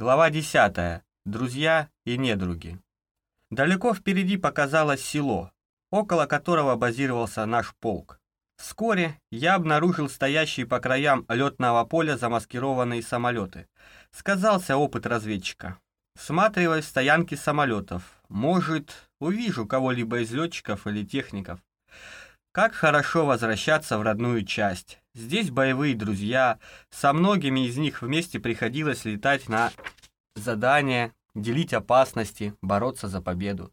Глава 10. Друзья и недруги. Далеко впереди показалось село, около которого базировался наш полк. Вскоре я обнаружил стоящие по краям летного поля замаскированные самолеты. Сказался опыт разведчика. Всматриваясь в стоянки самолетов, может, увижу кого-либо из летчиков или техников. Как хорошо возвращаться в родную часть. Здесь боевые друзья, со многими из них вместе приходилось летать на задания, делить опасности, бороться за победу.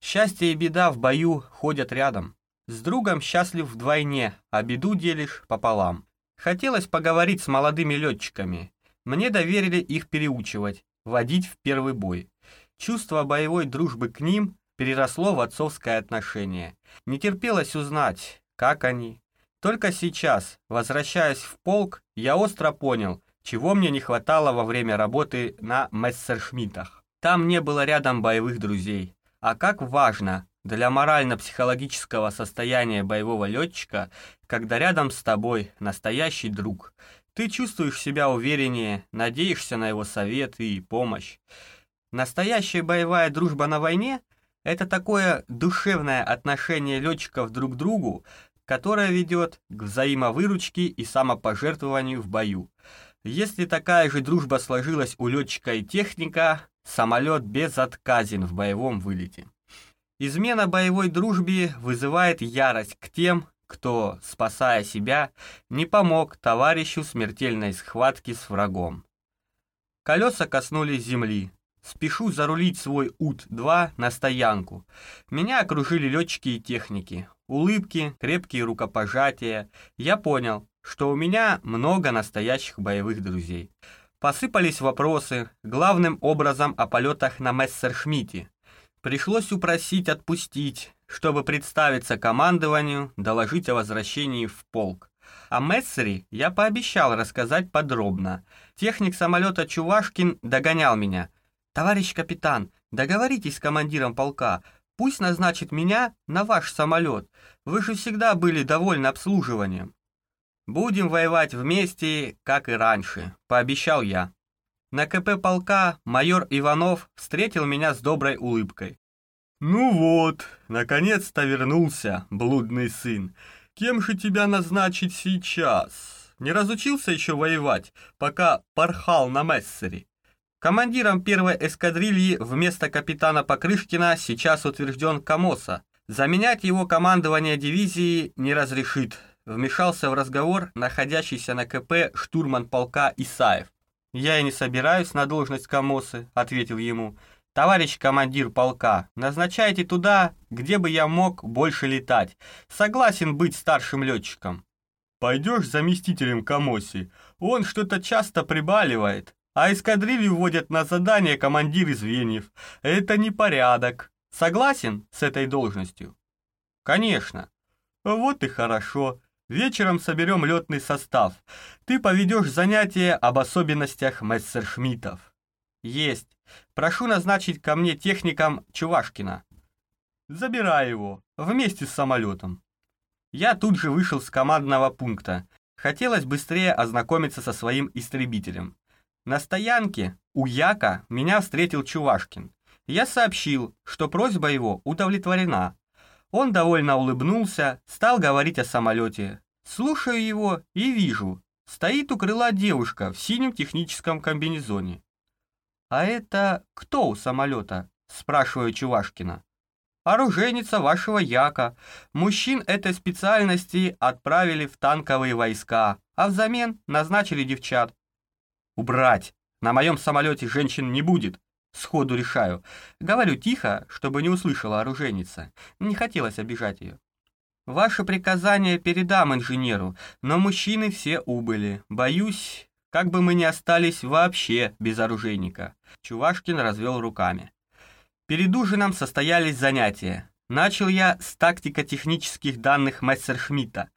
Счастье и беда в бою ходят рядом. С другом счастлив вдвойне, а беду делишь пополам. Хотелось поговорить с молодыми летчиками. Мне доверили их переучивать, водить в первый бой. Чувство боевой дружбы к ним переросло в отцовское отношение. Не терпелось узнать, как они, только сейчас, возвращаясь в полк, я остро понял, чего мне не хватало во время работы на Мессершмиттах. Там не было рядом боевых друзей. А как важно для морально-психологического состояния боевого летчика, когда рядом с тобой настоящий друг. Ты чувствуешь себя увереннее, надеешься на его совет и помощь. Настоящая боевая дружба на войне – это такое душевное отношение летчиков друг к другу, которая ведет к взаимовыручке и самопожертвованию в бою. Если такая же дружба сложилась у летчика и техника, самолет безотказен в боевом вылете. Измена боевой дружбе вызывает ярость к тем, кто, спасая себя, не помог товарищу смертельной схватке с врагом. Колеса коснулись земли. Спешу зарулить свой УТ-2 на стоянку. Меня окружили летчики и техники. Улыбки, крепкие рукопожатия. Я понял, что у меня много настоящих боевых друзей. Посыпались вопросы, главным образом о полетах на Мессершмитте. Пришлось упросить отпустить, чтобы представиться командованию, доложить о возвращении в полк. О Мессере я пообещал рассказать подробно. Техник самолета Чувашкин догонял меня. «Товарищ капитан, договоритесь с командиром полка, пусть назначит меня на ваш самолет. Вы же всегда были довольны обслуживанием». «Будем воевать вместе, как и раньше», — пообещал я. На КП полка майор Иванов встретил меня с доброй улыбкой. «Ну вот, наконец-то вернулся, блудный сын. Кем же тебя назначить сейчас? Не разучился еще воевать, пока порхал на мессере?» Командиром первой эскадрильи вместо капитана Покрышкина сейчас утвержден Камоса. Заменять его командование дивизии не разрешит. Вмешался в разговор находящийся на КП штурман полка Исаев. «Я и не собираюсь на должность Камосы», — ответил ему. «Товарищ командир полка, назначайте туда, где бы я мог больше летать. Согласен быть старшим летчиком». «Пойдешь заместителем Камоси. Он что-то часто прибаливает а эскадрилью вводят на задание командиры звеньев. Это непорядок. Согласен с этой должностью? Конечно. Вот и хорошо. Вечером соберем летный состав. Ты поведешь занятия об особенностях мессершмиттов. Есть. Прошу назначить ко мне техником Чувашкина. Забирай его, вместе с самолетом. Я тут же вышел с командного пункта. Хотелось быстрее ознакомиться со своим истребителем. На стоянке у Яка меня встретил Чувашкин. Я сообщил, что просьба его удовлетворена. Он довольно улыбнулся, стал говорить о самолете. Слушаю его и вижу, стоит у крыла девушка в синем техническом комбинезоне. «А это кто у самолета?» – спрашиваю Чувашкина. «Оружейница вашего Яка. Мужчин этой специальности отправили в танковые войска, а взамен назначили девчат. Убрать. На моем самолете женщин не будет. Сходу решаю. Говорю тихо, чтобы не услышала оружейница. Не хотелось обижать ее. Ваше приказание передам инженеру, но мужчины все убыли. Боюсь, как бы мы не остались вообще без оружейника. Чувашкин развел руками. Перед ужином состоялись занятия. Начал я с тактико-технических данных Мессершмитта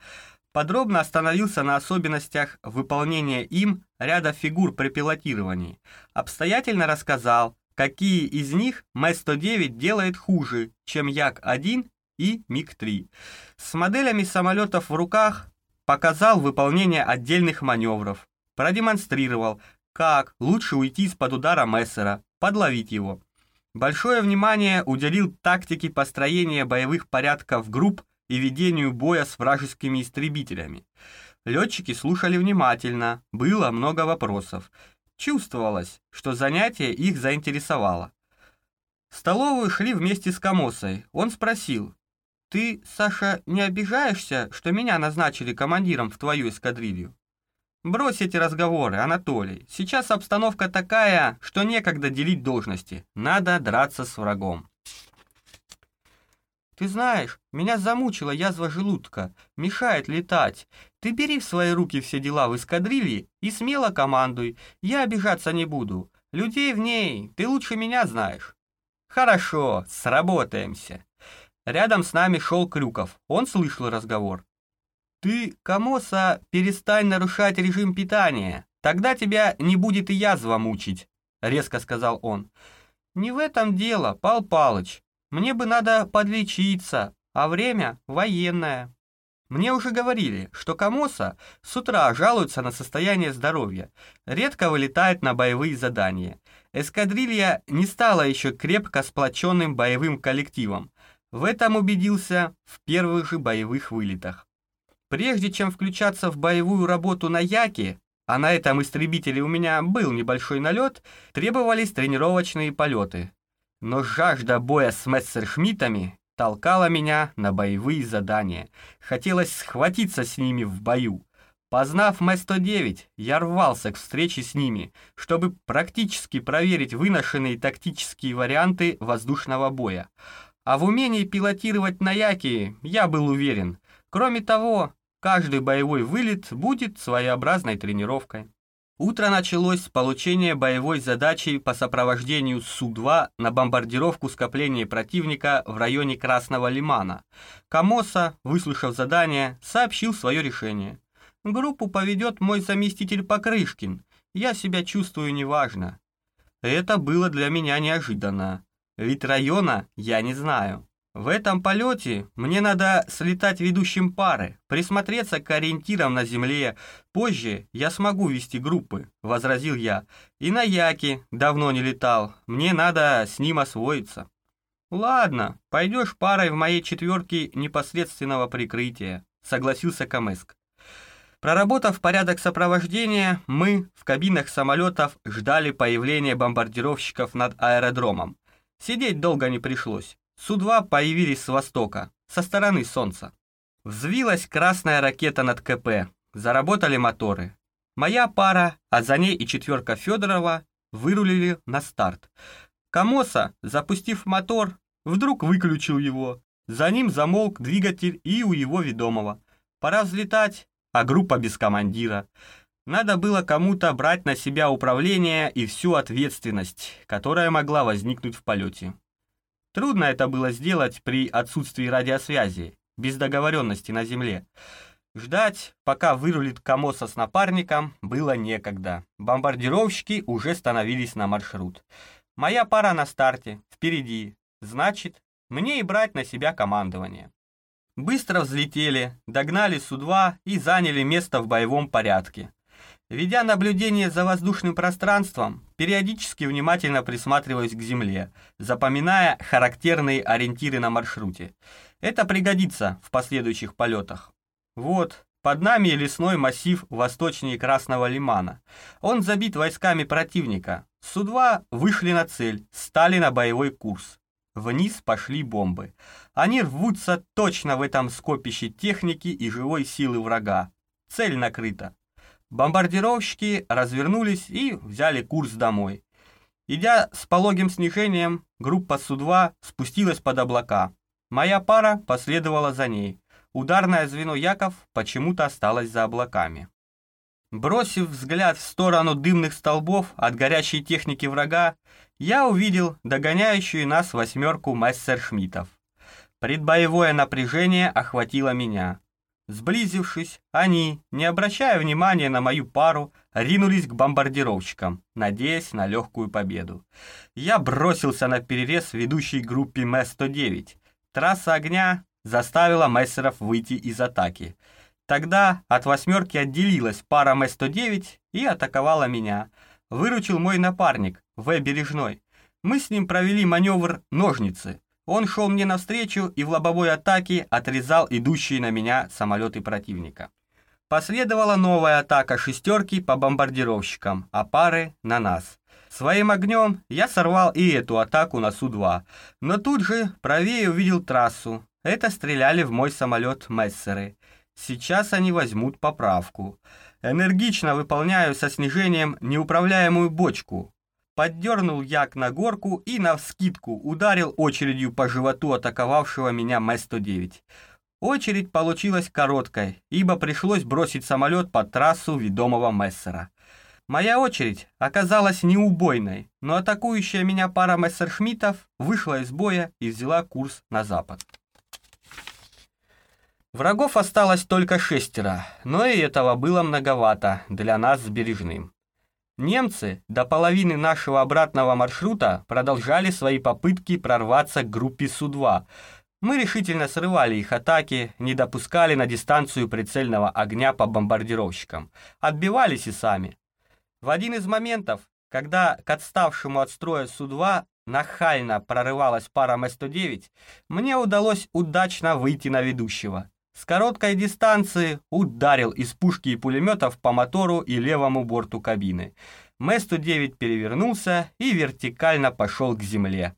подробно остановился на особенностях выполнения им ряда фигур при пилотировании, обстоятельно рассказал, какие из них МЭ-109 делает хуже, чем Як-1 и МиГ-3. С моделями самолетов в руках показал выполнение отдельных маневров, продемонстрировал, как лучше уйти из-под удара Мессера, подловить его. Большое внимание уделил тактике построения боевых порядков групп и ведению боя с вражескими истребителями. Летчики слушали внимательно, было много вопросов. Чувствовалось, что занятие их заинтересовало. В столовую шли вместе с Камосой. Он спросил, «Ты, Саша, не обижаешься, что меня назначили командиром в твою эскадрилью?» «Брось эти разговоры, Анатолий. Сейчас обстановка такая, что некогда делить должности. Надо драться с врагом». «Ты знаешь, меня замучила язва желудка, мешает летать. Ты бери в свои руки все дела в эскадрилье и смело командуй. Я обижаться не буду. Людей в ней ты лучше меня знаешь». «Хорошо, сработаемся». Рядом с нами шел Крюков. Он слышал разговор. «Ты, Камоса, перестань нарушать режим питания. Тогда тебя не будет и язва мучить», — резко сказал он. «Не в этом дело, Пал Палыч. Мне бы надо подлечиться, а время военное». Мне уже говорили, что Камоса с утра жалуется на состояние здоровья, редко вылетает на боевые задания. Эскадрилья не стала еще крепко сплоченным боевым коллективом, в этом убедился в первых же боевых вылетах. Прежде чем включаться в боевую работу на Яке, а на этом истребителе у меня был небольшой налет, требовались тренировочные полеты. Но жажда боя с мессершмиттами толкала меня на боевые задания. Хотелось схватиться с ними в бою. Познав М-109, я рвался к встрече с ними, чтобы практически проверить выношенные тактические варианты воздушного боя. А в умении пилотировать на Яке я был уверен. Кроме того, каждый боевой вылет будет своеобразной тренировкой. Утро началось с получения боевой задачи по сопровождению Су-2 на бомбардировку скопления противника в районе Красного Лимана. Камоса, выслушав задание, сообщил свое решение. «Группу поведет мой заместитель Покрышкин. Я себя чувствую неважно». Это было для меня неожиданно. Ведь района я не знаю. В этом полете мне надо слетать ведущим пары, присмотреться к ориентирам на земле. Позже я смогу вести группы, возразил я. И на Яке давно не летал, мне надо с ним освоиться. Ладно, пойдешь парой в моей четверке непосредственного прикрытия, согласился Камеск. Проработав порядок сопровождения, мы в кабинах самолетов ждали появления бомбардировщиков над аэродромом. Сидеть долго не пришлось. Су-2 появились с востока, со стороны солнца. Взвилась красная ракета над КП, заработали моторы. Моя пара, а за ней и четверка Федорова, вырулили на старт. Камоса, запустив мотор, вдруг выключил его. За ним замолк двигатель и у его ведомого. Пора взлетать, а группа без командира. Надо было кому-то брать на себя управление и всю ответственность, которая могла возникнуть в полете. Трудно это было сделать при отсутствии радиосвязи, без договоренности на Земле. Ждать, пока вырулит Камоса с напарником, было некогда. Бомбардировщики уже становились на маршрут. Моя пара на старте, впереди. Значит, мне и брать на себя командование. Быстро взлетели, догнали Су-2 и заняли место в боевом порядке. Ведя наблюдение за воздушным пространством, периодически внимательно присматриваюсь к Земле, запоминая характерные ориентиры на маршруте. Это пригодится в последующих полетах. Вот, под нами лесной массив восточнее Красного Лимана. Он забит войсками противника. Су-2 вышли на цель, стали на боевой курс. Вниз пошли бомбы. Они рвутся точно в этом скопище техники и живой силы врага. Цель накрыта. Бомбардировщики развернулись и взяли курс домой. Идя с пологим снижением, группа Су-2 спустилась под облака. Моя пара последовала за ней. Ударное звено Яков почему-то осталось за облаками. Бросив взгляд в сторону дымных столбов от горящей техники врага, я увидел догоняющую нас восьмерку мессершмиттов. Предбоевое напряжение охватило меня. Сблизившись, они, не обращая внимания на мою пару, ринулись к бомбардировщикам, надеясь на легкую победу. Я бросился на перерез ведущей группе М-109. Трасса огня заставила мессеров выйти из атаки. Тогда от восьмерки отделилась пара М-109 и атаковала меня. выручил мой напарник, В. Бережной. Мы с ним провели маневр «Ножницы». Он шел мне навстречу и в лобовой атаке отрезал идущие на меня самолеты противника. Последовала новая атака «шестерки» по бомбардировщикам, а пары на нас. Своим огнем я сорвал и эту атаку на Су-2, но тут же правее увидел трассу. Это стреляли в мой самолет Мессеры. Сейчас они возьмут поправку. Энергично выполняю со снижением неуправляемую бочку. Поддернул як на горку и навскидку ударил очередью по животу атаковавшего меня М-109. Очередь получилась короткой, ибо пришлось бросить самолет под трассу ведомого Мессера. Моя очередь оказалась неубойной, но атакующая меня пара мессершмиттов вышла из боя и взяла курс на запад. Врагов осталось только шестеро, но и этого было многовато для нас с Бережным. Немцы до половины нашего обратного маршрута продолжали свои попытки прорваться к группе Су-2. Мы решительно срывали их атаки, не допускали на дистанцию прицельного огня по бомбардировщикам. Отбивались и сами. В один из моментов, когда к отставшему от строя Су-2 нахально прорывалась пара М-109, мне удалось удачно выйти на ведущего. С короткой дистанции ударил из пушки и пулеметов по мотору и левому борту кабины. М-109 перевернулся и вертикально пошел к земле.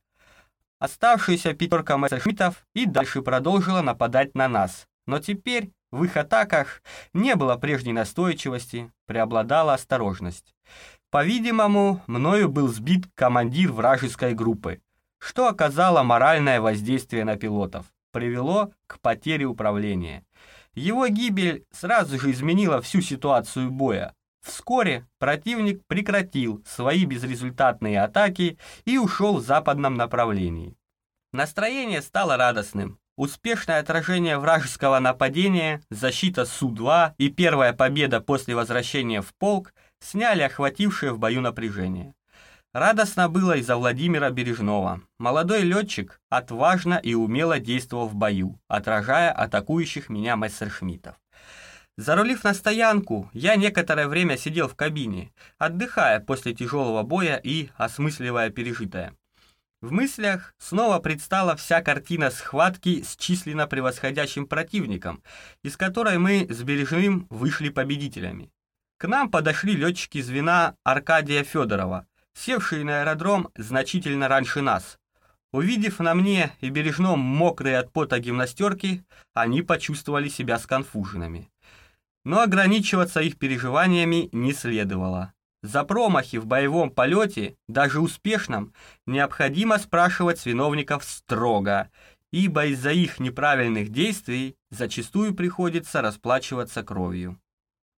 Оставшаяся пятерка мессершмиттов и дальше продолжила нападать на нас. Но теперь в их атаках не было прежней настойчивости, преобладала осторожность. По-видимому, мною был сбит командир вражеской группы, что оказало моральное воздействие на пилотов привело к потере управления. Его гибель сразу же изменила всю ситуацию боя. Вскоре противник прекратил свои безрезультатные атаки и ушел в западном направлении. Настроение стало радостным. Успешное отражение вражеского нападения, защита Су-2 и первая победа после возвращения в полк сняли охватившее в бою напряжение. Радостно было из-за Владимира Бережного. Молодой летчик отважно и умело действовал в бою, отражая атакующих меня мессершмиттов. Зарулив на стоянку, я некоторое время сидел в кабине, отдыхая после тяжелого боя и осмысливая пережитое. В мыслях снова предстала вся картина схватки с численно превосходящим противником, из которой мы с Бережным вышли победителями. К нам подошли летчики звена Аркадия Федорова, севшие на аэродром значительно раньше нас. Увидев на мне и бережном мокрые от пота гимнастерки, они почувствовали себя сконфуженными. Но ограничиваться их переживаниями не следовало. За промахи в боевом полете, даже успешном, необходимо спрашивать виновников строго, ибо из-за их неправильных действий зачастую приходится расплачиваться кровью.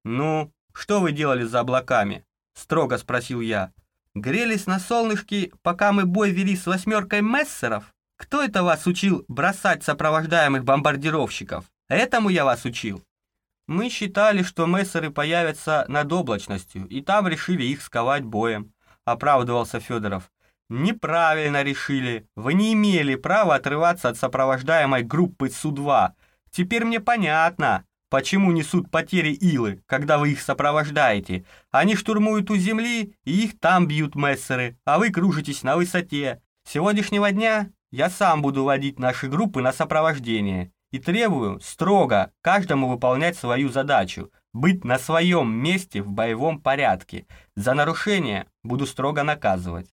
«Ну, что вы делали за облаками?» — строго спросил я. Грелись на солнышке, пока мы бой вели с восьмеркой мессеров? Кто это вас учил бросать сопровождаемых бомбардировщиков? Этому я вас учил. Мы считали, что мессеры появятся над облачностью, и там решили их сковать боем, оправдывался Федоров. Неправильно решили. Вы не имели права отрываться от сопровождаемой группы Су-2. Теперь мне понятно, Почему несут потери илы, когда вы их сопровождаете? Они штурмуют у земли, и их там бьют мессеры, а вы кружитесь на высоте. С сегодняшнего дня я сам буду водить наши группы на сопровождение и требую строго каждому выполнять свою задачу, быть на своем месте в боевом порядке. За нарушение буду строго наказывать.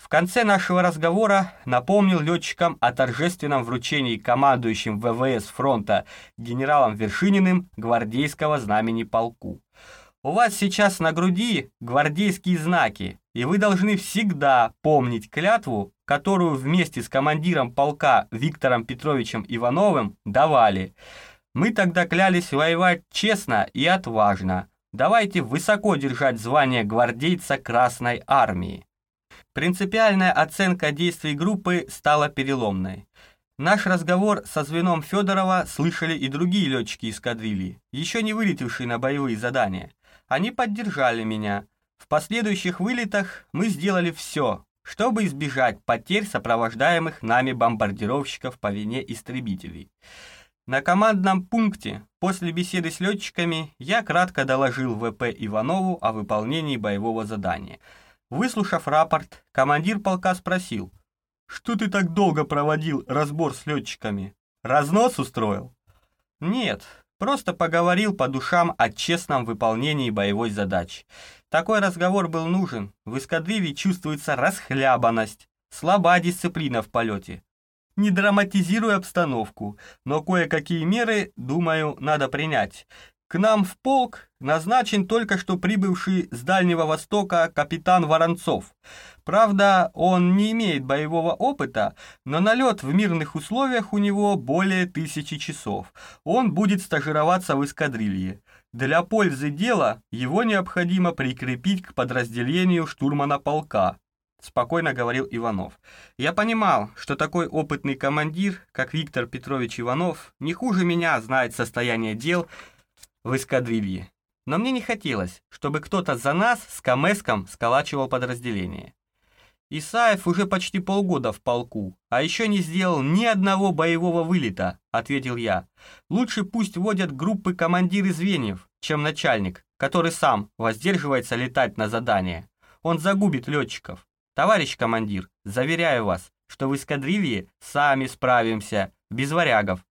В конце нашего разговора напомнил летчикам о торжественном вручении командующим ВВС фронта генералом Вершининым гвардейского знамени полку. У вас сейчас на груди гвардейские знаки, и вы должны всегда помнить клятву, которую вместе с командиром полка Виктором Петровичем Ивановым давали. Мы тогда клялись воевать честно и отважно. Давайте высоко держать звание гвардейца Красной Армии. Принципиальная оценка действий группы стала переломной. Наш разговор со звеном Федорова слышали и другие летчики эскадрильи, еще не вылетевшие на боевые задания. Они поддержали меня. В последующих вылетах мы сделали все, чтобы избежать потерь сопровождаемых нами бомбардировщиков по вине истребителей. На командном пункте после беседы с летчиками я кратко доложил ВП Иванову о выполнении боевого задания – Выслушав рапорт, командир полка спросил, «Что ты так долго проводил разбор с летчиками? Разнос устроил?» «Нет, просто поговорил по душам о честном выполнении боевой задачи. Такой разговор был нужен, в эскадрилье чувствуется расхлябанность, слаба дисциплина в полете. Не драматизируя обстановку, но кое-какие меры, думаю, надо принять. К нам в полк назначен только что прибывший с Дальнего Востока капитан Воронцов. Правда, он не имеет боевого опыта, но налет в мирных условиях у него более тысячи часов. Он будет стажироваться в эскадрилье. Для пользы дела его необходимо прикрепить к подразделению штурмана полка. Спокойно говорил Иванов. Я понимал, что такой опытный командир, как Виктор Петрович Иванов, не хуже меня знает состояние дел в эскадрилье. Но мне не хотелось, чтобы кто-то за нас с Камеском сколачивал подразделение. «Исаев уже почти полгода в полку, а еще не сделал ни одного боевого вылета», — ответил я. «Лучше пусть водят группы командиры звеньев, чем начальник, который сам воздерживается летать на задание. Он загубит летчиков. Товарищ командир, заверяю вас, что в эскадрилье сами справимся, без варягов».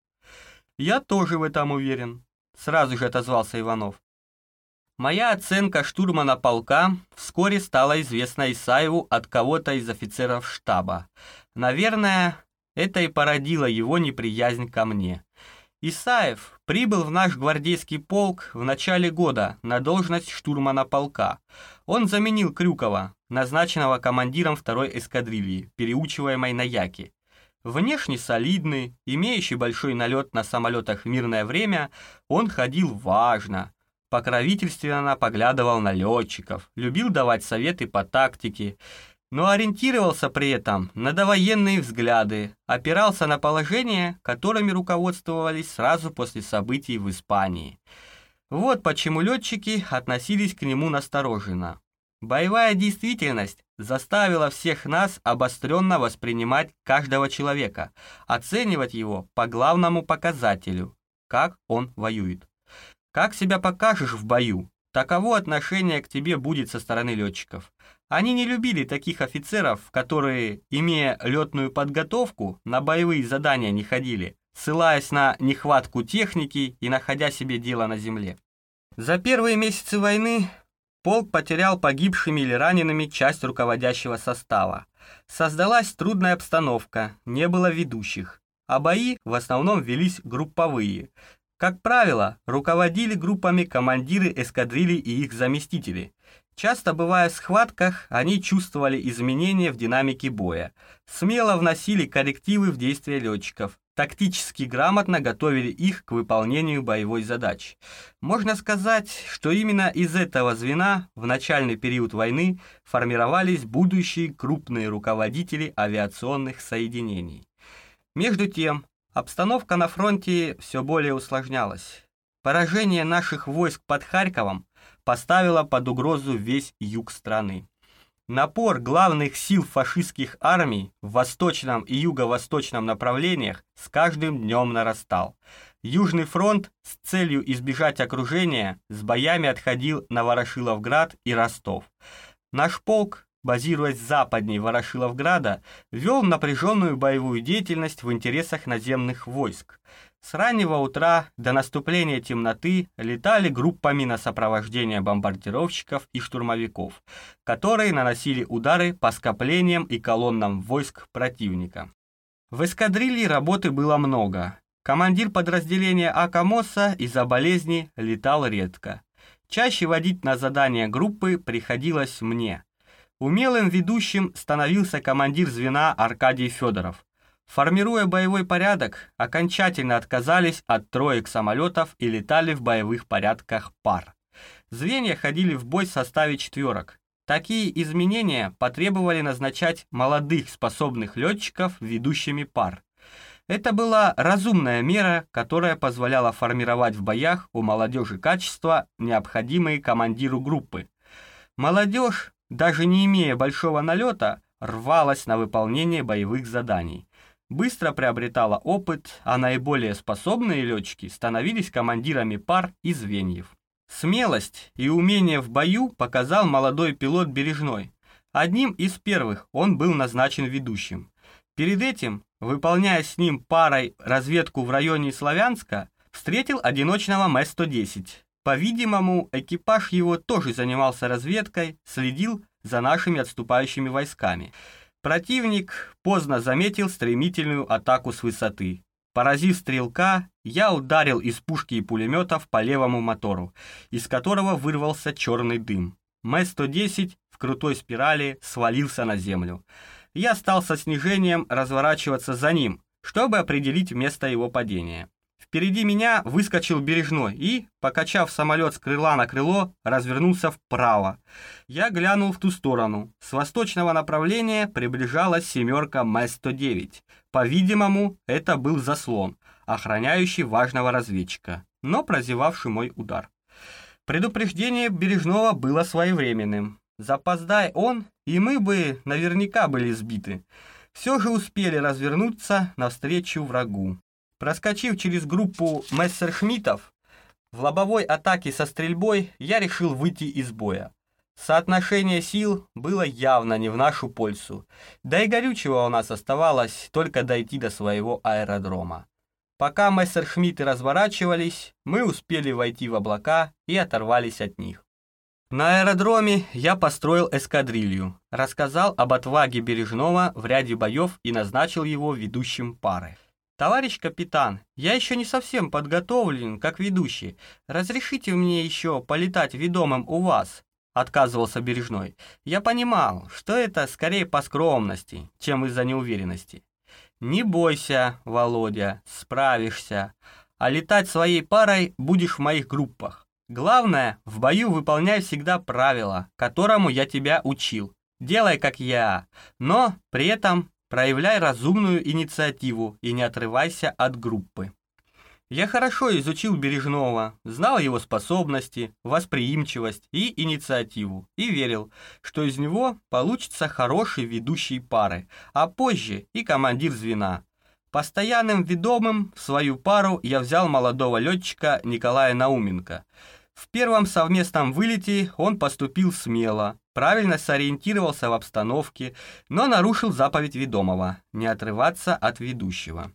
«Я тоже в этом уверен», сразу же отозвался Иванов. Моя оценка штурмана полка вскоре стала известна Исаеву от кого-то из офицеров штаба. Наверное, это и породило его неприязнь ко мне. Исаев прибыл в наш гвардейский полк в начале года на должность штурмана полка. Он заменил Крюкова, назначенного командиром второй эскадрильи, переучиваемой на Яки. Внешне солидный, имеющий большой налет на самолетах в мирное время, он ходил важно, покровительственно поглядывал на летчиков, любил давать советы по тактике, но ориентировался при этом на довоенные взгляды, опирался на положения, которыми руководствовались сразу после событий в Испании. Вот почему летчики относились к нему настороженно. Боевая действительность заставила всех нас обостренно воспринимать каждого человека, оценивать его по главному показателю, как он воюет. Как себя покажешь в бою, таково отношение к тебе будет со стороны летчиков. Они не любили таких офицеров, которые, имея летную подготовку, на боевые задания не ходили, ссылаясь на нехватку техники и находя себе дело на земле. За первые месяцы войны Полк потерял погибшими или ранеными часть руководящего состава. Создалась трудная обстановка, не было ведущих, а бои в основном велись групповые. Как правило, руководили группами командиры эскадрилий и их заместители. Часто бывая в схватках, они чувствовали изменения в динамике боя, смело вносили коррективы в действия летчиков, тактически грамотно готовили их к выполнению боевой задачи. Можно сказать, что именно из этого звена в начальный период войны формировались будущие крупные руководители авиационных соединений. Между тем, обстановка на фронте все более усложнялась. Поражение наших войск под Харьковом поставило под угрозу весь юг страны. Напор главных сил фашистских армий в восточном и юго-восточном направлениях с каждым днем нарастал. Южный фронт с целью избежать окружения с боями отходил на Ворошиловград и Ростов. Наш полк, базируясь западней Ворошиловграда, вел напряженную боевую деятельность в интересах наземных войск. С раннего утра до наступления темноты летали группами на сопровождение бомбардировщиков и штурмовиков, которые наносили удары по скоплениям и колоннам войск противника. В эскадрилье работы было много. Командир подразделения Акамоса из-за болезни летал редко. Чаще водить на задания группы приходилось мне. Умелым ведущим становился командир звена Аркадий Федоров. Формируя боевой порядок, окончательно отказались от троек самолетов и летали в боевых порядках пар. Звенья ходили в бой в составе четверок. Такие изменения потребовали назначать молодых способных летчиков ведущими пар. Это была разумная мера, которая позволяла формировать в боях у молодежи качества, необходимые командиру группы. Молодежь, даже не имея большого налета, рвалась на выполнение боевых заданий быстро приобретала опыт, а наиболее способные летчики становились командирами пар и звеньев. Смелость и умение в бою показал молодой пилот Бережной. Одним из первых он был назначен ведущим. Перед этим, выполняя с ним парой разведку в районе Славянска, встретил одиночного МЭС-110. По-видимому, экипаж его тоже занимался разведкой, следил за нашими отступающими войсками. Противник поздно заметил стремительную атаку с высоты. Поразив стрелка, я ударил из пушки и пулеметов по левому мотору, из которого вырвался черный дым. М-110 в крутой спирали свалился на землю. Я стал со снижением разворачиваться за ним, чтобы определить место его падения. Впереди меня выскочил Бережной и, покачав самолет с крыла на крыло, развернулся вправо. Я глянул в ту сторону. С восточного направления приближалась семерка М-109. По-видимому, это был заслон, охраняющий важного разведчика, но прозевавший мой удар. Предупреждение Бережного было своевременным. Запоздай он, и мы бы наверняка были сбиты. Все же успели развернуться навстречу врагу. Проскочив через группу мессершмиттов, в лобовой атаке со стрельбой я решил выйти из боя. Соотношение сил было явно не в нашу пользу, да и горючего у нас оставалось только дойти до своего аэродрома. Пока мессершмитты разворачивались, мы успели войти в облака и оторвались от них. На аэродроме я построил эскадрилью, рассказал об отваге Бережного в ряде боев и назначил его ведущим пары. «Товарищ капитан, я еще не совсем подготовлен, как ведущий. Разрешите мне еще полетать ведомым у вас?» Отказывался Бережной. Я понимал, что это скорее по скромности, чем из-за неуверенности. «Не бойся, Володя, справишься. А летать своей парой будешь в моих группах. Главное, в бою выполняй всегда правила, которому я тебя учил. Делай, как я, но при этом Проявляй разумную инициативу и не отрывайся от группы. Я хорошо изучил Бережного, знал его способности, восприимчивость и инициативу, и верил, что из него получится хороший ведущий пары, а позже и командир звена. Постоянным ведомым в свою пару я взял молодого летчика Николая Науменко. В первом совместном вылете он поступил смело, правильно сориентировался в обстановке, но нарушил заповедь ведомого – не отрываться от ведущего.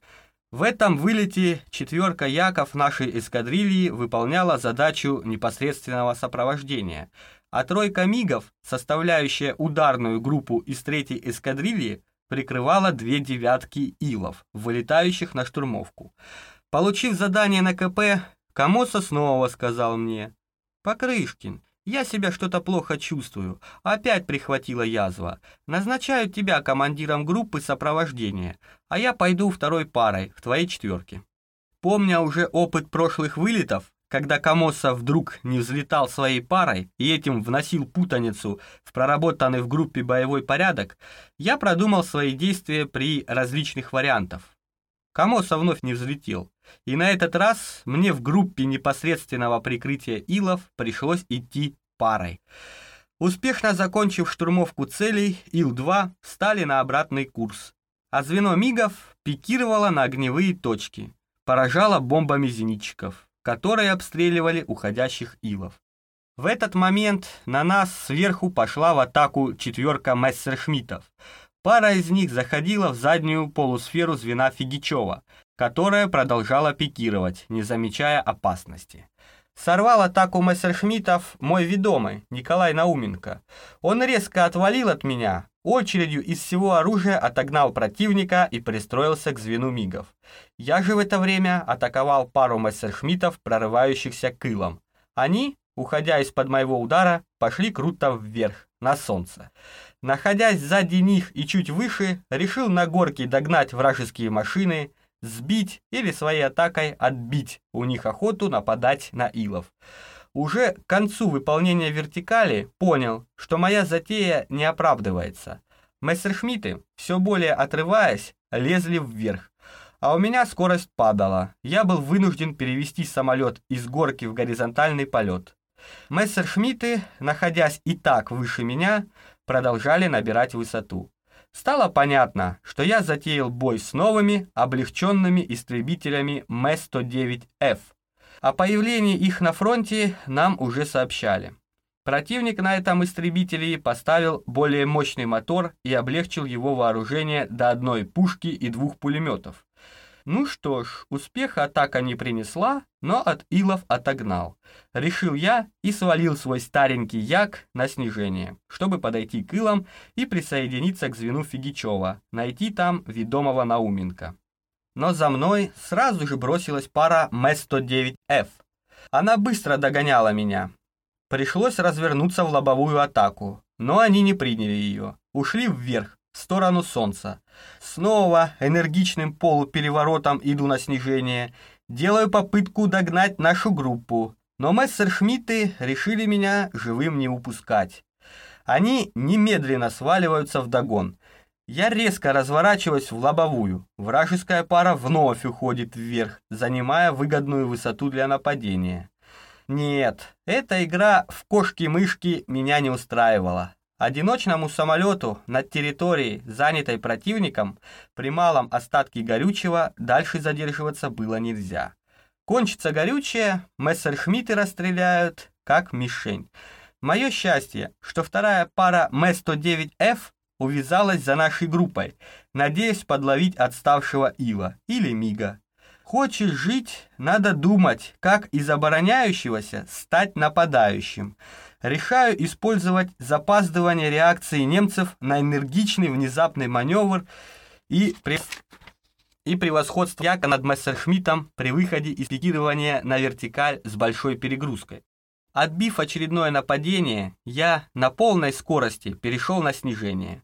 В этом вылете четверка Яков нашей эскадрильи выполняла задачу непосредственного сопровождения, а тройка Мигов, составляющая ударную группу из третьей эскадрильи, прикрывала две девятки Илов, вылетающих на штурмовку. Получив задание на КП, Камоса снова сказал мне, «Покрышкин, я себя что-то плохо чувствую. Опять прихватила язва. Назначают тебя командиром группы сопровождения, а я пойду второй парой в твоей четверке. Помня уже опыт прошлых вылетов, когда Камоса вдруг не взлетал своей парой и этим вносил путаницу в проработанный в группе боевой порядок, я продумал свои действия при различных вариантах. Камоса вновь не взлетел, и на этот раз мне в группе непосредственного прикрытия Илов пришлось идти парой. Успешно закончив штурмовку целей, Ил-2 стали на обратный курс, а звено МИГов пикировало на огневые точки, поражало бомбами зенитчиков, которые обстреливали уходящих Илов. В этот момент на нас сверху пошла в атаку четверка мессершмиттов. Пара из них заходила в заднюю полусферу звена Фигичева, которая продолжала пикировать, не замечая опасности. Сорвал атаку мессершмиттов мой ведомый, Николай Науменко. Он резко отвалил от меня, очередью из всего оружия отогнал противника и пристроился к звену мигов. Я же в это время атаковал пару мессершмиттов, прорывающихся к илам. Они, уходя из-под моего удара, пошли круто вверх, на солнце. Находясь сзади них и чуть выше, решил на горке догнать вражеские машины, сбить или своей атакой отбить у них охоту нападать на илов. Уже к концу выполнения вертикали понял, что моя затея не оправдывается. Мессершмитты, все более отрываясь, лезли вверх. А у меня скорость падала. Я был вынужден перевести самолет из горки в горизонтальный полет. Мессершмитты, находясь и так выше меня, продолжали набирать высоту. Стало понятно, что я затеял бой с новыми, облегченными истребителями М-109Ф. О появлении их на фронте нам уже сообщали. Противник на этом истребителе поставил более мощный мотор и облегчил его вооружение до одной пушки и двух пулеметов. Ну что ж, успеха атака не принесла, но от илов отогнал. Решил я и свалил свой старенький як на снижение, чтобы подойти к илам и присоединиться к звену Фигичева, найти там ведомого Науменко. Но за мной сразу же бросилась пара МЭС-109Ф. Она быстро догоняла меня. Пришлось развернуться в лобовую атаку, но они не приняли ее. Ушли вверх, в сторону солнца. Снова энергичным полупереворотом иду на снижение. Делаю попытку догнать нашу группу, но мессершмитты решили меня живым не упускать. Они немедленно сваливаются в догон. Я резко разворачиваюсь в лобовую. Вражеская пара вновь уходит вверх, занимая выгодную высоту для нападения. Нет, эта игра в кошки-мышки меня не устраивала. Одиночному самолету над территорией, занятой противником, при малом остатке горючего дальше задерживаться было нельзя. Кончится горючее, мессершмитты расстреляют, как мишень. Мое счастье, что вторая пара М-109Ф увязалась за нашей группой, надеясь подловить отставшего Ива или Мига. Хочешь жить, надо думать, как из обороняющегося стать нападающим решаю использовать запаздывание реакции немцев на энергичный внезапный маневр и, при... и превосходство Яка над Мессершмиттом при выходе из пикирования на вертикаль с большой перегрузкой. Отбив очередное нападение, я на полной скорости перешел на снижение.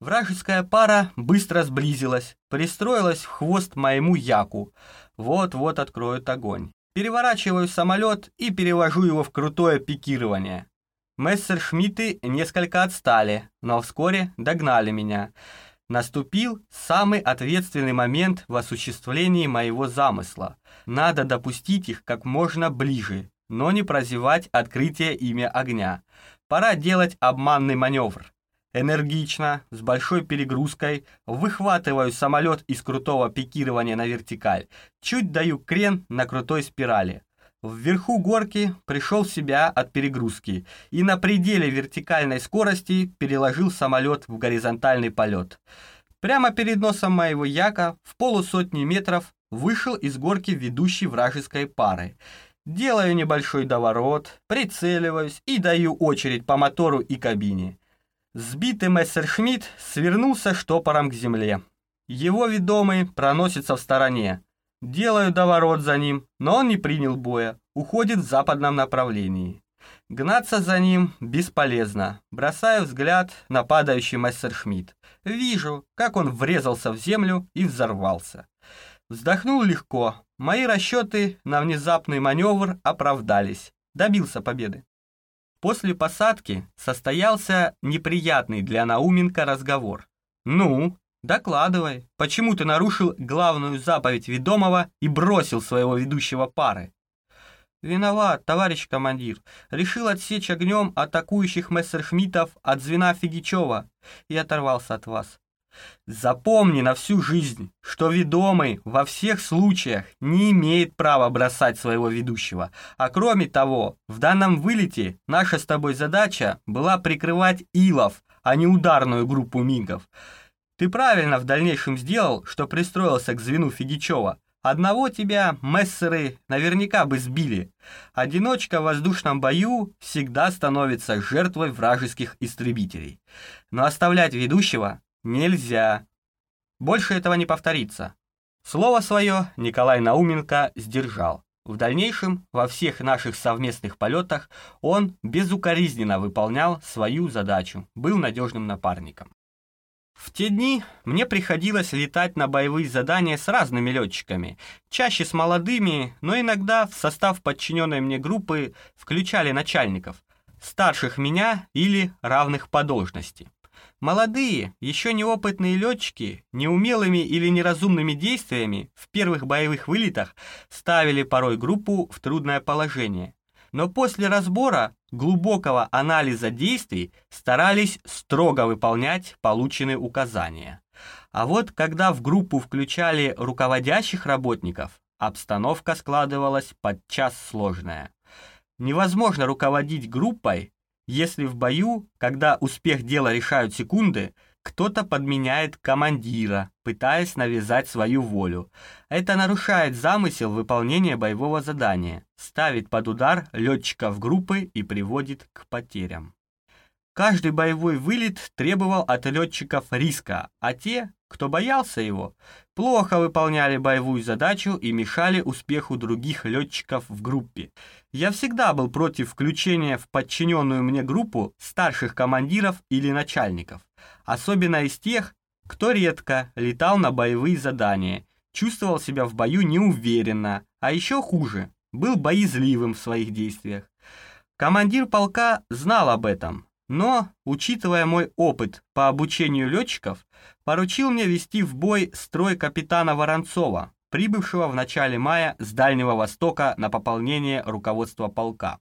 Вражеская пара быстро сблизилась, пристроилась в хвост моему Яку. Вот-вот откроют огонь. Переворачиваю самолет и перевожу его в крутое пикирование. Мессершмитты несколько отстали, но вскоре догнали меня. Наступил самый ответственный момент в осуществлении моего замысла. Надо допустить их как можно ближе, но не прозевать открытие имя огня. Пора делать обманный маневр. Энергично, с большой перегрузкой, выхватываю самолет из крутого пикирования на вертикаль, чуть даю крен на крутой спирали. Вверху горки пришел в себя от перегрузки и на пределе вертикальной скорости переложил самолет в горизонтальный полет. Прямо перед носом моего яка в полусотни метров вышел из горки ведущий вражеской пары. Делаю небольшой доворот, прицеливаюсь и даю очередь по мотору и кабине. Сбитый Мессершмитт свернулся штопором к земле. Его ведомый проносится в стороне. Делаю доворот за ним, но он не принял боя, уходит в западном направлении. Гнаться за ним бесполезно. Бросаю взгляд на падающий Мессершмитт. Вижу, как он врезался в землю и взорвался. Вздохнул легко. Мои расчеты на внезапный маневр оправдались. Добился победы. После посадки состоялся неприятный для Науменко разговор. «Ну, «Докладывай, почему ты нарушил главную заповедь ведомого и бросил своего ведущего пары?» «Виноват, товарищ командир. Решил отсечь огнем атакующих мессершмиттов от звена Фигичева и оторвался от вас. Запомни на всю жизнь, что ведомый во всех случаях не имеет права бросать своего ведущего. А кроме того, в данном вылете наша с тобой задача была прикрывать Илов, а не ударную группу мигов. Ты правильно в дальнейшем сделал, что пристроился к звену Фигичева. Одного тебя мессеры наверняка бы сбили. Одиночка в воздушном бою всегда становится жертвой вражеских истребителей. Но оставлять ведущего нельзя. Больше этого не повторится. Слово свое Николай Науменко сдержал. В дальнейшем во всех наших совместных полетах он безукоризненно выполнял свою задачу, был надежным напарником. В те дни мне приходилось летать на боевые задания с разными летчиками, чаще с молодыми, но иногда в состав подчиненной мне группы включали начальников, старших меня или равных по должности. Молодые, еще неопытные летчики, неумелыми или неразумными действиями в первых боевых вылетах ставили порой группу в трудное положение но после разбора глубокого анализа действий старались строго выполнять полученные указания. А вот когда в группу включали руководящих работников, обстановка складывалась подчас сложная. Невозможно руководить группой, если в бою, когда успех дела решают секунды, кто-то подменяет командира, пытаясь навязать свою волю. Это нарушает замысел выполнения боевого задания, ставит под удар летчиков группы и приводит к потерям. Каждый боевой вылет требовал от летчиков риска, а те, кто боялся его, плохо выполняли боевую задачу и мешали успеху других летчиков в группе. Я всегда был против включения в подчиненную мне группу старших командиров или начальников, особенно из тех, кто редко летал на боевые задания, чувствовал себя в бою неуверенно, а еще хуже, был боязливым в своих действиях. Командир полка знал об этом, но, учитывая мой опыт по обучению летчиков, поручил мне вести в бой строй капитана Воронцова, прибывшего в начале мая с Дальнего Востока на пополнение руководства полка.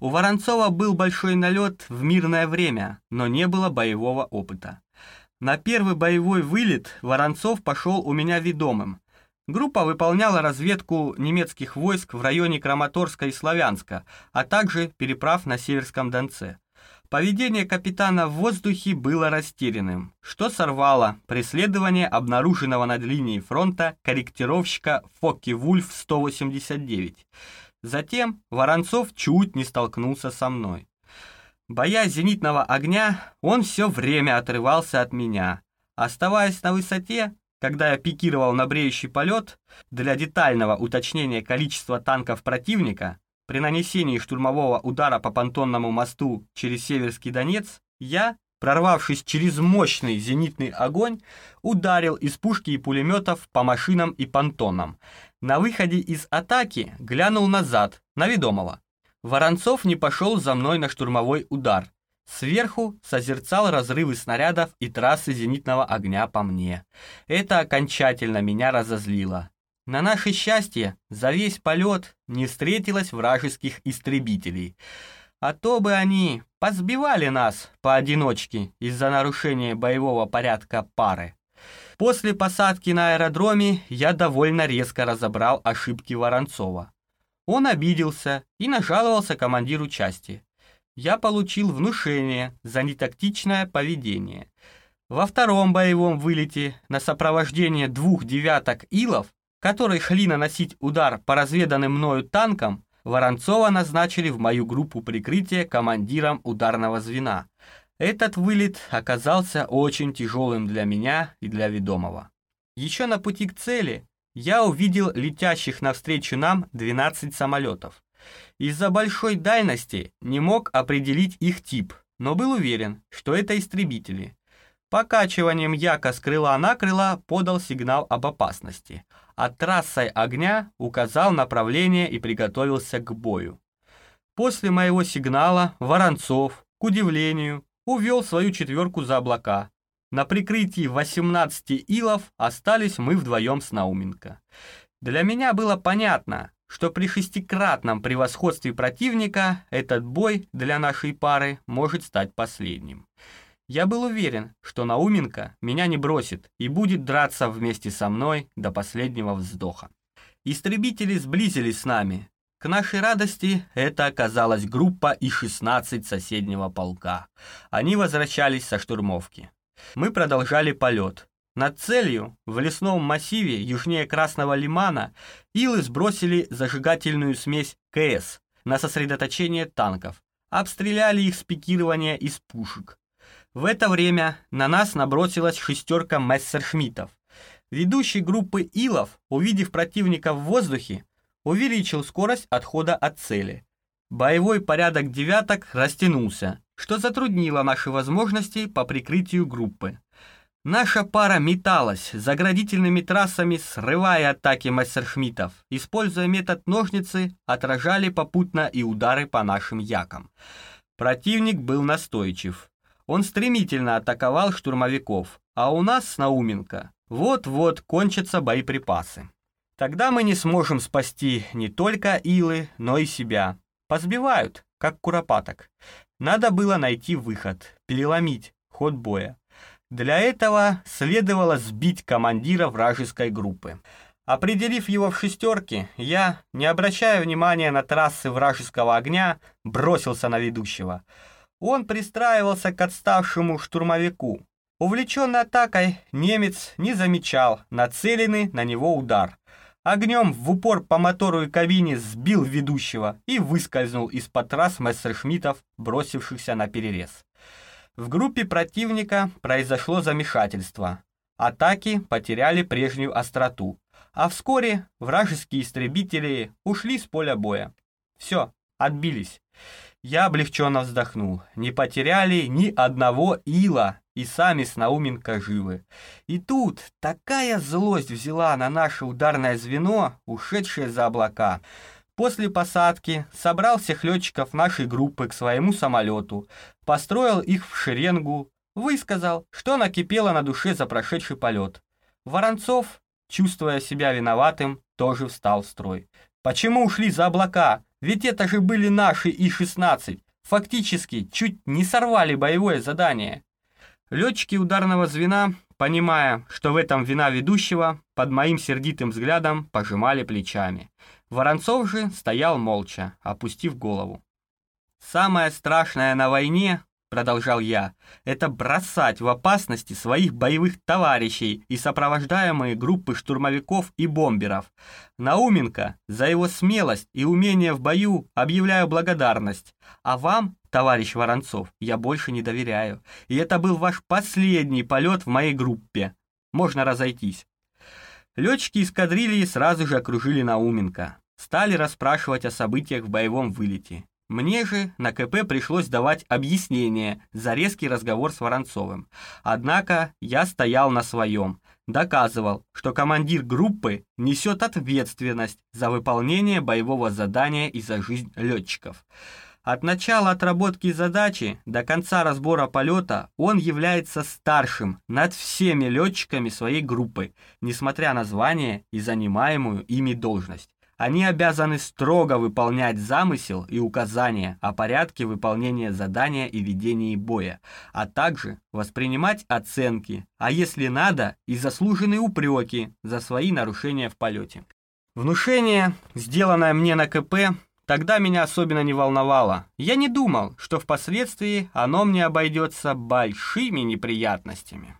У Воронцова был большой налет в мирное время, но не было боевого опыта. На первый боевой вылет Воронцов пошел у меня ведомым. Группа выполняла разведку немецких войск в районе Краматорска и Славянска, а также переправ на Северском Донце. Поведение капитана в воздухе было растерянным, что сорвало преследование обнаруженного над линией фронта корректировщика Фокки-Вульф-189. Затем Воронцов чуть не столкнулся со мной. Боясь зенитного огня, он все время отрывался от меня. Оставаясь на высоте, когда я пикировал на бреющий полет, для детального уточнения количества танков противника, при нанесении штурмового удара по понтонному мосту через Северский Донец, я, прорвавшись через мощный зенитный огонь, ударил из пушки и пулеметов по машинам и понтонам. На выходе из атаки глянул назад, на ведомого. Воронцов не пошел за мной на штурмовой удар. Сверху созерцал разрывы снарядов и трассы зенитного огня по мне. Это окончательно меня разозлило. На наше счастье, за весь полет не встретилось вражеских истребителей. А то бы они позбивали нас поодиночке из-за нарушения боевого порядка пары. После посадки на аэродроме я довольно резко разобрал ошибки Воронцова. Он обиделся и нажаловался командиру части. Я получил внушение за нетактичное поведение. Во втором боевом вылете на сопровождение двух девяток илов которые шли наносить удар по разведанным мною танкам, Воронцова назначили в мою группу прикрытия командиром ударного звена. Этот вылет оказался очень тяжелым для меня и для ведомого. Еще на пути к цели я увидел летящих навстречу нам 12 самолетов. Из-за большой дальности не мог определить их тип, но был уверен, что это истребители. Покачиванием яка с крыла на крыло подал сигнал об опасности, а трассой огня указал направление и приготовился к бою. После моего сигнала Воронцов, к удивлению, увел свою четверку за облака. На прикрытии 18 илов остались мы вдвоем с Науменко. Для меня было понятно, что при шестикратном превосходстве противника этот бой для нашей пары может стать последним. Я был уверен, что Науменко меня не бросит и будет драться вместе со мной до последнего вздоха. Истребители сблизились с нами. К нашей радости это оказалась группа и 16 соседнего полка. Они возвращались со штурмовки. Мы продолжали полет. Над целью, в лесном массиве южнее Красного Лимана, илы сбросили зажигательную смесь КС на сосредоточение танков, обстреляли их с пикирования из пушек. В это время на нас набросилась шестерка мессершмиттов. Ведущий группы Илов, увидев противника в воздухе, увеличил скорость отхода от цели. Боевой порядок девяток растянулся, что затруднило наши возможности по прикрытию группы. Наша пара металась заградительными трассами, срывая атаки мастершмиттов. Используя метод ножницы, отражали попутно и удары по нашим якам. Противник был настойчив. Он стремительно атаковал штурмовиков, а у нас Науменко вот-вот кончатся боеприпасы. Тогда мы не сможем спасти не только Илы, но и себя. Позбивают, как куропаток. Надо было найти выход, переломить ход боя. Для этого следовало сбить командира вражеской группы. Определив его в шестерке, я, не обращая внимания на трассы вражеского огня, бросился на ведущего – он пристраивался к отставшему штурмовику. Увлеченный атакой, немец не замечал нацеленный на него удар. Огнем в упор по мотору и кабине сбил ведущего и выскользнул из-под трасс мессершмиттов, бросившихся на перерез. В группе противника произошло замешательство. Атаки потеряли прежнюю остроту, а вскоре вражеские истребители ушли с поля боя. Все, отбились. Я облегченно вздохнул. Не потеряли ни одного ила, и сами с Науменко живы. И тут такая злость взяла на наше ударное звено, ушедшее за облака. После посадки собрал всех летчиков нашей группы к своему самолету, построил их в шеренгу, высказал, что накипело на душе за прошедший полет. Воронцов, чувствуя себя виноватым, тоже встал в строй. Почему ушли за облака? Ведь это же были наши И-16. Фактически, чуть не сорвали боевое задание. Летчики ударного звена, понимая, что в этом вина ведущего, под моим сердитым взглядом пожимали плечами. Воронцов же стоял молча, опустив голову. Самое страшное на войне продолжал я, это бросать в опасности своих боевых товарищей и сопровождаемые группы штурмовиков и бомберов. Науменко за его смелость и умение в бою объявляю благодарность, а вам, товарищ Воронцов, я больше не доверяю. И это был ваш последний полет в моей группе. Можно разойтись. Летчики эскадрильи сразу же окружили Науменко. Стали расспрашивать о событиях в боевом вылете. Мне же на КП пришлось давать объяснение за резкий разговор с Воронцовым. Однако я стоял на своем, доказывал, что командир группы несет ответственность за выполнение боевого задания и за жизнь летчиков. От начала отработки задачи до конца разбора полета он является старшим над всеми летчиками своей группы, несмотря на звание и занимаемую ими должность. Они обязаны строго выполнять замысел и указания о порядке выполнения задания и ведении боя, а также воспринимать оценки, а если надо, и заслуженные упреки за свои нарушения в полете. Внушение, сделанное мне на КП, тогда меня особенно не волновало. Я не думал, что впоследствии оно мне обойдется большими неприятностями.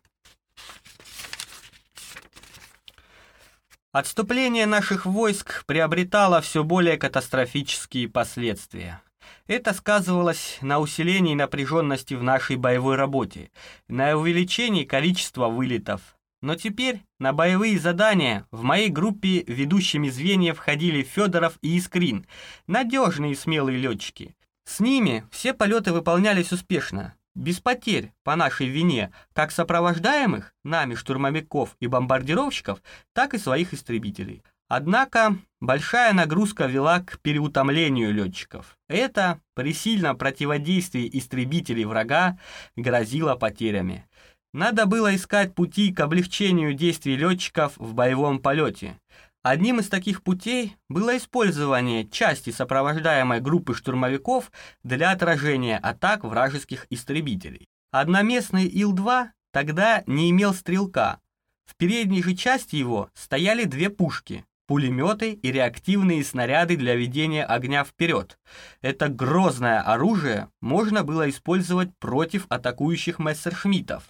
Отступление наших войск приобретало все более катастрофические последствия. Это сказывалось на усилении напряженности в нашей боевой работе, на увеличении количества вылетов. Но теперь на боевые задания в моей группе ведущими звенья входили Федоров и Искрин, надежные и смелые летчики. С ними все полеты выполнялись успешно, без потерь по нашей вине как сопровождаемых нами штурмовиков и бомбардировщиков, так и своих истребителей. Однако большая нагрузка вела к переутомлению летчиков. Это при сильном противодействии истребителей врага грозило потерями. Надо было искать пути к облегчению действий летчиков в боевом полете. Одним из таких путей было использование части сопровождаемой группы штурмовиков для отражения атак вражеских истребителей. Одноместный Ил-2 тогда не имел стрелка. В передней же части его стояли две пушки, пулеметы и реактивные снаряды для ведения огня вперед. Это грозное оружие можно было использовать против атакующих мессершмиттов,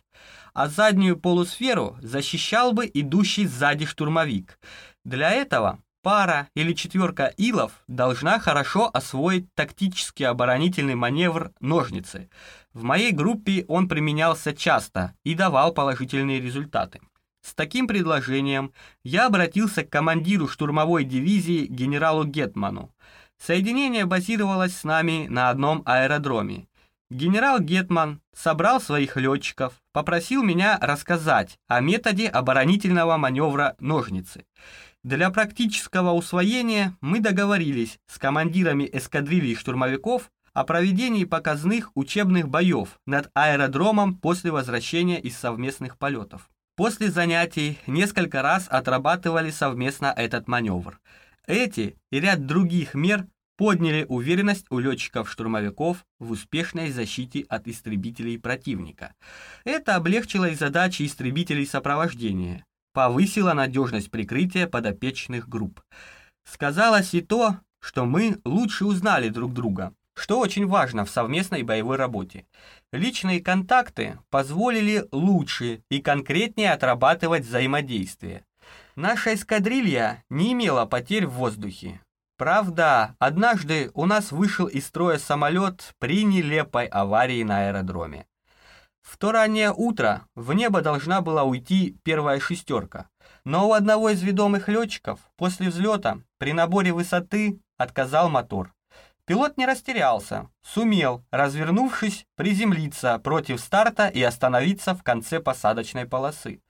а заднюю полусферу защищал бы идущий сзади штурмовик – для этого пара или четверка илов должна хорошо освоить тактический оборонительный маневр «ножницы». В моей группе он применялся часто и давал положительные результаты. С таким предложением я обратился к командиру штурмовой дивизии генералу Гетману. Соединение базировалось с нами на одном аэродроме. Генерал Гетман собрал своих летчиков, попросил меня рассказать о методе оборонительного маневра «ножницы». Для практического усвоения мы договорились с командирами эскадрильи штурмовиков о проведении показных учебных боев над аэродромом после возвращения из совместных полетов. После занятий несколько раз отрабатывали совместно этот маневр. Эти и ряд других мер подняли уверенность у летчиков-штурмовиков в успешной защите от истребителей противника. Это облегчило и задачи истребителей сопровождения повысила надежность прикрытия подопечных групп. Сказалось и то, что мы лучше узнали друг друга. что очень важно в совместной боевой работе. Личные контакты позволили лучше и конкретнее отрабатывать взаимодействие. Наша эскадрилья не имела потерь в воздухе. Правда, однажды у нас вышел из строя самолет при нелепой аварии на аэродроме. То раннее утро в небо должна была уйти первая шестерка, но у одного из ведомых летчиков после взлета при наборе высоты отказал мотор. Пилот не растерялся, сумел, развернувшись, приземлиться против старта и остановиться в конце посадочной полосы.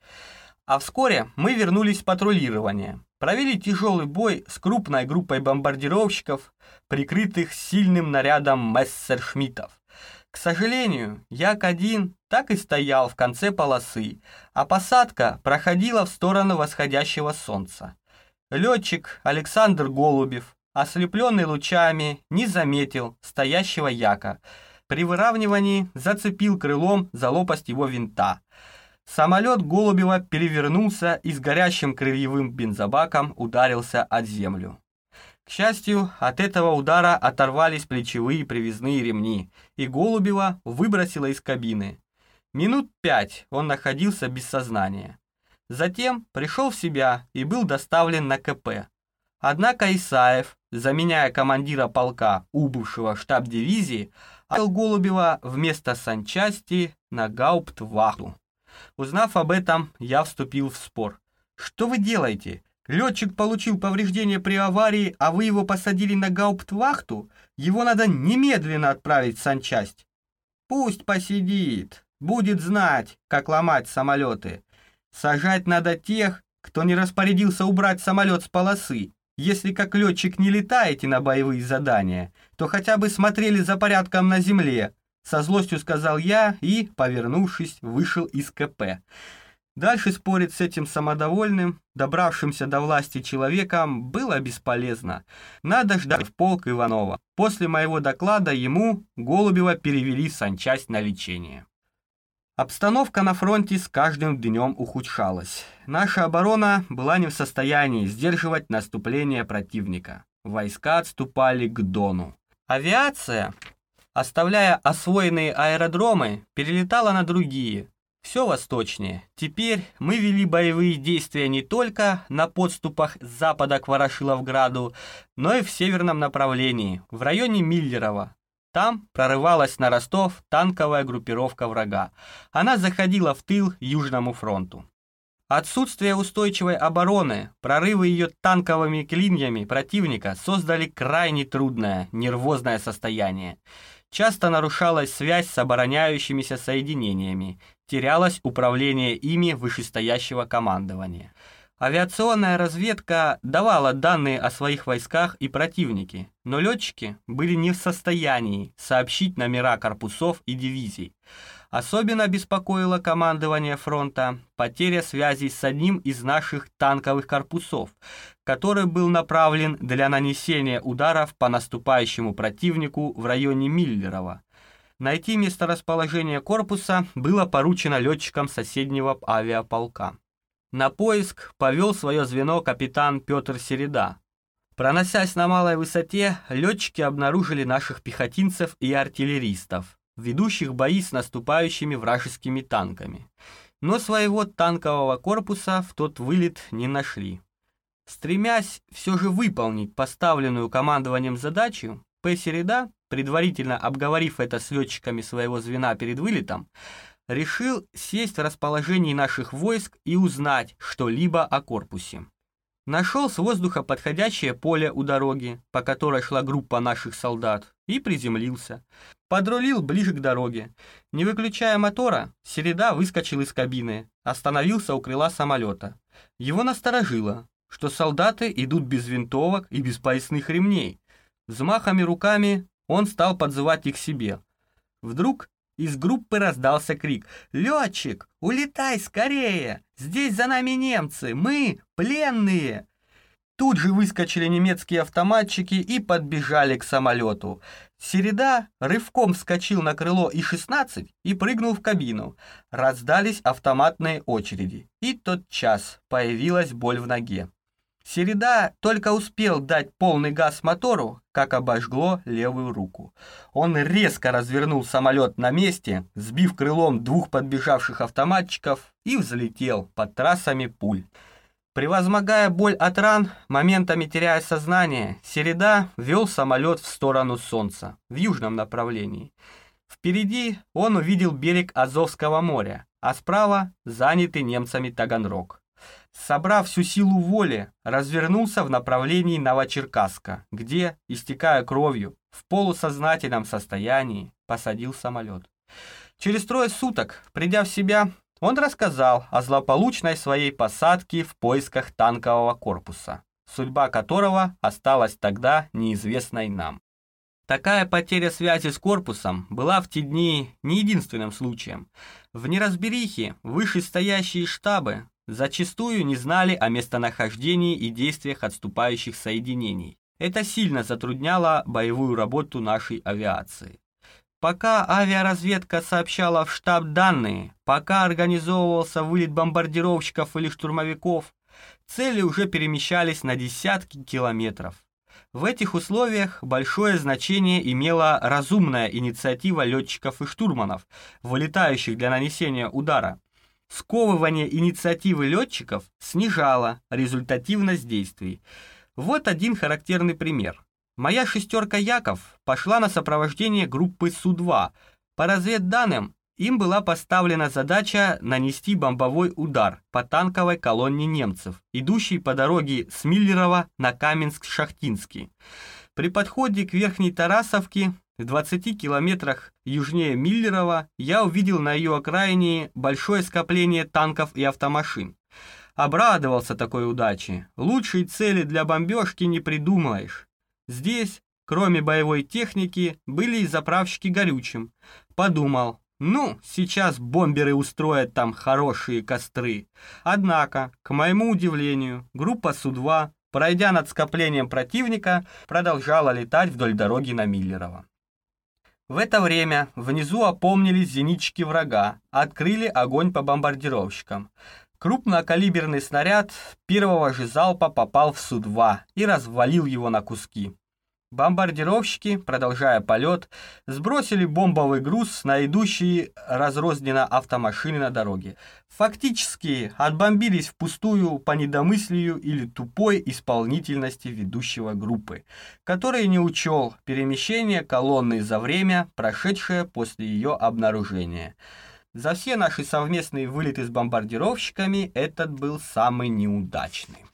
А вскоре мы вернулись в патрулирование. Провели тяжелый бой с крупной группой бомбардировщиков, прикрытых сильным нарядом мессершмиттов. К сожалению, Як-1 так и стоял в конце полосы, а посадка проходила в сторону восходящего солнца. Летчик Александр Голубев ослепленный лучами, не заметил стоящего яка. При выравнивании зацепил крылом за лопасть его винта. Самолет Голубева перевернулся и с горящим крыльевым бензобаком ударился от землю. К счастью, от этого удара оторвались плечевые привязные ремни, и Голубева выбросило из кабины. Минут пять он находился без сознания. Затем пришел в себя и был доставлен на КП. Однако Исаев, заменяя командира полка, убывшего штаб дивизии, отдал Голубева вместо санчасти на гауптвахту. Узнав об этом, я вступил в спор. «Что вы делаете? Летчик получил повреждения при аварии, а вы его посадили на гауптвахту? Его надо немедленно отправить в санчасть». «Пусть посидит, будет знать, как ломать самолеты. Сажать надо тех, кто не распорядился убрать самолет с полосы, если как летчик не летаете на боевые задания, то хотя бы смотрели за порядком на земле, со злостью сказал я и, повернувшись, вышел из КП. Дальше спорить с этим самодовольным, добравшимся до власти человеком, было бесполезно. Надо ждать в полк Иванова. После моего доклада ему, Голубева, перевели санчасть на лечение. Обстановка на фронте с каждым днем ухудшалась. Наша оборона была не в состоянии сдерживать наступление противника. Войска отступали к Дону. Авиация, оставляя освоенные аэродромы, перелетала на другие, все восточнее. Теперь мы вели боевые действия не только на подступах с запада к Ворошиловграду, но и в северном направлении, в районе Миллерова, там прорывалась на Ростов танковая группировка врага. Она заходила в тыл Южному фронту. Отсутствие устойчивой обороны, прорывы ее танковыми клиньями противника создали крайне трудное, нервозное состояние. Часто нарушалась связь с обороняющимися соединениями, терялось управление ими вышестоящего командования. Авиационная разведка давала данные о своих войсках и противнике, но летчики были не в состоянии сообщить номера корпусов и дивизий. Особенно беспокоило командование фронта потеря связи с одним из наших танковых корпусов, который был направлен для нанесения ударов по наступающему противнику в районе Миллерова. Найти месторасположение корпуса было поручено летчикам соседнего авиаполка. На поиск повел свое звено капитан Петр Середа. Проносясь на малой высоте, летчики обнаружили наших пехотинцев и артиллеристов, ведущих бои с наступающими вражескими танками. Но своего танкового корпуса в тот вылет не нашли. Стремясь все же выполнить поставленную командованием задачу, П. Середа, предварительно обговорив это с летчиками своего звена перед вылетом, решил сесть в расположении наших войск и узнать что-либо о корпусе. Нашел с воздуха подходящее поле у дороги, по которой шла группа наших солдат, и приземлился. Подрулил ближе к дороге. Не выключая мотора, Середа выскочил из кабины, остановился у крыла самолета. Его насторожило, что солдаты идут без винтовок и без поясных ремней. Взмахами руками он стал подзывать их себе. Вдруг из группы раздался крик «Летчик, улетай скорее! Здесь за нами немцы! Мы пленные!» Тут же выскочили немецкие автоматчики и подбежали к самолету. Середа рывком вскочил на крыло И-16 и прыгнул в кабину. Раздались автоматные очереди, и тот час появилась боль в ноге. Середа только успел дать полный газ мотору, как обожгло левую руку. Он резко развернул самолет на месте, сбив крылом двух подбежавших автоматчиков и взлетел под трассами пуль. Превозмогая боль от ран, моментами теряя сознание, Середа вел самолет в сторону Солнца, в южном направлении. Впереди он увидел берег Азовского моря, а справа занятый немцами Таганрог собрав всю силу воли, развернулся в направлении Новочеркасска, где, истекая кровью, в полусознательном состоянии посадил самолет. Через трое суток, придя в себя, он рассказал о злополучной своей посадке в поисках танкового корпуса, судьба которого осталась тогда неизвестной нам. Такая потеря связи с корпусом была в те дни не единственным случаем. В неразберихе вышестоящие штабы зачастую не знали о местонахождении и действиях отступающих соединений. Это сильно затрудняло боевую работу нашей авиации. Пока авиаразведка сообщала в штаб данные, пока организовывался вылет бомбардировщиков или штурмовиков, цели уже перемещались на десятки километров. В этих условиях большое значение имела разумная инициатива летчиков и штурманов, вылетающих для нанесения удара. Сковывание инициативы летчиков снижало результативность действий. Вот один характерный пример. Моя шестерка Яков пошла на сопровождение группы Су-2. По разведданным, им была поставлена задача нанести бомбовой удар по танковой колонне немцев, идущей по дороге с Миллерова на Каменск-Шахтинский. При подходе к Верхней Тарасовке в 20 километрах южнее Миллерова я увидел на ее окраине большое скопление танков и автомашин. Обрадовался такой удаче. Лучшей цели для бомбежки не придумаешь. Здесь, кроме боевой техники, были и заправщики горючим. Подумал, ну, сейчас бомберы устроят там хорошие костры. Однако, к моему удивлению, группа Су-2, пройдя над скоплением противника, продолжала летать вдоль дороги на Миллерово. В это время внизу опомнились зенитчики врага, открыли огонь по бомбардировщикам. Крупнокалиберный снаряд первого же залпа попал в Су-2 и развалил его на куски. Бомбардировщики, продолжая полет, сбросили бомбовый груз на идущие разрозненно автомашины на дороге. Фактически отбомбились впустую по недомыслию или тупой исполнительности ведущего группы, который не учел перемещение колонны за время, прошедшее после ее обнаружения. За все наши совместные вылеты с бомбардировщиками этот был самый неудачный.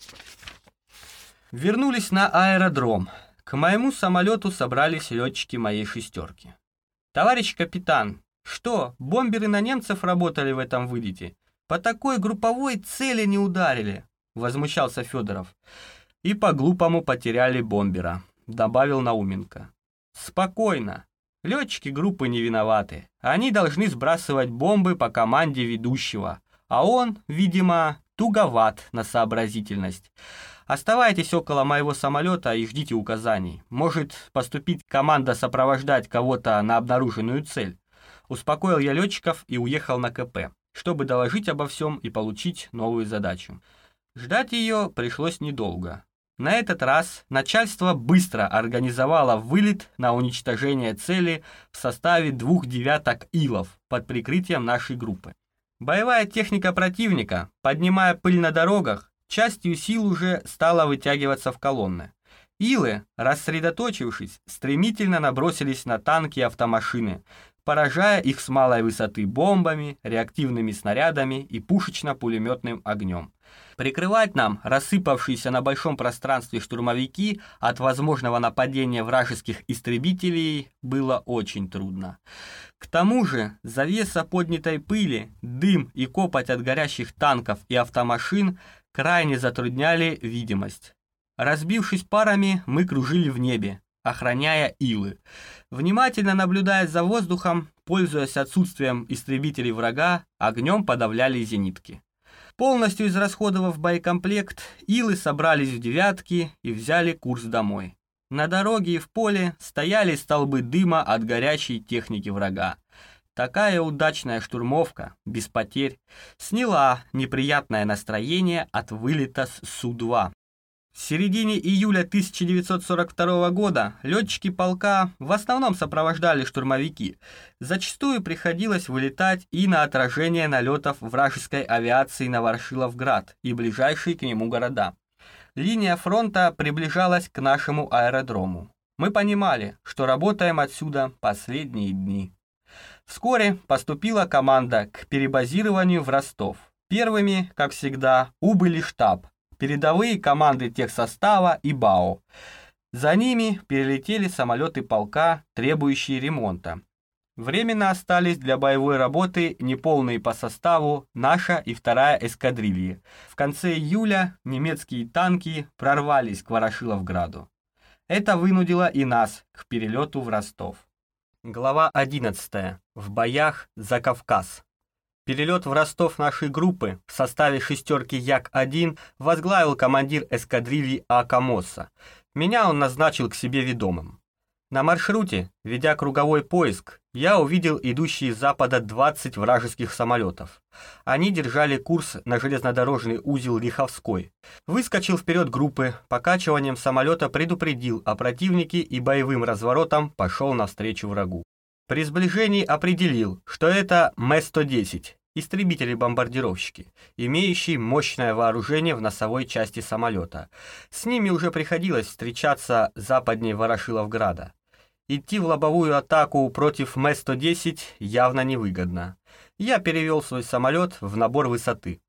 Вернулись на аэродром. К моему самолету собрались летчики моей шестерки. «Товарищ капитан, что, бомберы на немцев работали в этом вылете? По такой групповой цели не ударили», — возмущался Федоров. «И по-глупому потеряли бомбера», — добавил Науменко. «Спокойно. Летчики группы не виноваты. Они должны сбрасывать бомбы по команде ведущего, а он, видимо, туговат на сообразительность. Оставайтесь около моего самолета и ждите указаний. Может поступить команда сопровождать кого-то на обнаруженную цель. Успокоил я летчиков и уехал на КП, чтобы доложить обо всем и получить новую задачу. Ждать ее пришлось недолго. На этот раз начальство быстро организовало вылет на уничтожение цели в составе двух девяток Илов под прикрытием нашей группы. Боевая техника противника, поднимая пыль на дорогах, частью сил уже стала вытягиваться в колонны. Илы, рассредоточившись, стремительно набросились на танки и автомашины, поражая их с малой высоты бомбами, реактивными снарядами и пушечно-пулеметным огнем. Прикрывать нам рассыпавшиеся на большом пространстве штурмовики от возможного нападения вражеских истребителей было очень трудно. К тому же завеса поднятой пыли, дым и копоть от горящих танков и автомашин крайне затрудняли видимость. Разбившись парами, мы кружили в небе, охраняя илы. Внимательно наблюдая за воздухом, пользуясь отсутствием истребителей врага, огнем подавляли зенитки. Полностью израсходовав боекомплект, илы собрались в девятки и взяли курс домой. На дороге и в поле стояли столбы дыма от горячей техники врага. Такая удачная штурмовка, без потерь, сняла неприятное настроение от вылета с Су-2. С середины июля 1942 года летчики полка в основном сопровождали штурмовики. Зачастую приходилось вылетать и на отражение налетов вражеской авиации на Ворошиловград и ближайшие к нему города. Линия фронта приближалась к нашему аэродрому. Мы понимали, что работаем отсюда последние дни. Вскоре поступила команда к перебазированию в Ростов. Первыми, как всегда, убыли штаб, передовые команды техсостава и БАО. За ними перелетели самолеты полка, требующие ремонта. Временно остались для боевой работы неполные по составу наша и вторая эскадрильи. В конце июля немецкие танки прорвались к Ворошиловграду. Это вынудило и нас к перелету в Ростов. Глава 11. В боях за Кавказ. Перелет в Ростов нашей группы в составе шестерки Як-1 возглавил командир эскадрильи Акамоса. Меня он назначил к себе ведомым. На маршруте, ведя круговой поиск, я увидел идущие с запада 20 вражеских самолетов. Они держали курс на железнодорожный узел Лиховской. Выскочил вперед группы, покачиванием самолета предупредил о противнике и боевым разворотом пошел навстречу врагу. При сближении определил, что это М-110, истребители-бомбардировщики, имеющие мощное вооружение в носовой части самолета. С ними уже приходилось встречаться западнее Ворошиловграда. Идти в лобовую атаку против М-110 явно невыгодно. Я перевел свой самолет в набор высоты.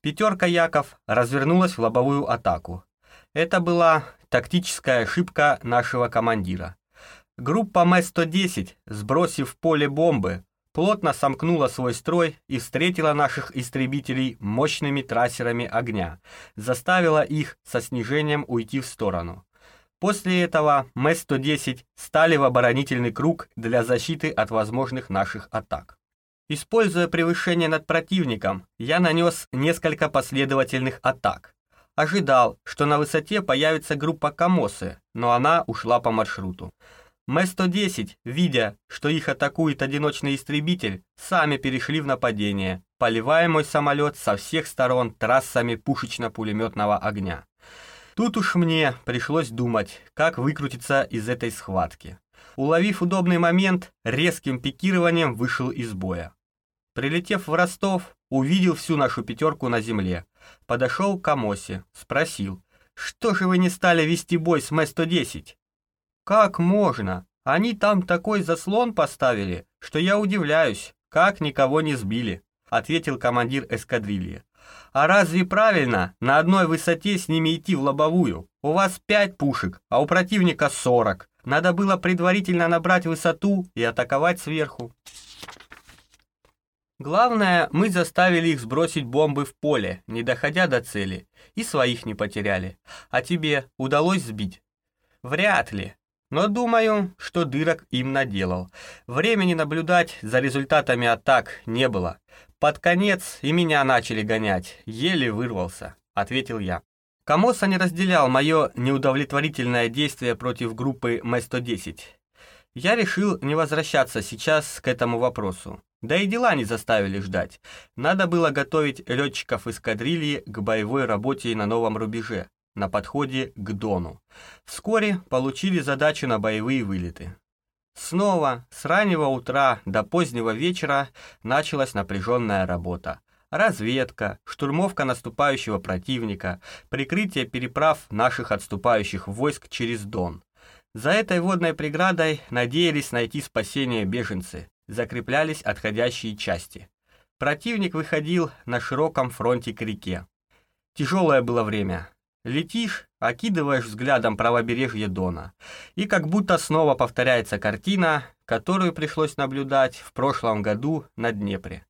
Пятерка Яков развернулась в лобовую атаку. Это была тактическая ошибка нашего командира. Группа М-110, сбросив поле бомбы, плотно сомкнула свой строй и встретила наших истребителей мощными трассерами огня, заставила их со снижением уйти в сторону. После этого М-110 стали в оборонительный круг для защиты от возможных наших атак. Используя превышение над противником, я нанес несколько последовательных атак. Ожидал, что на высоте появится группа Камосы, но она ушла по маршруту. М-110, видя, что их атакует одиночный истребитель, сами перешли в нападение, поливая мой самолет со всех сторон трассами пушечно-пулеметного огня. Тут уж мне пришлось думать, как выкрутиться из этой схватки. Уловив удобный момент, резким пикированием вышел из боя. Прилетев в Ростов, увидел всю нашу пятерку на земле. Подошел к Амосе, спросил, что же вы не стали вести бой с М-110? Как можно? Они там такой заслон поставили, что я удивляюсь, как никого не сбили, ответил командир эскадрильи. А разве правильно на одной высоте с ними идти в лобовую? У вас пять пушек, а у противника сорок. Надо было предварительно набрать высоту и атаковать сверху. Главное, мы заставили их сбросить бомбы в поле, не доходя до цели, и своих не потеряли. А тебе удалось сбить? Вряд ли. Но думаю, что дырок им наделал. Времени наблюдать за результатами атак не было. Под конец и меня начали гонять. Еле вырвался, ответил я. Камоса не разделял мое неудовлетворительное действие против группы М-110. Я решил не возвращаться сейчас к этому вопросу. Да и дела не заставили ждать. Надо было готовить летчиков эскадрильи к боевой работе на новом рубеже на подходе к Дону. Вскоре получили задачу на боевые вылеты. Снова с раннего утра до позднего вечера началась напряженная работа. Разведка, штурмовка наступающего противника, прикрытие переправ наших отступающих войск через Дон. За этой водной преградой надеялись найти спасение беженцы, закреплялись отходящие части. Противник выходил на широком фронте к реке. Тяжелое было время. Летишь, окидываешь взглядом правобережье Дона, и как будто снова повторяется картина, которую пришлось наблюдать в прошлом году на Днепре.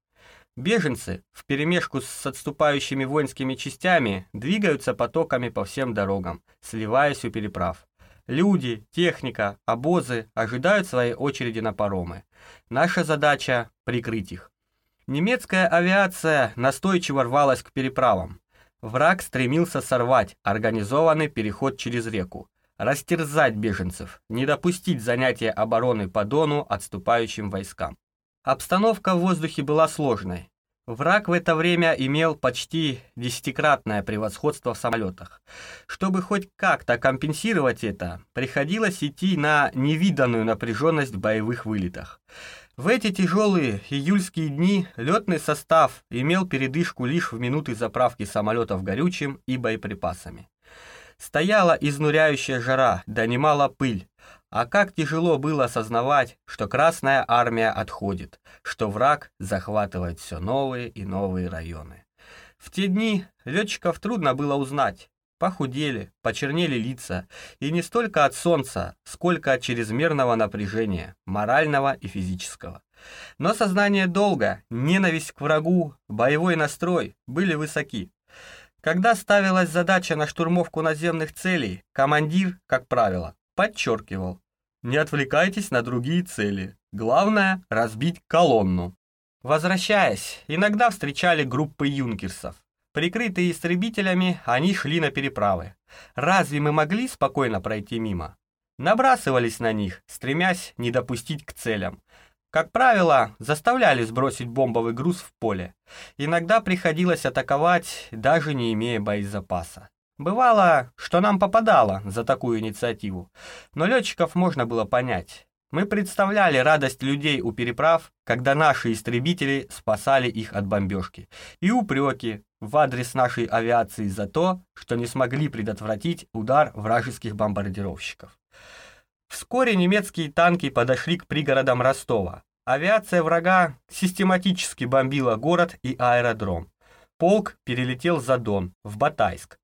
Беженцы, вперемешку с отступающими воинскими частями, двигаются потоками по всем дорогам, сливаясь у переправ. Люди, техника, обозы ожидают своей очереди на паромы. Наша задача – прикрыть их. Немецкая авиация настойчиво рвалась к переправам. Враг стремился сорвать организованный переход через реку, растерзать беженцев, не допустить занятия обороны по Дону отступающим войскам. Обстановка в воздухе была сложной. Враг в это время имел почти десятикратное превосходство в самолетах. Чтобы хоть как-то компенсировать это, приходилось идти на невиданную напряженность в боевых вылетах. В эти тяжелые июльские дни летный состав имел передышку лишь в минуты заправки самолетов горючим и боеприпасами. Стояла изнуряющая жара, да немало пыль, а как тяжело было осознавать, что Красная Армия отходит, что враг захватывает все новые и новые районы. В те дни летчиков трудно было узнать, Похудели, почернели лица, и не столько от солнца, сколько от чрезмерного напряжения, морального и физического. Но сознание долга, ненависть к врагу, боевой настрой были высоки. Когда ставилась задача на штурмовку наземных целей, командир, как правило, подчеркивал, не отвлекайтесь на другие цели, главное – разбить колонну. Возвращаясь, иногда встречали группы юнкерсов. Прикрытые истребителями, они шли на переправы. Разве мы могли спокойно пройти мимо? Набрасывались на них, стремясь не допустить к целям. Как правило, заставляли сбросить бомбовый груз в поле. Иногда приходилось атаковать, даже не имея боезапаса. Бывало, что нам попадало за такую инициативу, но летчиков можно было понять. Мы представляли радость людей у переправ, когда наши истребители спасали их от бомбежки, и упреки в адрес нашей авиации за то, что не смогли предотвратить удар вражеских бомбардировщиков. Вскоре немецкие танки подошли к пригородам Ростова. Авиация врага систематически бомбила город и аэродром. Полк перелетел за Дон, в Батайск,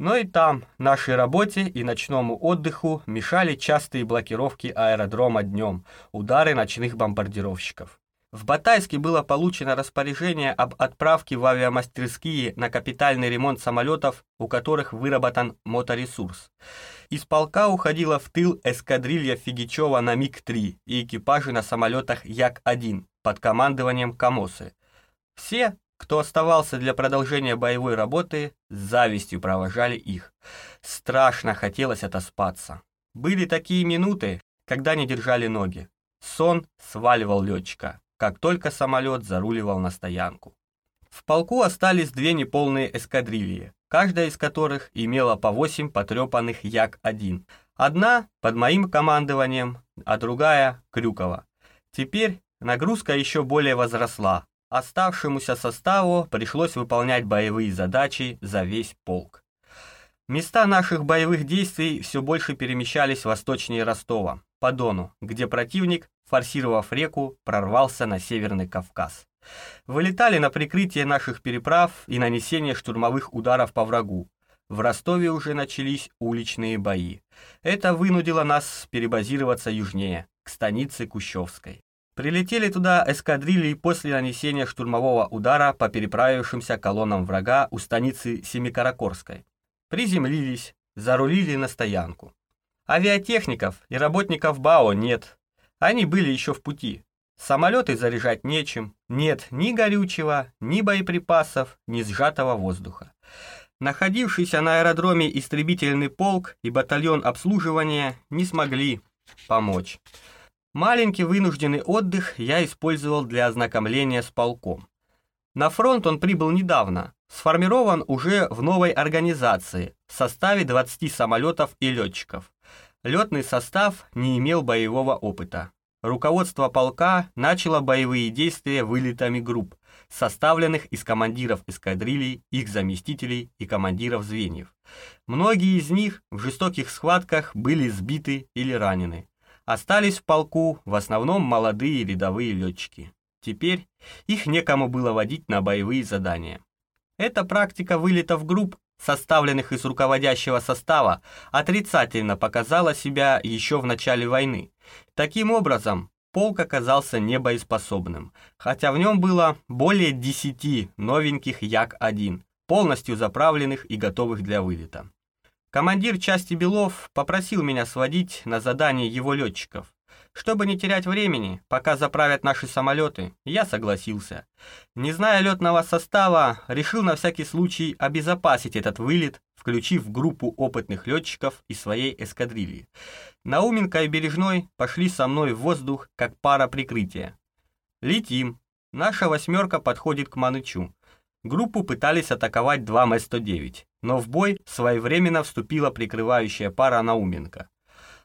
но и там нашей работе и ночному отдыху мешали частые блокировки аэродрома днем, удары ночных бомбардировщиков. В Батайске было получено распоряжение об отправке в авиамастерские на капитальный ремонт самолетов, у которых выработан моторесурс. Из полка уходила в тыл эскадрилья Фигичева на МиГ-3 и экипажи на самолетах Як-1 под командованием Камосы. Все, кто оставался для продолжения боевой работы, с завистью провожали их. Страшно хотелось отоспаться. Были такие минуты, когда не держали ноги. Сон сваливал летчика, как только самолет заруливал на стоянку. В полку остались две неполные эскадрильи, каждая из которых имела по восемь потрепанных Як-1. Одна под моим командованием, а другая — Крюкова. Теперь нагрузка еще более возросла, Оставшемуся составу пришлось выполнять боевые задачи за весь полк. Места наших боевых действий все больше перемещались восточнее Ростова, по Дону, где противник, форсировав реку, прорвался на Северный Кавказ. Вылетали на прикрытие наших переправ и нанесение штурмовых ударов по врагу. В Ростове уже начались уличные бои. Это вынудило нас перебазироваться южнее, к станице Кущевской. Прилетели туда эскадрильи после нанесения штурмового удара по переправившимся колоннам врага у станицы Семикаракорской. Приземлились, зарулили на стоянку. Авиатехников и работников БАО нет. Они были еще в пути. Самолеты заряжать нечем. Нет ни горючего, ни боеприпасов, ни сжатого воздуха. Находившийся на аэродроме истребительный полк и батальон обслуживания не смогли помочь. Маленький вынужденный отдых я использовал для ознакомления с полком. На фронт он прибыл недавно, сформирован уже в новой организации в составе 20 самолетов и летчиков. Летный состав не имел боевого опыта. Руководство полка начало боевые действия вылетами групп, составленных из командиров эскадрилей, их заместителей и командиров звеньев. Многие из них в жестоких схватках были сбиты или ранены. Остались в полку в основном молодые рядовые летчики. Теперь их некому было водить на боевые задания. Эта практика вылетов групп, составленных из руководящего состава, отрицательно показала себя еще в начале войны. Таким образом, полк оказался небоеспособным, хотя в нем было более 10 новеньких Як-1, полностью заправленных и готовых для вылета. Командир части Белов попросил меня сводить на задание его летчиков. Чтобы не терять времени, пока заправят наши самолеты, я согласился. Не зная летного состава, решил на всякий случай обезопасить этот вылет, включив группу опытных летчиков из своей эскадрильи. Науменко и Бережной пошли со мной в воздух, как пара прикрытия. Летим. Наша восьмерка подходит к Манычу. Группу пытались атаковать два М-109, но в бой своевременно вступила прикрывающая пара Науменко.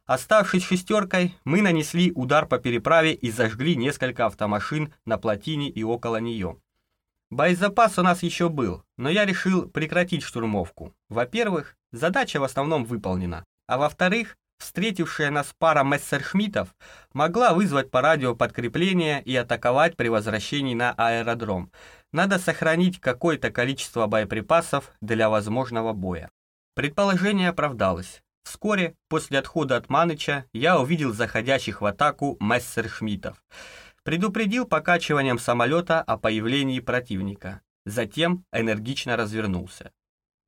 Оставшись шестеркой, мы нанесли удар по переправе и зажгли несколько автомашин на плотине и около нее. Боезапас у нас еще был, но я решил прекратить штурмовку. Во-первых, задача в основном выполнена, а во-вторых, встретившая нас пара мессершмиттов могла вызвать по радио подкрепление и атаковать при возвращении на аэродром. Надо сохранить какое-то количество боеприпасов для возможного боя. Предположение оправдалось. Вскоре, после отхода от Маныча, я увидел заходящих в атаку мессершмиттов. Предупредил покачиванием самолета о появлении противника. Затем энергично развернулся.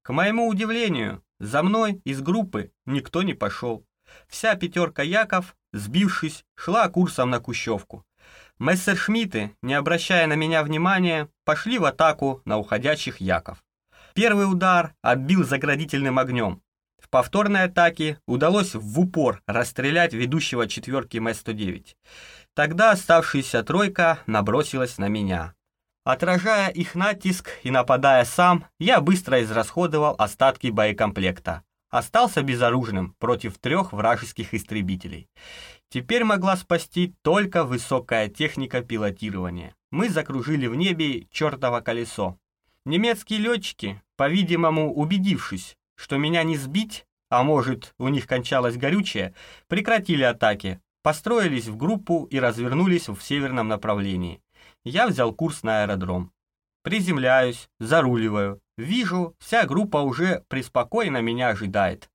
К моему удивлению, за мной из группы никто не пошел. Вся пятерка Яков, сбившись, шла курсом на Кущевку. Мессершмитты, не обращая на меня внимания, пошли в атаку на уходящих Яков. Первый удар отбил заградительным огнем. В повторной атаке удалось в упор расстрелять ведущего четверки М-109. Тогда оставшаяся тройка набросилась на меня. Отражая их натиск и нападая сам, я быстро израсходовал остатки боекомплекта. Остался безоружным против трех вражеских истребителей. Теперь могла спасти только высокая техника пилотирования. Мы закружили в небе чертово колесо. Немецкие летчики, по-видимому, убедившись, что меня не сбить, а может, у них кончалось горючее, прекратили атаки, построились в группу и развернулись в северном направлении. Я взял курс на аэродром. Приземляюсь, заруливаю. Вижу, вся группа уже преспокойно меня ожидает.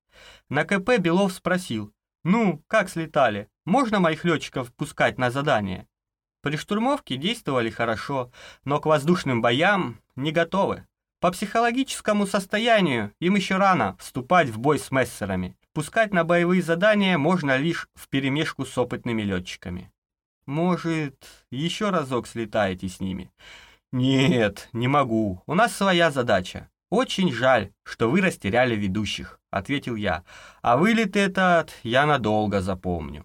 На КП Белов спросил, «Ну, как слетали? Можно моих летчиков пускать на задание?» При штурмовке действовали хорошо, но к воздушным боям не готовы. По психологическому состоянию им еще рано вступать в бой с мессерами. Пускать на боевые задания можно лишь вперемешку с опытными летчиками. Может, еще разок слетаете с ними? Нет, не могу. У нас своя задача. Очень жаль, что вы растеряли ведущих, ответил я. А вылет этот я надолго запомню.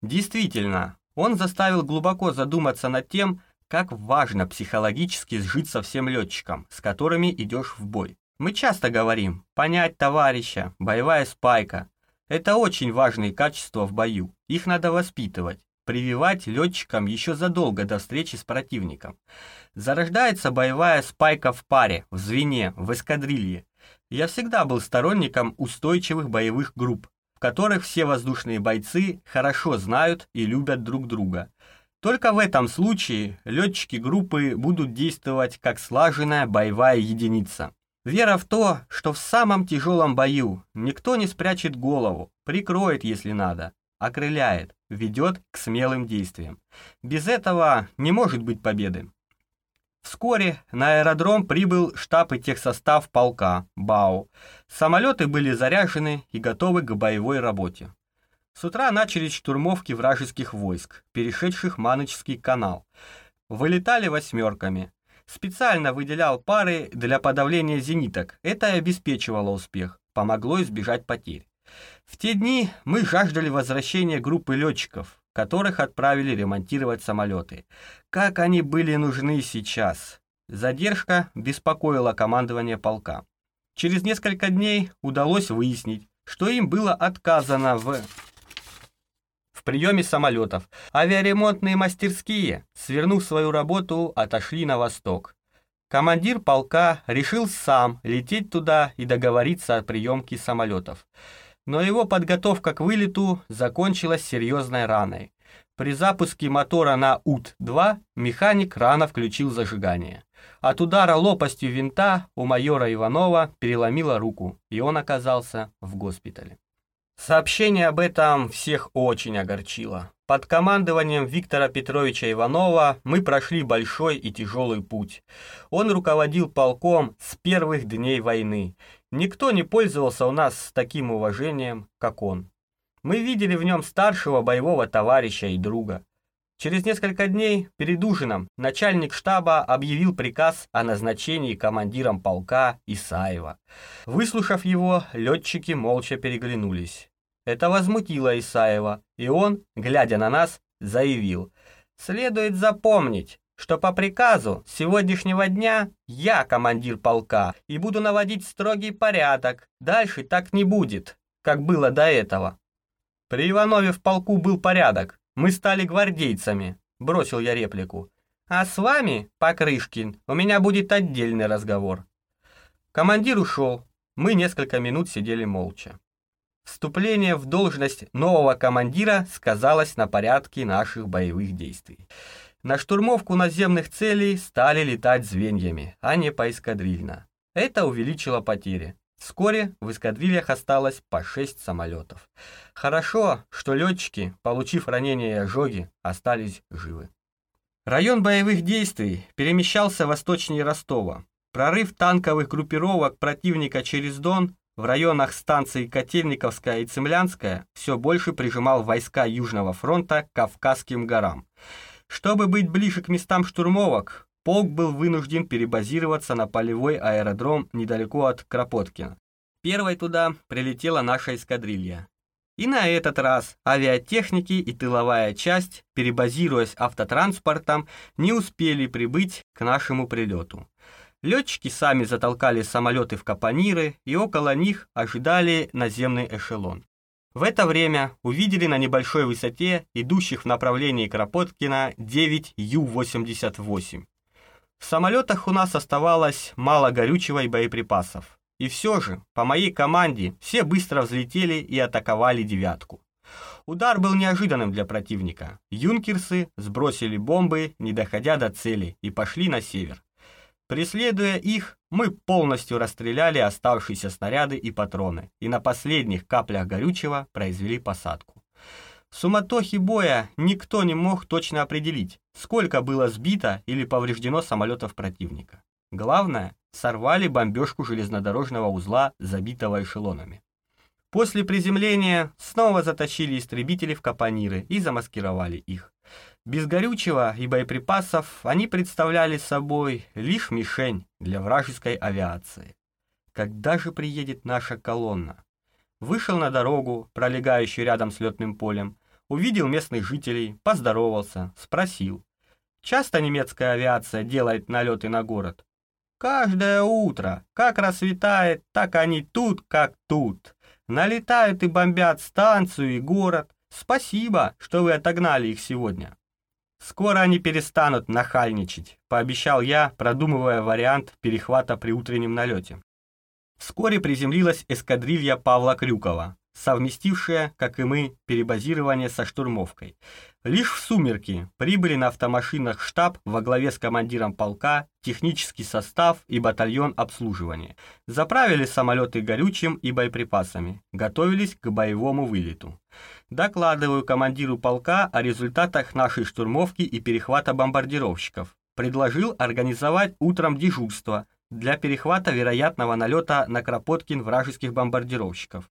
Действительно, он заставил глубоко задуматься над тем, как важно психологически сжиться всем летчикам, с которыми идешь в бой. Мы часто говорим «понять товарища», «боевая спайка». Это очень важные качества в бою, их надо воспитывать, прививать летчикам еще задолго до встречи с противником. Зарождается боевая спайка в паре, в звене, в эскадрилье. Я всегда был сторонником устойчивых боевых групп, в которых все воздушные бойцы хорошо знают и любят друг друга. Только в этом случае летчики группы будут действовать как слаженная боевая единица. Вера в то, что в самом тяжелом бою никто не спрячет голову, прикроет, если надо, окрыляет, ведет к смелым действиям. Без этого не может быть победы. Вскоре на аэродром прибыл штаб и техсостав полка БАУ. Самолеты были заряжены и готовы к боевой работе. С утра начались штурмовки вражеских войск, перешедших Маночский канал. Вылетали восьмерками. Специально выделял пары для подавления зениток. Это обеспечивало успех, помогло избежать потерь. В те дни мы жаждали возвращения группы летчиков, которых отправили ремонтировать самолеты. Как они были нужны сейчас? Задержка беспокоила командование полка. Через несколько дней удалось выяснить, что им было отказано в приеме самолетов. Авиаремонтные мастерские, свернув свою работу, отошли на восток. Командир полка решил сам лететь туда и договориться о приемке самолетов. Но его подготовка к вылету закончилась серьезной раной. При запуске мотора на УТ-2 механик рано включил зажигание. От удара лопастью винта у майора Иванова переломила руку, и он оказался в госпитале. Сообщение об этом всех очень огорчило. Под командованием Виктора Петровича Иванова мы прошли большой и тяжелый путь. Он руководил полком с первых дней войны. Никто не пользовался у нас таким уважением, как он. Мы видели в нем старшего боевого товарища и друга. Через несколько дней перед ужином начальник штаба объявил приказ о назначении командиром полка Исаева. Выслушав его, летчики молча переглянулись. Это возмутило Исаева, и он, глядя на нас, заявил, «Следует запомнить, что по приказу сегодняшнего дня я командир полка и буду наводить строгий порядок. Дальше так не будет, как было до этого. При Иванове в полку был порядок. Мы стали гвардейцами, бросил я реплику. А с вами, Покрышкин, у меня будет отдельный разговор. Командир ушел. Мы несколько минут сидели молча. Вступление в должность нового командира сказалось на порядке наших боевых действий. На штурмовку наземных целей стали летать звеньями, а не поэскадрильно. Это увеличило потери. Вскоре в эскадрильях осталось по 6 самолетов. Хорошо, что летчики, получив ранения и ожоги, остались живы. Район боевых действий перемещался восточнее Ростова. Прорыв танковых группировок противника через Дон в районах станций Котельниковская и Цемлянская все больше прижимал войска Южного фронта к Кавказским горам. Чтобы быть ближе к местам штурмовок, полк был вынужден перебазироваться на полевой аэродром недалеко от Кропоткина. Первой туда прилетела наша эскадрилья. И на этот раз авиатехники и тыловая часть, перебазируясь автотранспортом, не успели прибыть к нашему прилету. Летчики сами затолкали самолеты в капониры и около них ожидали наземный эшелон. В это время увидели на небольшой высоте, идущих в направлении Кропоткина, 9 Ю-88. В самолетах у нас оставалось мало горючего и боеприпасов. И все же, по моей команде, все быстро взлетели и атаковали «девятку». Удар был неожиданным для противника. Юнкерсы сбросили бомбы, не доходя до цели, и пошли на север. Преследуя их, мы полностью расстреляли оставшиеся снаряды и патроны, и на последних каплях горючего произвели посадку. В суматохе боя никто не мог точно определить, сколько было сбито или повреждено самолетов противника. Главное, сорвали бомбежку железнодорожного узла, забитого эшелонами. После приземления снова затащили истребители в капониры и замаскировали их. Без горючего и боеприпасов они представляли собой лишь мишень для вражеской авиации. Когда же приедет наша колонна? Вышел на дорогу, пролегающую рядом с летным полем, увидел местных жителей, поздоровался, спросил. Часто немецкая авиация делает налеты на город? Каждое утро, как рассветает, так они тут, как тут. Налетают и бомбят станцию и город. Спасибо, что вы отогнали их сегодня. «Скоро они перестанут нахальничать», — пообещал я, продумывая вариант перехвата при утреннем налете. Вскоре приземлилась эскадрилья Павла Крюкова, совместившая, как и мы, перебазирование со штурмовкой. Лишь в сумерки прибыли на автомашинах штаб во главе с командиром полка, технический состав и батальон обслуживания. Заправили самолеты горючим и боеприпасами, готовились к боевому вылету. Докладываю командиру полка о результатах нашей штурмовки и перехвата бомбардировщиков. Предложил организовать утром дежурство для перехвата вероятного налета на Кропоткин вражеских бомбардировщиков.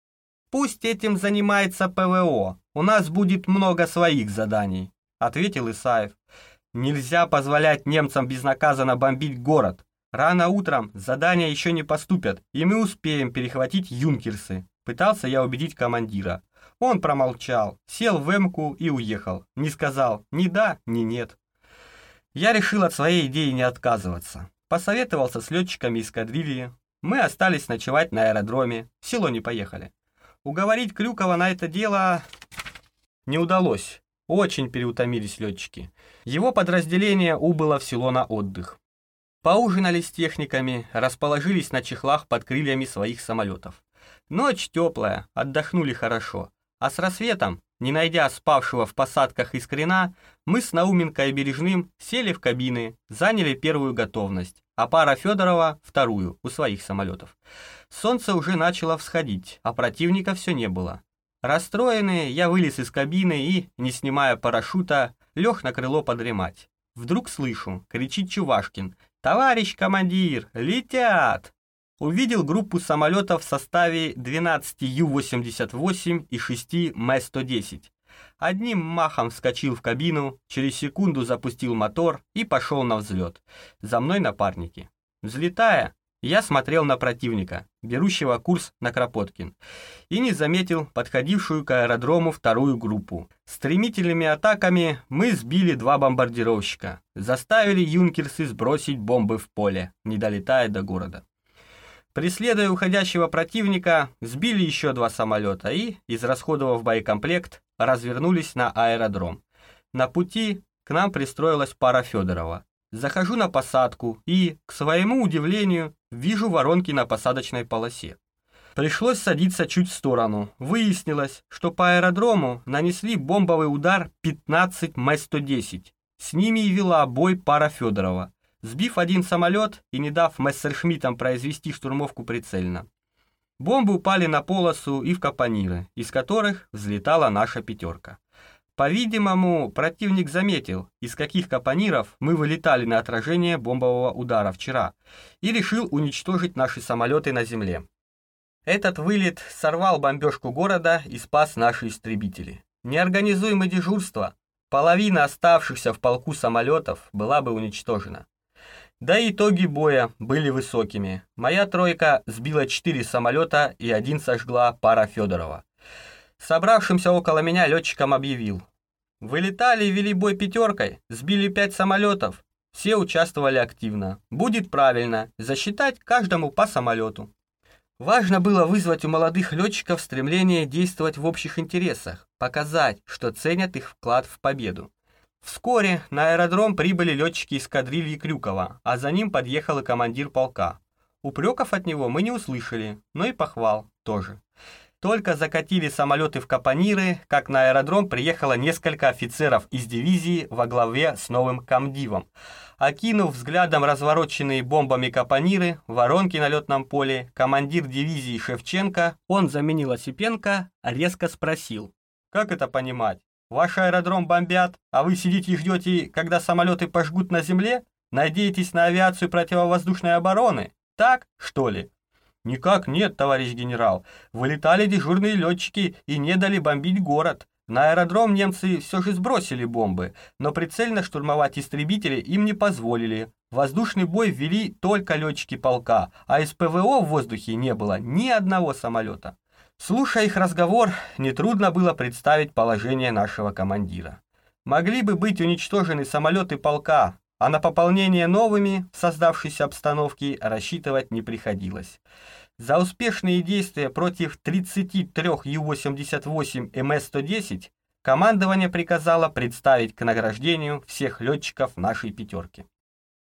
«Пусть этим занимается ПВО, у нас будет много своих заданий», — ответил Исаев. «Нельзя позволять немцам безнаказанно бомбить город. Рано утром задания еще не поступят, и мы успеем перехватить юнкерсы», — пытался я убедить командира. Он промолчал, сел в эмку и уехал. Не сказал ни да, ни нет. Я решил от своей идеи не отказываться. Посоветовался с летчиками эскадрильи. Мы остались ночевать на аэродроме, в село не поехали. Уговорить Крюкова на это дело не удалось. Очень переутомились летчики. Его подразделение убыло в село на отдых. Поужинали с техниками, расположились на чехлах под крыльями своих самолетов. Ночь теплая, отдохнули хорошо. А с рассветом, не найдя спавшего в посадках Искрена, мы с Науменко и Бережным сели в кабины, заняли первую готовность, а пара Федорова – вторую, у своих самолетов. Солнце уже начало всходить, а противника все не было. Расстроенный, я вылез из кабины и, не снимая парашюта, лег на крыло подремать. Вдруг слышу, кричит Чувашкин. «Товарищ командир, летят!» увидел группу самолетов в составе 12 Ю-88 и 6 М-110. Одним махом вскочил в кабину, через секунду запустил мотор и пошел на взлет. За мной напарники. Взлетая, Я смотрел на противника, берущего курс на Кропоткин, и не заметил подходившую к аэродрому вторую группу. Стремительными атаками мы сбили два бомбардировщика, заставили юнкерсы сбросить бомбы в поле, не долетая до города. Преследуя уходящего противника, сбили еще два самолета и, израсходовав боекомплект, развернулись на аэродром. На пути к нам пристроилась пара Федорова. Захожу на посадку и, к своему удивлению, вижу воронки на посадочной полосе. Пришлось садиться чуть в сторону. Выяснилось, что по аэродрому нанесли бомбовый удар 15 М-110. С ними и вела бой пара Федорова, сбив один самолет и не дав Мессершмиттам произвести штурмовку прицельно. Бомбы упали на полосу и в капониры, из которых взлетала наша пятерка. По-видимому, противник заметил, из каких капониров мы вылетали на отражение бомбового удара вчера, и решил уничтожить наши самолеты на земле. Этот вылет сорвал бомбежку города и спас наши истребители. Неорганизуемое дежурство, половина оставшихся в полку самолетов была бы уничтожена. Да и итоги боя были высокими. Моя тройка сбила четыре самолета и один сожгла пара Федорова. Собравшимся около меня летчикам объявил, Вылетали и вели бой пятеркой, сбили пять самолетов. Все участвовали активно. Будет правильно, засчитать каждому по самолету. Важно было вызвать у молодых летчиков стремление действовать в общих интересах, показать, что ценят их вклад в победу. Вскоре на аэродром прибыли летчики эскадрильи Крюкова, а за ним подъехал и командир полка. Упреков от него мы не услышали, но и похвал тоже. Только закатили самолеты в Капониры, как на аэродром приехало несколько офицеров из дивизии во главе с новым комдивом. Окинув взглядом развороченные бомбами Капониры, воронки на летном поле, командир дивизии Шевченко, он заменил Осипенко, резко спросил. «Как это понимать? Ваш аэродром бомбят, а вы сидите и ждете, когда самолеты пожгут на земле? Надеетесь на авиацию противовоздушной обороны? Так, что ли?» «Никак нет, товарищ генерал. Вылетали дежурные летчики и не дали бомбить город. На аэродром немцы все же сбросили бомбы, но прицельно штурмовать истребители им не позволили. Воздушный бой ввели только летчики полка, а из ПВО в воздухе не было ни одного самолета. Слушая их разговор, нетрудно было представить положение нашего командира. Могли бы быть уничтожены самолеты полка, а на пополнение новыми в создавшейся обстановке рассчитывать не приходилось. За успешные действия против 33 Ю-88 МС-110 командование приказало представить к награждению всех летчиков нашей пятерки.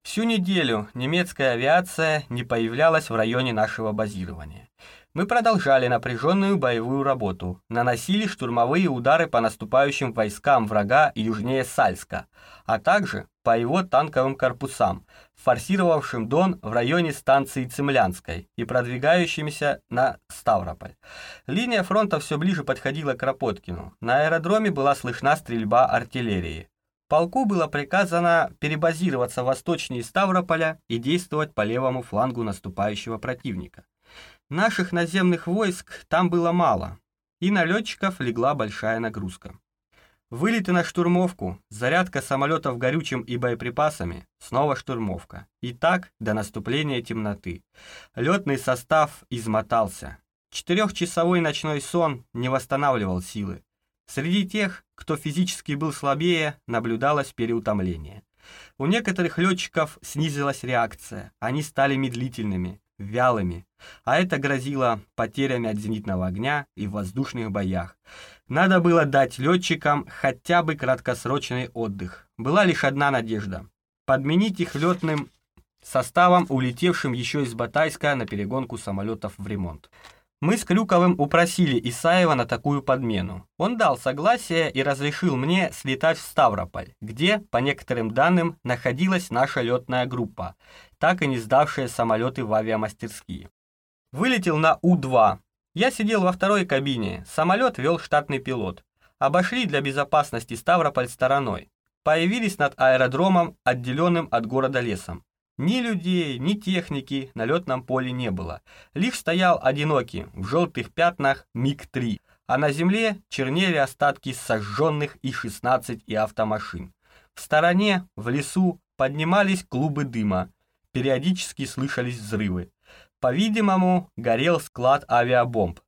Всю неделю немецкая авиация не появлялась в районе нашего базирования. Мы продолжали напряженную боевую работу, наносили штурмовые удары по наступающим войскам врага южнее Сальска, а также по его танковым корпусам, форсировавшим Дон в районе станции Цемлянской и продвигающимися на Ставрополь. Линия фронта все ближе подходила к Кропоткину. На аэродроме была слышна стрельба артиллерии. Полку было приказано перебазироваться восточнее Ставрополя и действовать по левому флангу наступающего противника. Наших наземных войск там было мало, и на летчиков легла большая нагрузка. Вылеты на штурмовку, зарядка самолетов горючим и боеприпасами, снова штурмовка. И так до наступления темноты. Летный состав измотался. Четырехчасовой ночной сон не восстанавливал силы. Среди тех, кто физически был слабее, наблюдалось переутомление. У некоторых летчиков снизилась реакция, они стали медлительными, вялыми, а это грозило потерями от зенитного огня и в воздушных боях. Надо было дать летчикам хотя бы краткосрочный отдых. Была лишь одна надежда – подменить их летным составом, улетевшим еще из Батайска на перегонку самолетов в ремонт. Мы с Крюковым упросили Исаева на такую подмену. Он дал согласие и разрешил мне слетать в Ставрополь, где, по некоторым данным, находилась наша летная группа, так и не сдавшая самолеты в авиамастерские. Вылетел на У-2. Я сидел во второй кабине, самолет вел штатный пилот. Обошли для безопасности Ставрополь стороной. Появились над аэродромом, отделенным от города лесом. Ни людей, ни техники на летном поле не было. Лишь стоял одинокий, в желтых пятнах МиГ-3, а на земле чернели остатки сожженных И-16 и автомашин. В стороне, в лесу, поднимались клубы дыма. периодически слышались взрывы. По-видимому, горел склад авиабомб.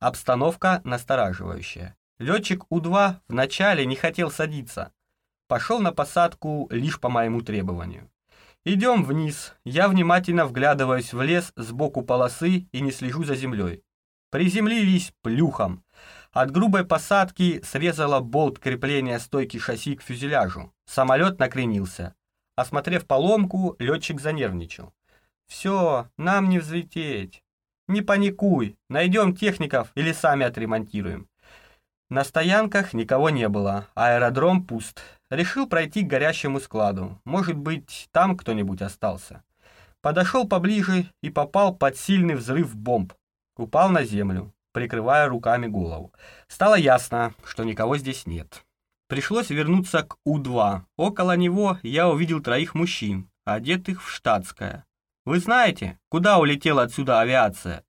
Обстановка настораживающая. Летчик У-2 вначале не хотел садиться. Пошел на посадку лишь по моему требованию. Идем вниз. Я внимательно вглядываюсь в лес сбоку полосы и не слежу за землей. Приземлились плюхом. От грубой посадки срезала болт крепления стойки шасси к фюзеляжу. Самолет накренился. Осмотрев поломку, летчик занервничал. «Все, нам не взлететь. Не паникуй, найдем техников или сами отремонтируем. На стоянках никого не было, аэродром пуст. Решил пройти к горящему складу. Может быть, там кто-нибудь остался. Подошел поближе и попал под сильный взрыв бомб. Упал на землю, прикрывая руками голову. Стало ясно, что никого здесь нет. Пришлось вернуться к У-2. Около него я увидел троих мужчин, одетых в штатское. «Вы знаете, куда улетела отсюда авиация?»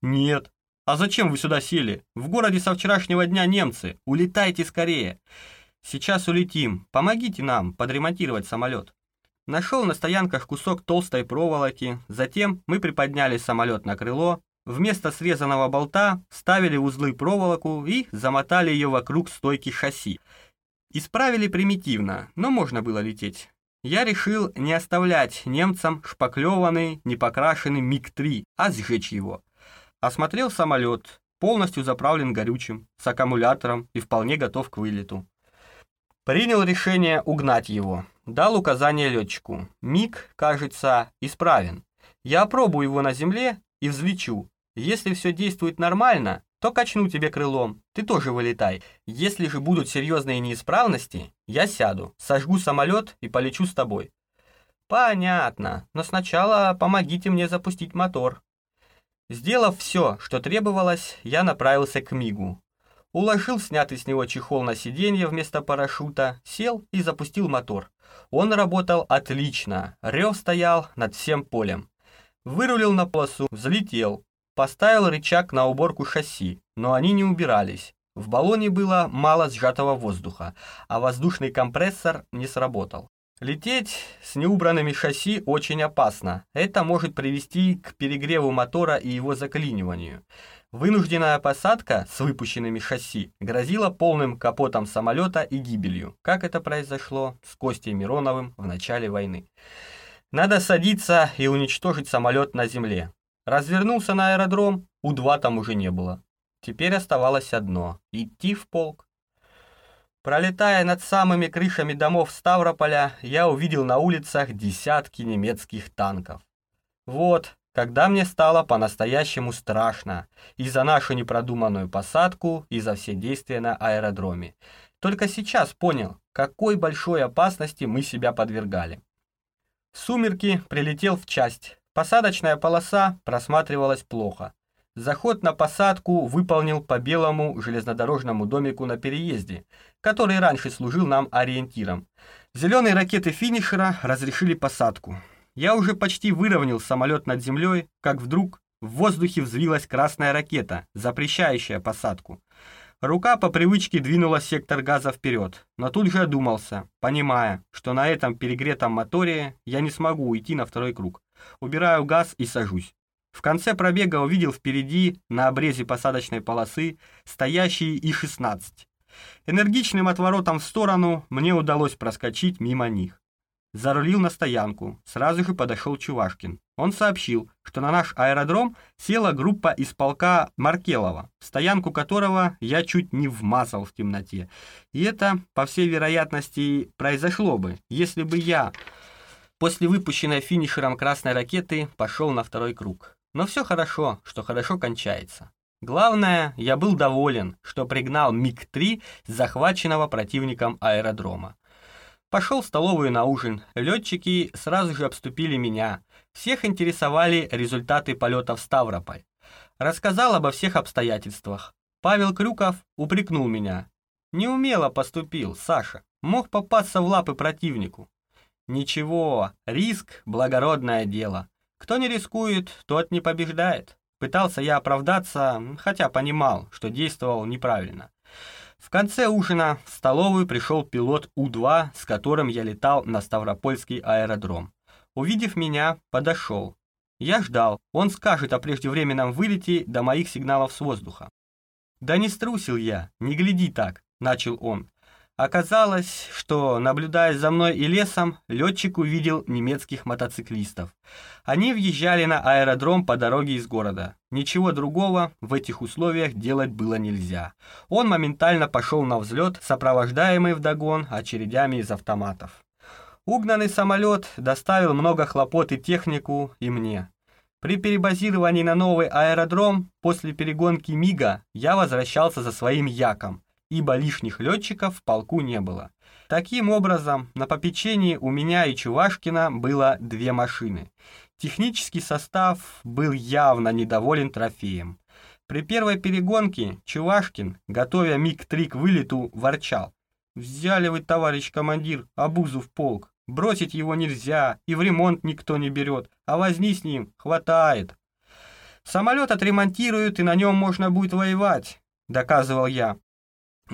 «Нет», «А зачем вы сюда сели? В городе со вчерашнего дня немцы. Улетайте скорее!» «Сейчас улетим. Помогите нам подремонтировать самолет». Нашел на стоянках кусок толстой проволоки, затем мы приподняли самолет на крыло, вместо срезанного болта ставили узлы проволоку и замотали ее вокруг стойки шасси. Исправили примитивно, но можно было лететь. Я решил не оставлять немцам шпаклеванный, непокрашенный МиГ-3, а сжечь его. Осмотрел самолет, полностью заправлен горючим, с аккумулятором и вполне готов к вылету. Принял решение угнать его. Дал указание летчику. МиГ, кажется, исправен. Я опробую его на земле и взлечу. Если все действует нормально, то качну тебе крылом, ты тоже вылетай. Если же будут серьезные неисправности, я сяду, сожгу самолет и полечу с тобой. Понятно, но сначала помогите мне запустить мотор. Сделав все, что требовалось, я направился к Мигу. Уложил снятый с него чехол на сиденье вместо парашюта, сел и запустил мотор. Он работал отлично, рев стоял над всем полем. Вырулил на полосу, взлетел, поставил рычаг на уборку шасси, но они не убирались. В баллоне было мало сжатого воздуха, а воздушный компрессор не сработал. Лететь с неубранными шасси очень опасно. Это может привести к перегреву мотора и его заклиниванию. Вынужденная посадка с выпущенными шасси грозила полным капотом самолета и гибелью, как это произошло с Костей Мироновым в начале войны. Надо садиться и уничтожить самолет на земле. Развернулся на аэродром, У-2 там уже не было. Теперь оставалось одно – идти в полк. Пролетая над самыми крышами домов Ставрополя, я увидел на улицах десятки немецких танков. Вот, когда мне стало по-настоящему страшно, и за нашу непродуманную посадку, и за все действия на аэродроме. Только сейчас понял, какой большой опасности мы себя подвергали. сумерки прилетел в часть. Посадочная полоса просматривалась плохо. Заход на посадку выполнил по белому железнодорожному домику на переезде, который раньше служил нам ориентиром. Зеленые ракеты финишера разрешили посадку. Я уже почти выровнял самолет над землей, как вдруг в воздухе взвилась красная ракета, запрещающая посадку. Рука по привычке двинула сектор газа вперед, но тут же одумался, понимая, что на этом перегретом моторе я не смогу уйти на второй круг. Убираю газ и сажусь. В конце пробега увидел впереди, на обрезе посадочной полосы, стоящие И-16. Энергичным отворотом в сторону мне удалось проскочить мимо них. Зарулил на стоянку, сразу же подошел Чувашкин. Он сообщил, что на наш аэродром села группа из полка Маркелова, стоянку которого я чуть не вмазал в темноте. И это, по всей вероятности, произошло бы, если бы я после выпущенной финишером красной ракеты пошел на второй круг. Но все хорошо, что хорошо кончается. Главное, я был доволен, что пригнал МиГ-3 с захваченного противником аэродрома. Пошел в столовую на ужин. Летчики сразу же обступили меня. Всех интересовали результаты полета в Ставрополь. Рассказал обо всех обстоятельствах. Павел Крюков упрекнул меня. Неумело поступил, Саша. Мог попасться в лапы противнику. Ничего, риск – благородное дело. Кто не рискует, тот не побеждает. Пытался я оправдаться, хотя понимал, что действовал неправильно. В конце ужина в столовую пришел пилот У-2, с которым я летал на Ставропольский аэродром. Увидев меня, подошел. Я ждал, он скажет о преждевременном вылете до моих сигналов с воздуха. «Да не струсил я, не гляди так», — начал он. Оказалось, что, наблюдая за мной и лесом, летчик увидел немецких мотоциклистов. Они въезжали на аэродром по дороге из города. Ничего другого в этих условиях делать было нельзя. Он моментально пошел на взлет, сопровождаемый вдогон очередями из автоматов. Угнанный самолет доставил много хлопот и технику, и мне. При перебазировании на новый аэродром после перегонки МИГа я возвращался за своим яком ибо лишних летчиков в полку не было. Таким образом, на попечении у меня и Чувашкина было две машины. Технический состав был явно недоволен трофеем. При первой перегонке Чувашкин, готовя МиГ-3 к вылету, ворчал. «Взяли вы, товарищ командир, обузу в полк. Бросить его нельзя, и в ремонт никто не берет, а возни с ним хватает». «Самолет отремонтируют, и на нем можно будет воевать», — доказывал я.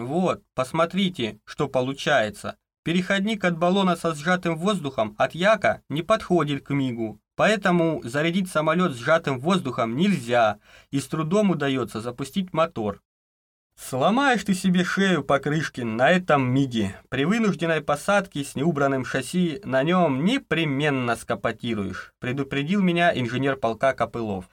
Вот, посмотрите, что получается. Переходник от баллона со сжатым воздухом от яка не подходит к МИГу, поэтому зарядить самолет сжатым воздухом нельзя, и с трудом удается запустить мотор. Сломаешь ты себе шею, Покрышкин, на этом МИГе. При вынужденной посадке с неубранным шасси на нем непременно скопотируешь, предупредил меня инженер полка Копылов.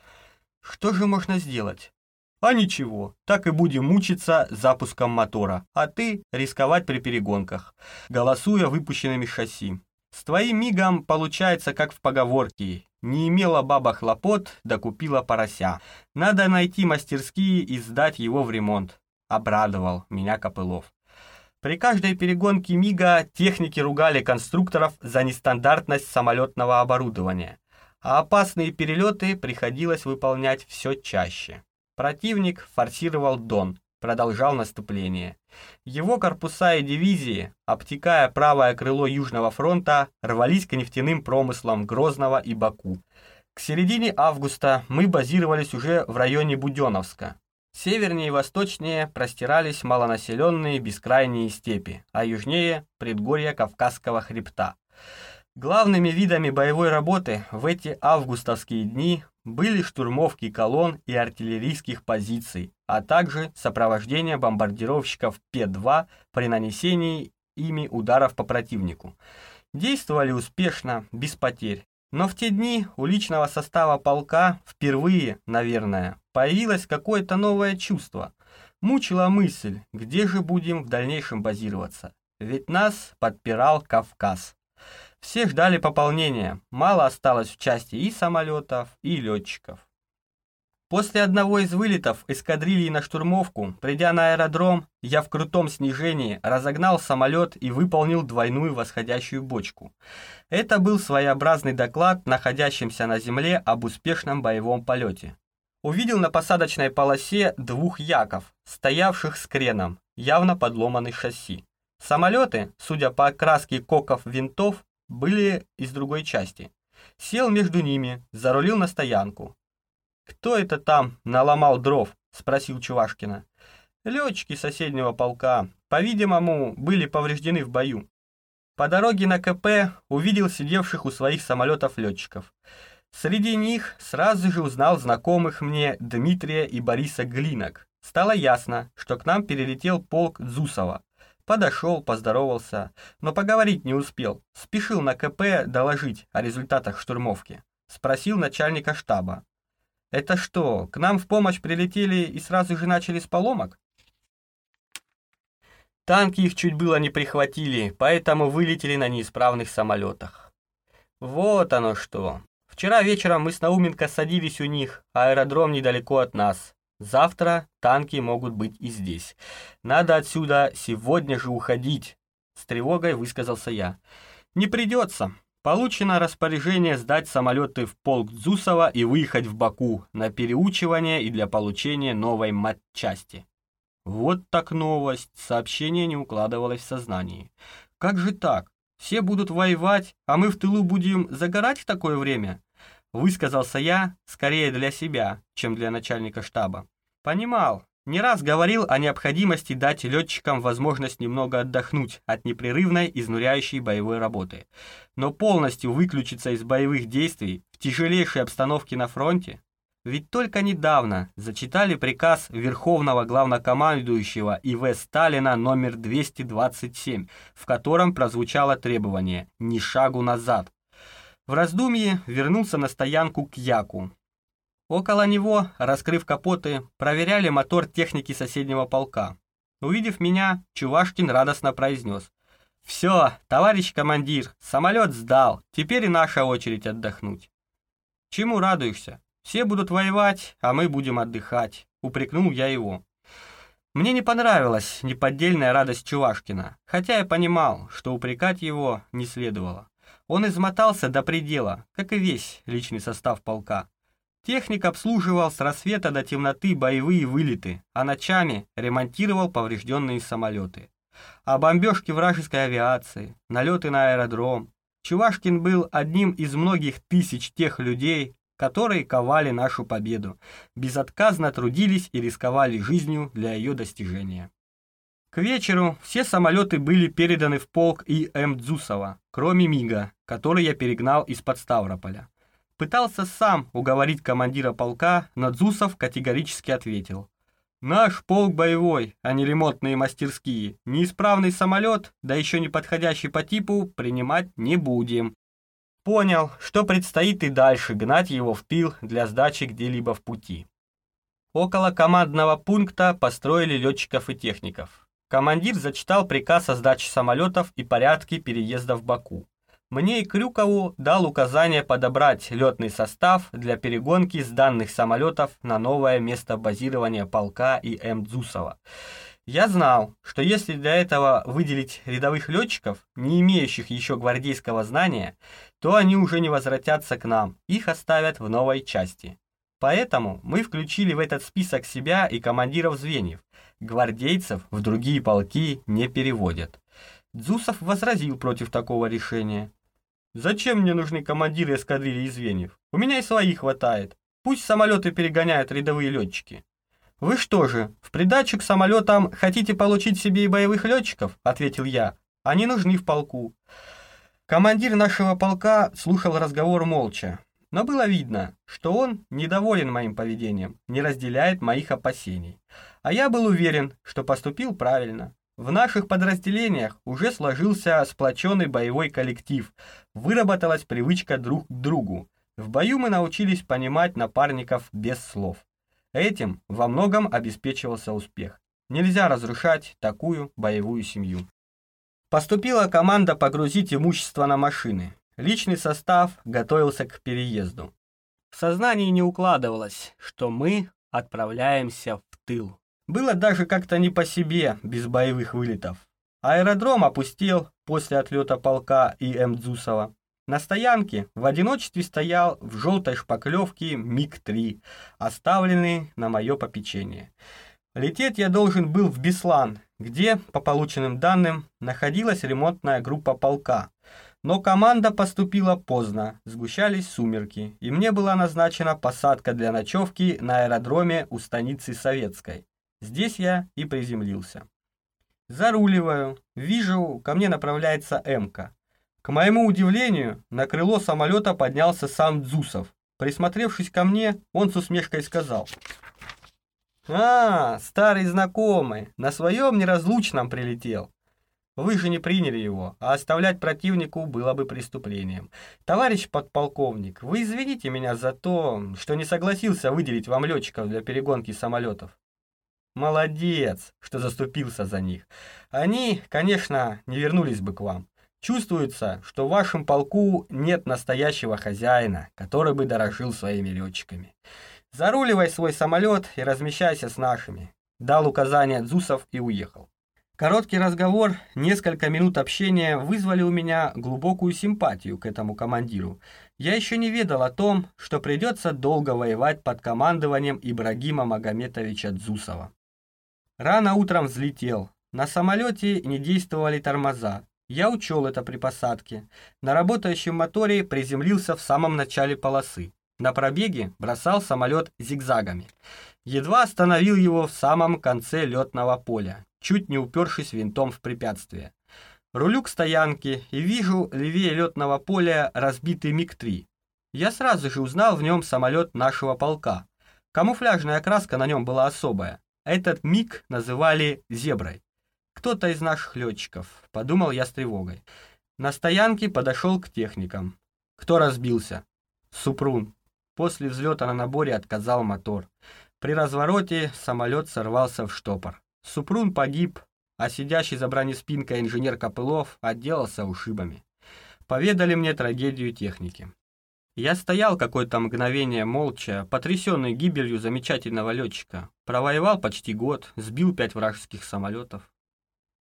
Что же можно сделать? А ничего, так и будем мучиться запуском мотора, а ты рисковать при перегонках, голосуя выпущенными шасси. С твоим мигом получается как в поговорке «Не имела баба хлопот, да порося». Надо найти мастерские и сдать его в ремонт. Обрадовал меня Копылов. При каждой перегонке МИГа техники ругали конструкторов за нестандартность самолетного оборудования, а опасные перелеты приходилось выполнять все чаще. Противник форсировал Дон, продолжал наступление. Его корпуса и дивизии, обтекая правое крыло Южного фронта, рвались к нефтяным промыслам Грозного и Баку. К середине августа мы базировались уже в районе Буденновска. Севернее и восточнее простирались малонаселенные бескрайние степи, а южнее – предгорья Кавказского хребта. Главными видами боевой работы в эти августовские дни были штурмовки колонн и артиллерийских позиций, а также сопровождение бомбардировщиков П-2 при нанесении ими ударов по противнику. Действовали успешно, без потерь. Но в те дни у личного состава полка впервые, наверное, появилось какое-то новое чувство. Мучила мысль, где же будем в дальнейшем базироваться. Ведь нас подпирал Кавказ. Все ждали пополнения, мало осталось в части и самолетов, и летчиков. После одного из вылетов эскадрильи на штурмовку, придя на аэродром, я в крутом снижении разогнал самолет и выполнил двойную восходящую бочку. Это был своеобразный доклад находящимся на земле об успешном боевом полете. Увидел на посадочной полосе двух яков, стоявших с креном, явно подломанный шасси. Самолеты, судя по окраске коков винтов, были из другой части. Сел между ними, зарулил на стоянку. «Кто это там наломал дров?» — спросил Чувашкина. «Летчики соседнего полка, по-видимому, были повреждены в бою. По дороге на КП увидел сидевших у своих самолетов летчиков. Среди них сразу же узнал знакомых мне Дмитрия и Бориса Глинок. Стало ясно, что к нам перелетел полк Зусова. Подошел, поздоровался, но поговорить не успел. Спешил на КП доложить о результатах штурмовки. Спросил начальника штаба. «Это что, к нам в помощь прилетели и сразу же начали с поломок?» Танки их чуть было не прихватили, поэтому вылетели на неисправных самолетах. Вот оно что. Вчера вечером мы с Науменко садились у них, аэродром недалеко от нас. Завтра танки могут быть и здесь. Надо отсюда сегодня же уходить, с тревогой высказался я. Не придется. Получено распоряжение сдать самолеты в полк Дзусова и выехать в Баку на переучивание и для получения новой матчасти. Вот так новость, сообщение не укладывалось в сознании. Как же так? Все будут воевать, а мы в тылу будем загорать в такое время? Высказался я скорее для себя, чем для начальника штаба. Понимал, Не раз говорил о необходимости дать летчикам возможность немного отдохнуть от непрерывной, изнуряющей боевой работы. Но полностью выключиться из боевых действий в тяжелейшей обстановке на фронте ведь только недавно зачитали приказ Верховного главнокомандующего И.В. Сталина номер 227, в котором прозвучало требование «ни шагу назад». В раздумье вернулся на стоянку к Яку. Около него, раскрыв капоты, проверяли мотор техники соседнего полка. Увидев меня, Чувашкин радостно произнес. «Все, товарищ командир, самолет сдал, теперь и наша очередь отдохнуть». «Чему радуешься? Все будут воевать, а мы будем отдыхать», — упрекнул я его. Мне не понравилась неподдельная радость Чувашкина, хотя я понимал, что упрекать его не следовало. Он измотался до предела, как и весь личный состав полка. Техник обслуживал с рассвета до темноты боевые вылеты, а ночами ремонтировал поврежденные самолеты. А бомбежки вражеской авиации, налеты на аэродром. Чувашкин был одним из многих тысяч тех людей, которые ковали нашу победу, безотказно трудились и рисковали жизнью для ее достижения. К вечеру все самолеты были переданы в полк И.М. Дзусова, кроме МиГа, который я перегнал из-под Ставрополя. Пытался сам уговорить командира полка, но Дзусов категорически ответил. «Наш полк боевой, а не ремонтные мастерские. Неисправный самолет, да еще не подходящий по типу, принимать не будем. Понял, что предстоит и дальше гнать его в тыл для сдачи где-либо в пути. Около командного пункта построили летчиков и техников. Командир зачитал приказ о сдаче самолетов и порядке переезда в Баку. Мне и Крюкову дал указание подобрать летный состав для перегонки с данных самолетов на новое место базирования полка и М. Дзусова. Я знал, что если для этого выделить рядовых летчиков, не имеющих еще гвардейского знания, то они уже не возвратятся к нам, их оставят в новой части. Поэтому мы включили в этот список себя и командиров звеньев. Гвардейцев в другие полки не переводят. Дзусов возразил против такого решения. «Зачем мне нужны командиры эскадрильи звеньев? У меня и своих хватает. Пусть самолеты перегоняют рядовые летчики». «Вы что же, в придачу к самолетам хотите получить себе и боевых летчиков?» – ответил я. «Они нужны в полку». Командир нашего полка слушал разговор молча, но было видно, что он недоволен моим поведением, не разделяет моих опасений. А я был уверен, что поступил правильно. В наших подразделениях уже сложился сплоченный боевой коллектив, выработалась привычка друг к другу. В бою мы научились понимать напарников без слов. Этим во многом обеспечивался успех. Нельзя разрушать такую боевую семью. Поступила команда погрузить имущество на машины. Личный состав готовился к переезду. В сознании не укладывалось, что мы отправляемся в тыл. Было даже как-то не по себе без боевых вылетов. Аэродром опустел после отлета полка И.М. Дзусова. На стоянке в одиночестве стоял в желтой шпаклевке МиГ-3, оставленный на мое попечение. Лететь я должен был в Беслан, где, по полученным данным, находилась ремонтная группа полка. Но команда поступила поздно, сгущались сумерки, и мне была назначена посадка для ночевки на аэродроме у станицы Советской. Здесь я и приземлился. Заруливаю, вижу, ко мне направляется Эмка. К моему удивлению, на крыло самолета поднялся сам Дзусов. Присмотревшись ко мне, он с усмешкой сказал. «А, старый знакомый, на своем неразлучном прилетел. Вы же не приняли его, а оставлять противнику было бы преступлением. Товарищ подполковник, вы извините меня за то, что не согласился выделить вам летчиков для перегонки самолетов. Молодец, что заступился за них. Они, конечно, не вернулись бы к вам. Чувствуется, что в вашем полку нет настоящего хозяина, который бы дорожил своими летчиками. Заруливай свой самолет и размещайся с нашими. Дал указание Дзусов и уехал. Короткий разговор, несколько минут общения вызвали у меня глубокую симпатию к этому командиру. Я еще не ведал о том, что придется долго воевать под командованием Ибрагима Магометовича Дзусова. Рано утром взлетел. На самолете не действовали тормоза. Я учел это при посадке. На работающем моторе приземлился в самом начале полосы. На пробеге бросал самолет зигзагами. Едва остановил его в самом конце летного поля, чуть не упершись винтом в препятствие. Рулю к стоянке и вижу левее летного поля разбитый МиГ-3. Я сразу же узнал в нем самолет нашего полка. Камуфляжная краска на нем была особая. Этот МиГ называли «зеброй». Кто-то из наших летчиков, подумал я с тревогой. На стоянке подошел к техникам. Кто разбился? Супрун. После взлета на наборе отказал мотор. При развороте самолет сорвался в штопор. Супрун погиб, а сидящий за бронеспинкой инженер Копылов отделался ушибами. Поведали мне трагедию техники. Я стоял какое-то мгновение молча, потрясенный гибелью замечательного летчика. Провоевал почти год, сбил пять вражеских самолетов.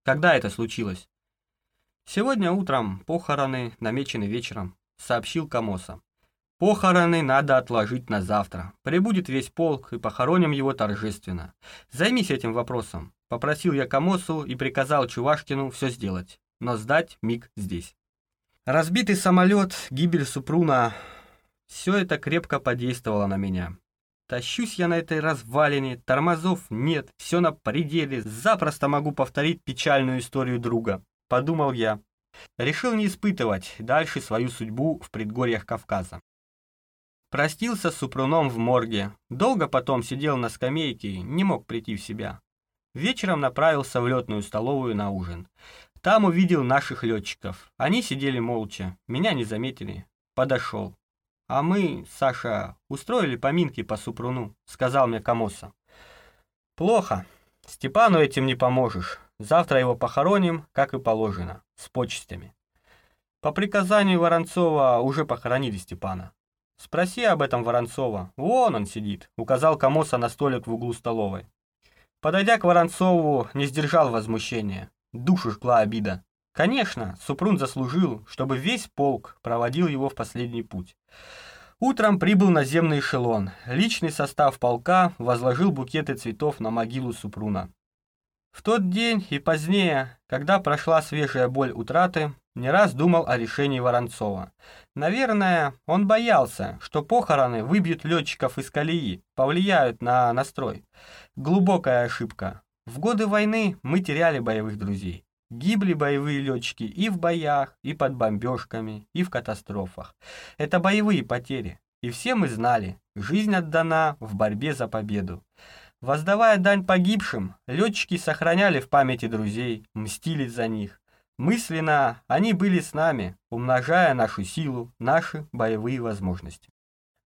Когда это случилось? Сегодня утром похороны намечены вечером, сообщил Камоса. Похороны надо отложить на завтра. Прибудет весь полк и похороним его торжественно. Займись этим вопросом. Попросил я Камосу и приказал Чувашкину все сделать, но сдать миг здесь. Разбитый самолет, гибель Супруна — все это крепко подействовало на меня. Тащусь я на этой развалине, тормозов нет, все на пределе, запросто могу повторить печальную историю друга. Подумал я. Решил не испытывать дальше свою судьбу в предгорьях Кавказа. Простился с Супруном в морге. Долго потом сидел на скамейке, не мог прийти в себя. Вечером направился в летную столовую на ужин. Там увидел наших летчиков. Они сидели молча, меня не заметили. Подошел. «А мы, Саша, устроили поминки по Супруну», — сказал мне Камоса. «Плохо. Степану этим не поможешь. Завтра его похороним, как и положено, с почестями». По приказанию Воронцова уже похоронили Степана. «Спроси об этом Воронцова. Вон он сидит», — указал Камоса на столик в углу столовой. Подойдя к Воронцову, не сдержал возмущения. Душу жгла обида. Конечно, Супрун заслужил, чтобы весь полк проводил его в последний путь. Утром прибыл наземный эшелон. Личный состав полка возложил букеты цветов на могилу Супруна. В тот день и позднее, когда прошла свежая боль утраты, не раз думал о решении Воронцова. Наверное, он боялся, что похороны выбьют летчиков из колеи, повлияют на настрой. Глубокая ошибка. В годы войны мы теряли боевых друзей. Гибли боевые летчики и в боях, и под бомбежками, и в катастрофах. Это боевые потери. И все мы знали, жизнь отдана в борьбе за победу. Воздавая дань погибшим, летчики сохраняли в памяти друзей, мстили за них. Мысленно они были с нами, умножая нашу силу, наши боевые возможности.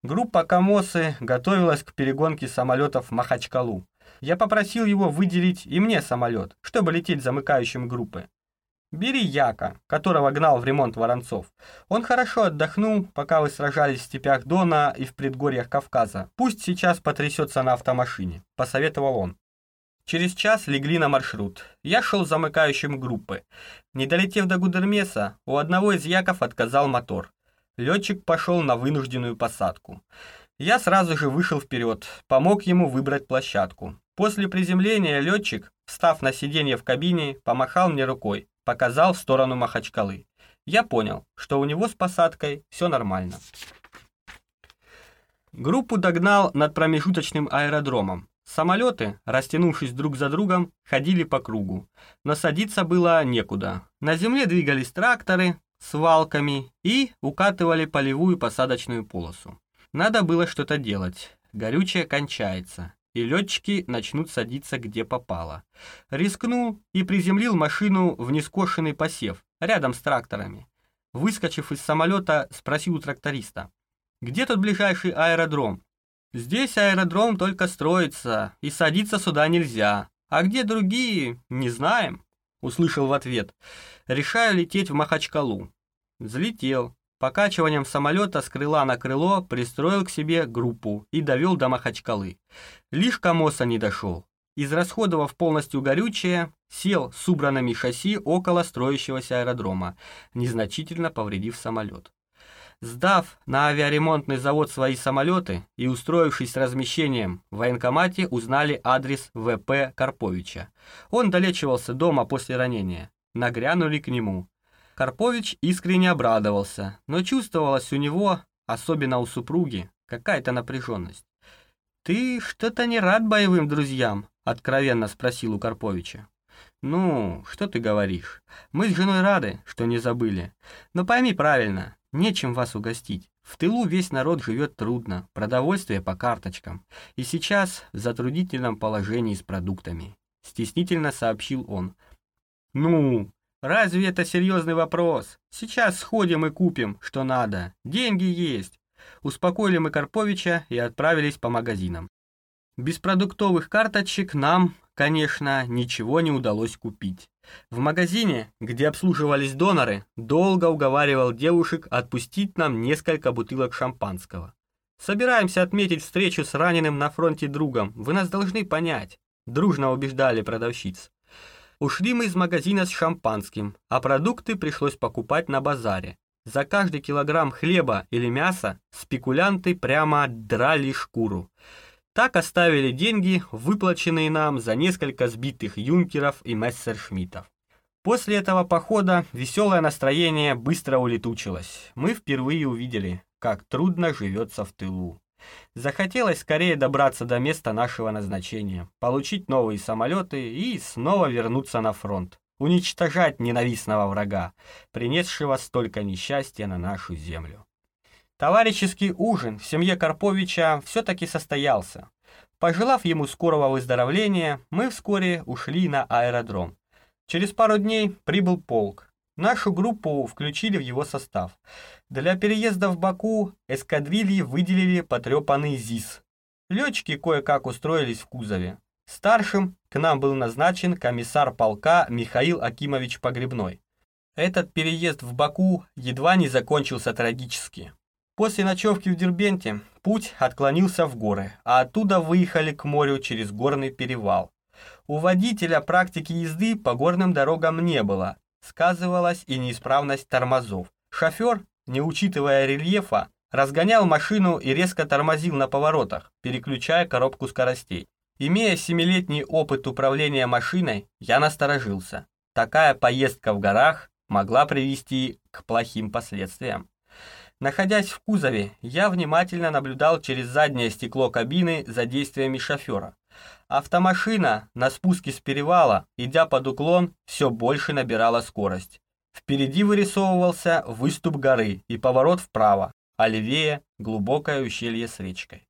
Группа Камосы готовилась к перегонке самолетов в Махачкалу. Я попросил его выделить и мне самолет, чтобы лететь замыкающим группы. Бери Яка, которого гнал в ремонт Воронцов. Он хорошо отдохнул, пока вы сражались в степях Дона и в предгорьях Кавказа. Пусть сейчас потрясется на автомашине, посоветовал он. Через час легли на маршрут. Я шел замыкающим группы. Не долетев до Гудермеса, у одного из яков отказал мотор. Летчик пошел на вынужденную посадку. Я сразу же вышел вперед, помог ему выбрать площадку. После приземления летчик, встав на сиденье в кабине, помахал мне рукой, показал в сторону Махачкалы. Я понял, что у него с посадкой все нормально. Группу догнал над промежуточным аэродромом. Самолеты, растянувшись друг за другом, ходили по кругу, но садиться было некуда. На земле двигались тракторы с валками и укатывали полевую посадочную полосу. Надо было что-то делать. Горючее кончается, и летчики начнут садиться где попало. Рискнул и приземлил машину в нескошенный посев, рядом с тракторами. Выскочив из самолета, спросил у тракториста, «Где тут ближайший аэродром?» Здесь аэродром только строится, и садиться сюда нельзя. А где другие, не знаем. Услышал в ответ. Решаю лететь в Махачкалу. Взлетел. Покачиванием самолета с крыла на крыло пристроил к себе группу и довел до Махачкалы. Лишь Камоса не дошел. Израсходовав полностью горючее, сел с убранными шасси около строящегося аэродрома, незначительно повредив самолет. Сдав на авиаремонтный завод свои самолеты и устроившись с размещением, в военкомате узнали адрес ВП Карповича. Он долечивался дома после ранения. Нагрянули к нему. Карпович искренне обрадовался, но чувствовалась у него, особенно у супруги, какая-то напряженность. «Ты что-то не рад боевым друзьям?» — откровенно спросил у Карповича. «Ну, что ты говоришь? Мы с женой рады, что не забыли. Но пойми правильно, нечем вас угостить. В тылу весь народ живет трудно, продовольствие по карточкам. И сейчас в затруднительном положении с продуктами», — стеснительно сообщил он. «Ну, разве это серьезный вопрос? Сейчас сходим и купим, что надо. Деньги есть». Успокоили мы Карповича и отправились по магазинам. Без продуктовых карточек нам, конечно, ничего не удалось купить. В магазине, где обслуживались доноры, долго уговаривал девушек отпустить нам несколько бутылок шампанского. «Собираемся отметить встречу с раненым на фронте другом. Вы нас должны понять», — дружно убеждали продавщиц. Ушли мы из магазина с шампанским, а продукты пришлось покупать на базаре. За каждый килограмм хлеба или мяса спекулянты прямо драли шкуру. Так оставили деньги, выплаченные нам за несколько сбитых юнкеров и мессершмиттов. После этого похода веселое настроение быстро улетучилось. Мы впервые увидели, как трудно живется в тылу. Захотелось скорее добраться до места нашего назначения, получить новые самолеты и снова вернуться на фронт, уничтожать ненавистного врага, принесшего столько несчастья на нашу землю. Товарищеский ужин в семье Карповича все-таки состоялся. Пожелав ему скорого выздоровления, мы вскоре ушли на аэродром. Через пару дней прибыл полк. Нашу группу включили в его состав. Для переезда в Баку эскадрильи выделили потрепанный ЗИС. Летчики кое-как устроились в кузове. Старшим к нам был назначен комиссар полка Михаил Акимович Погребной. Этот переезд в Баку едва не закончился трагически. После ночевки в Дербенте путь отклонился в горы, а оттуда выехали к морю через горный перевал. У водителя практики езды по горным дорогам не было, сказывалась и неисправность тормозов. Шофер, не учитывая рельефа, разгонял машину и резко тормозил на поворотах, переключая коробку скоростей. Имея семилетний опыт управления машиной, я насторожился. Такая поездка в горах могла привести к плохим последствиям. Находясь в кузове, я внимательно наблюдал через заднее стекло кабины за действиями шофера. Автомашина на спуске с перевала, идя под уклон, все больше набирала скорость. Впереди вырисовывался выступ горы и поворот вправо, а левее – глубокое ущелье с речкой.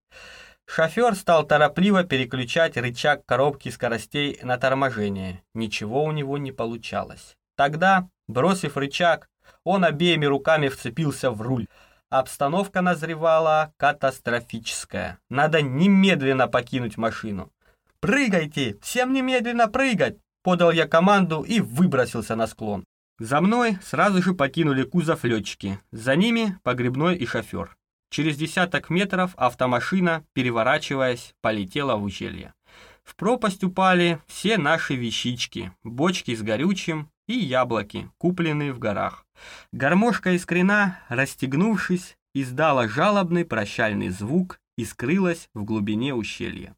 Шофер стал торопливо переключать рычаг коробки скоростей на торможение. Ничего у него не получалось. Тогда, бросив рычаг, он обеими руками вцепился в руль. Обстановка назревала катастрофическая. Надо немедленно покинуть машину. «Прыгайте! Всем немедленно прыгать!» Подал я команду и выбросился на склон. За мной сразу же покинули кузов летчики. За ними погребной и шофер. Через десяток метров автомашина, переворачиваясь, полетела в ущелье. В пропасть упали все наши вещички, бочки с горючим, и яблоки, купленные в горах. Гармошка искрена, расстегнувшись, издала жалобный прощальный звук и скрылась в глубине ущелья.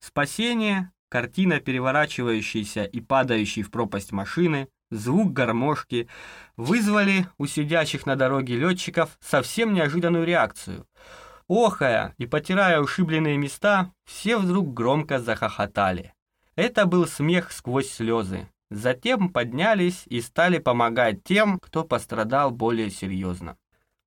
Спасение, картина переворачивающейся и падающей в пропасть машины, звук гармошки вызвали у сидящих на дороге летчиков совсем неожиданную реакцию. Охая и потирая ушибленные места, все вдруг громко захохотали. Это был смех сквозь слезы, Затем поднялись и стали помогать тем, кто пострадал более серьезно.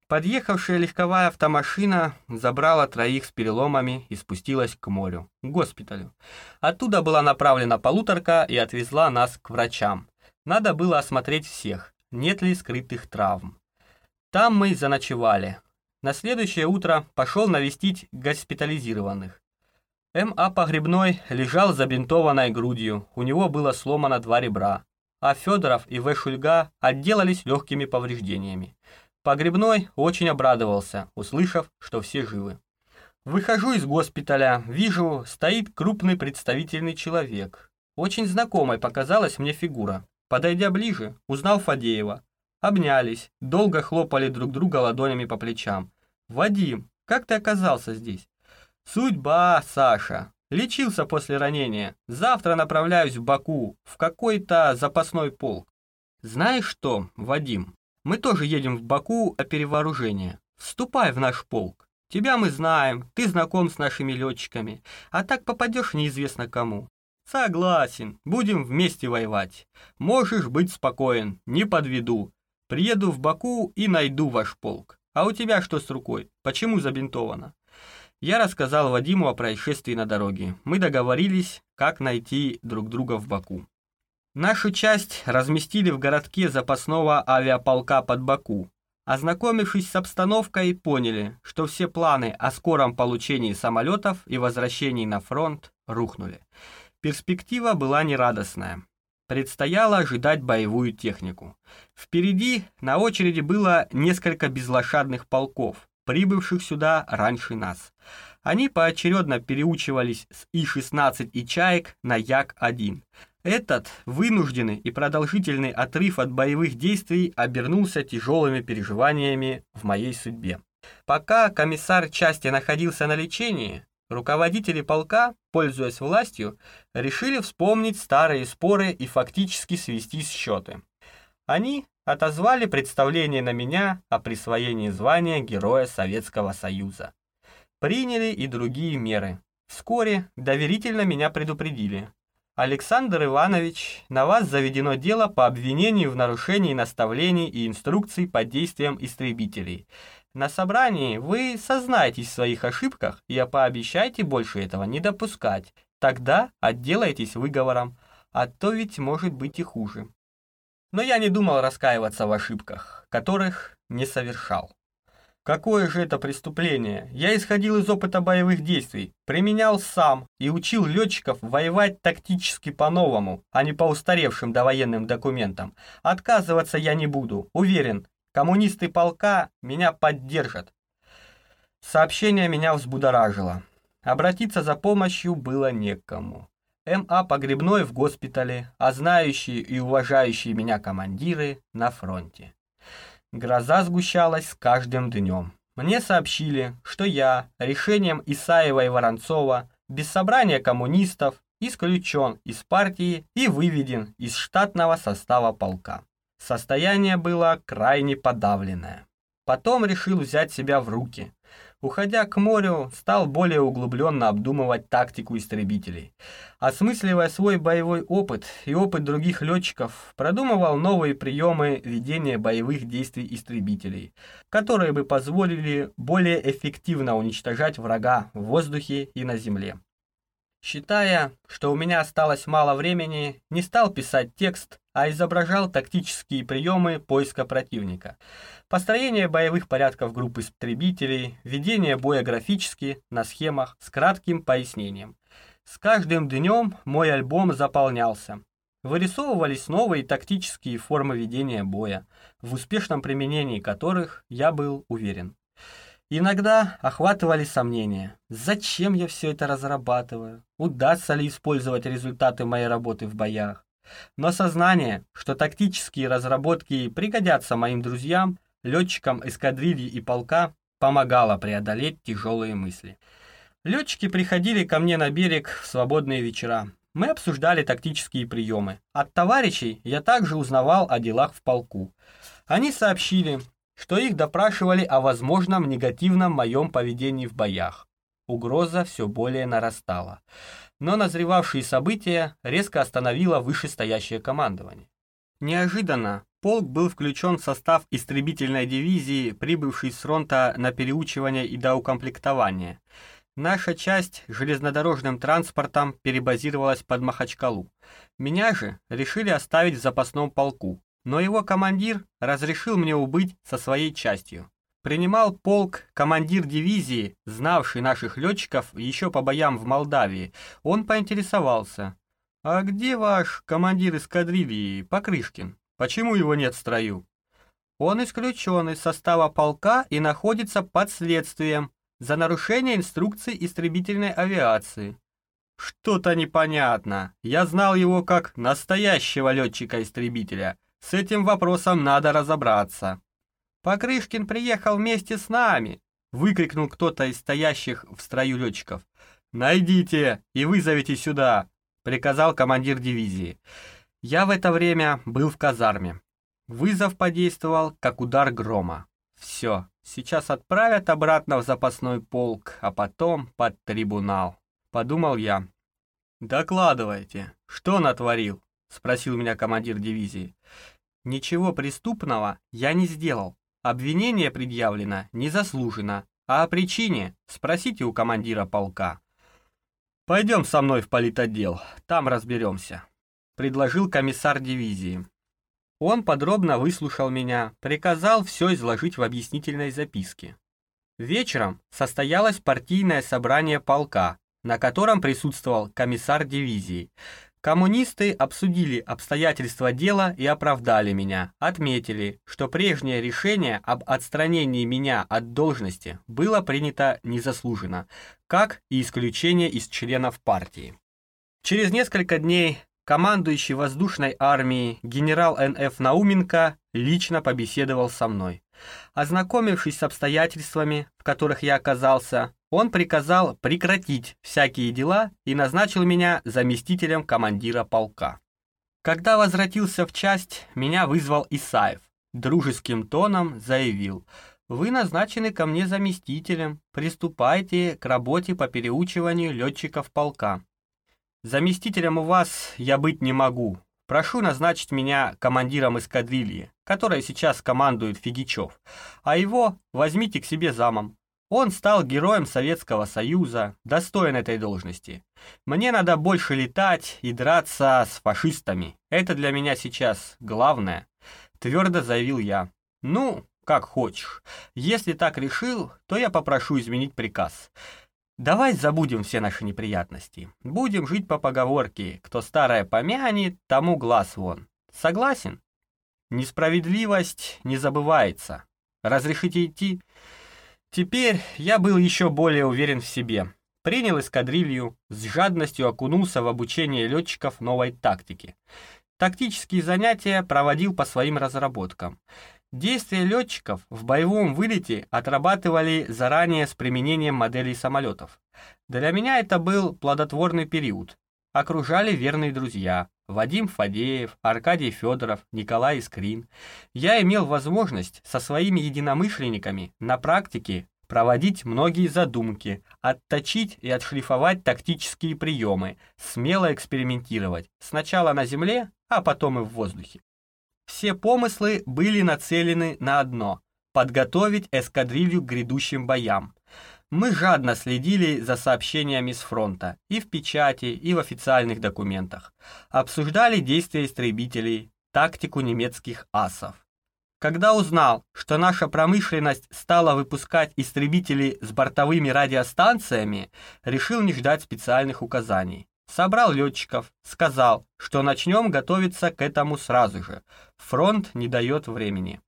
Подъехавшая легковая автомашина забрала троих с переломами и спустилась к морю, к госпиталю. Оттуда была направлена полуторка и отвезла нас к врачам. Надо было осмотреть всех, нет ли скрытых травм. Там мы заночевали. На следующее утро пошел навестить госпитализированных. М.А. Погребной лежал забинтованной грудью, у него было сломано два ребра, а Федоров и В. Шульга отделались легкими повреждениями. Погребной очень обрадовался, услышав, что все живы. Выхожу из госпиталя, вижу, стоит крупный представительный человек. Очень знакомой показалась мне фигура. Подойдя ближе, узнал Фадеева. Обнялись, долго хлопали друг друга ладонями по плечам. «Вадим, как ты оказался здесь?» Судьба, Саша. Лечился после ранения. Завтра направляюсь в Баку, в какой-то запасной полк. Знаешь что, Вадим, мы тоже едем в Баку о перевооружении. Вступай в наш полк. Тебя мы знаем, ты знаком с нашими летчиками, а так попадешь неизвестно кому. Согласен, будем вместе воевать. Можешь быть спокоен, не подведу. Приеду в Баку и найду ваш полк. А у тебя что с рукой? Почему забинтовано? Я рассказал Вадиму о происшествии на дороге. Мы договорились, как найти друг друга в Баку. Нашу часть разместили в городке запасного авиаполка под Баку. Ознакомившись с обстановкой, поняли, что все планы о скором получении самолетов и возвращении на фронт рухнули. Перспектива была нерадостная. Предстояло ожидать боевую технику. Впереди на очереди было несколько безлошадных полков, прибывших сюда раньше нас. Они поочередно переучивались с И-16 и «Чаек» на Як-1. Этот вынужденный и продолжительный отрыв от боевых действий обернулся тяжелыми переживаниями в моей судьбе. Пока комиссар части находился на лечении, руководители полка, пользуясь властью, решили вспомнить старые споры и фактически свести счеты. Они отозвали представление на меня о присвоении звания Героя Советского Союза. Приняли и другие меры. Вскоре доверительно меня предупредили, Александр Иванович, на вас заведено дело по обвинению в нарушении наставлений и инструкций по действиям истребителей. На собрании вы сознаетесь в своих ошибках и пообещайте больше этого не допускать. Тогда отделаетесь выговором, а то ведь может быть и хуже. Но я не думал раскаиваться в ошибках, которых не совершал. Какое же это преступление? Я исходил из опыта боевых действий, применял сам и учил летчиков воевать тактически по-новому, а не по устаревшим довоенным документам. Отказываться я не буду, уверен, коммунисты полка меня поддержат. Сообщение меня взбудоражило. Обратиться за помощью было некому. М.А. Погребной в госпитале, а знающие и уважающие меня командиры на фронте. Гроза сгущалась с каждым днем. Мне сообщили, что я решением Исаева и Воронцова без собрания коммунистов исключен из партии и выведен из штатного состава полка. Состояние было крайне подавленное. Потом решил взять себя в руки. Уходя к морю, стал более углубленно обдумывать тактику истребителей. Осмысливая свой боевой опыт и опыт других летчиков, продумывал новые приемы ведения боевых действий истребителей, которые бы позволили более эффективно уничтожать врага в воздухе и на земле. Считая, что у меня осталось мало времени, не стал писать текст, а изображал тактические приемы поиска противника. Построение боевых порядков групп истребителей, ведение боя графически, на схемах, с кратким пояснением. С каждым днем мой альбом заполнялся. Вырисовывались новые тактические формы ведения боя, в успешном применении которых я был уверен. Иногда охватывали сомнения. Зачем я все это разрабатываю? Удастся ли использовать результаты моей работы в боях? Но сознание, что тактические разработки пригодятся моим друзьям, летчикам эскадрильи и полка, помогало преодолеть тяжелые мысли. Летчики приходили ко мне на берег в свободные вечера. Мы обсуждали тактические приемы. От товарищей я также узнавал о делах в полку. Они сообщили, что их допрашивали о возможном негативном моем поведении в боях. Угроза все более нарастала. Но назревавшие события резко остановило вышестоящее командование. Неожиданно полк был включен в состав истребительной дивизии, прибывшей с фронта на переучивание и доукомплектование. Наша часть железнодорожным транспортом перебазировалась под Махачкалу. Меня же решили оставить в запасном полку, но его командир разрешил мне убыть со своей частью. Принимал полк командир дивизии, знавший наших летчиков еще по боям в Молдавии. Он поинтересовался, «А где ваш командир эскадрильи, Покрышкин? Почему его нет в строю?» «Он исключен из состава полка и находится под следствием за нарушение инструкций истребительной авиации». «Что-то непонятно. Я знал его как настоящего летчика-истребителя». С этим вопросом надо разобраться. Покрышкин приехал вместе с нами, выкрикнул кто-то из стоящих в строю летчиков. Найдите и вызовите сюда, приказал командир дивизии. Я в это время был в казарме. Вызов подействовал, как удар грома. Все, сейчас отправят обратно в запасной полк, а потом под трибунал. Подумал я. «Докладывайте, что натворил?» — спросил меня командир дивизии. «Ничего преступного я не сделал. Обвинение предъявлено незаслуженно, а о причине спросите у командира полка». «Пойдем со мной в политотдел, там разберемся», — предложил комиссар дивизии. Он подробно выслушал меня, приказал все изложить в объяснительной записке. Вечером состоялось партийное собрание полка, на котором присутствовал комиссар дивизии. Коммунисты обсудили обстоятельства дела и оправдали меня, отметили, что прежнее решение об отстранении меня от должности было принято незаслуженно, как и исключение из членов партии. Через несколько дней командующий воздушной армией генерал Н.Ф. Науменко лично побеседовал со мной. Ознакомившись с обстоятельствами, в которых я оказался, он приказал прекратить всякие дела и назначил меня заместителем командира полка. Когда возвратился в часть, меня вызвал Исаев. Дружеским тоном заявил, «Вы назначены ко мне заместителем, приступайте к работе по переучиванию летчиков полка. Заместителем у вас я быть не могу. Прошу назначить меня командиром эскадрильи, которая сейчас командует Фигичев, а его возьмите к себе замом. Он стал героем Советского Союза, достоин этой должности. Мне надо больше летать и драться с фашистами. Это для меня сейчас главное, твердо заявил я. Ну, как хочешь. Если так решил, то я попрошу изменить приказ. Давай забудем все наши неприятности. Будем жить по поговорке «Кто старое помянет, тому глаз вон». Согласен? Несправедливость не забывается. Разрешите идти? Теперь я был еще более уверен в себе. Принял эскадрилью, с жадностью окунулся в обучение летчиков новой тактики. Тактические занятия проводил по своим разработкам. Действия летчиков в боевом вылете отрабатывали заранее с применением моделей самолетов. Для меня это был плодотворный период. Окружали верные друзья, Вадим Фадеев, Аркадий Федоров, Николай Искрин. Я имел возможность со своими единомышленниками на практике проводить многие задумки, отточить и отшлифовать тактические приемы, смело экспериментировать, сначала на земле, а потом и в воздухе. Все помыслы были нацелены на одно – подготовить эскадрилью к грядущим боям. Мы жадно следили за сообщениями с фронта и в печати, и в официальных документах. Обсуждали действия истребителей, тактику немецких асов. Когда узнал, что наша промышленность стала выпускать истребители с бортовыми радиостанциями, решил не ждать специальных указаний. Собрал летчиков, сказал, что начнем готовиться к этому сразу же. Фронт не дает времени.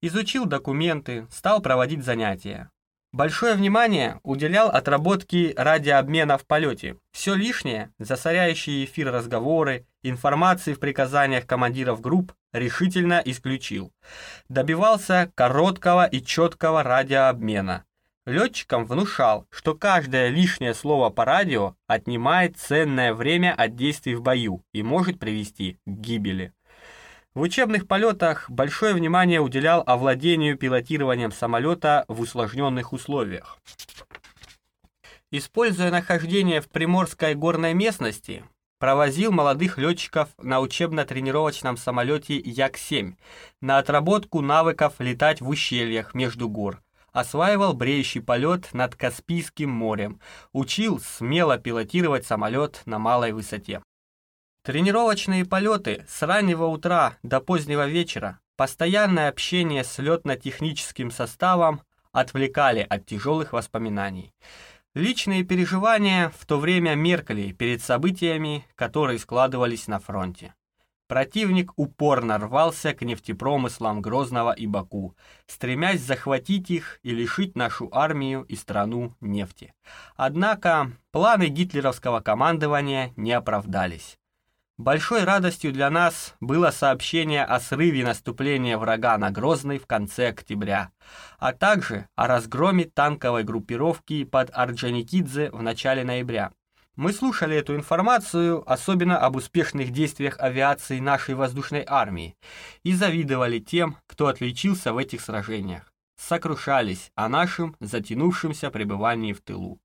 Изучил документы, стал проводить занятия. Большое внимание уделял отработке радиообмена в полете. Все лишнее, засоряющие эфир разговоры, информации в приказаниях командиров групп, решительно исключил. Добивался короткого и четкого радиообмена. Летчикам внушал, что каждое лишнее слово по радио отнимает ценное время от действий в бою и может привести к гибели. В учебных полетах большое внимание уделял овладению пилотированием самолета в усложненных условиях. Используя нахождение в приморской горной местности, провозил молодых летчиков на учебно-тренировочном самолете Як-7 на отработку навыков летать в ущельях между гор, осваивал бреющий полет над Каспийским морем, учил смело пилотировать самолет на малой высоте. Тренировочные полеты с раннего утра до позднего вечера, постоянное общение с летно-техническим составом отвлекали от тяжелых воспоминаний. Личные переживания в то время меркли перед событиями, которые складывались на фронте. Противник упорно рвался к нефтепромыслам Грозного и Баку, стремясь захватить их и лишить нашу армию и страну нефти. Однако планы гитлеровского командования не оправдались. Большой радостью для нас было сообщение о срыве наступления врага на Грозный в конце октября, а также о разгроме танковой группировки под Орджоникидзе в начале ноября. Мы слушали эту информацию, особенно об успешных действиях авиации нашей воздушной армии, и завидовали тем, кто отличился в этих сражениях. сокрушались о нашем затянувшемся пребывании в тылу.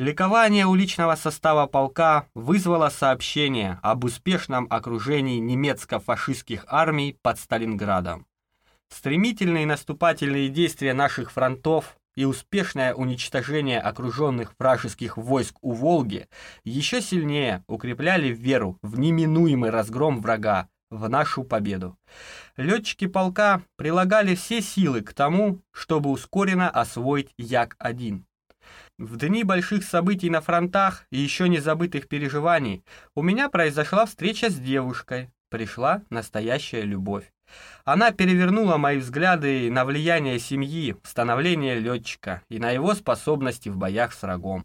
Ликование уличного состава полка вызвало сообщение об успешном окружении немецко-фашистских армий под Сталинградом. Стремительные наступательные действия наших фронтов и успешное уничтожение окруженных вражеских войск у Волги еще сильнее укрепляли веру в неминуемый разгром врага, в нашу победу. Летчики полка прилагали все силы к тому, чтобы ускоренно освоить Як-1. В дни больших событий на фронтах и еще не забытых переживаний у меня произошла встреча с девушкой, пришла настоящая любовь. Она перевернула мои взгляды на влияние семьи, становление летчика и на его способности в боях с врагом.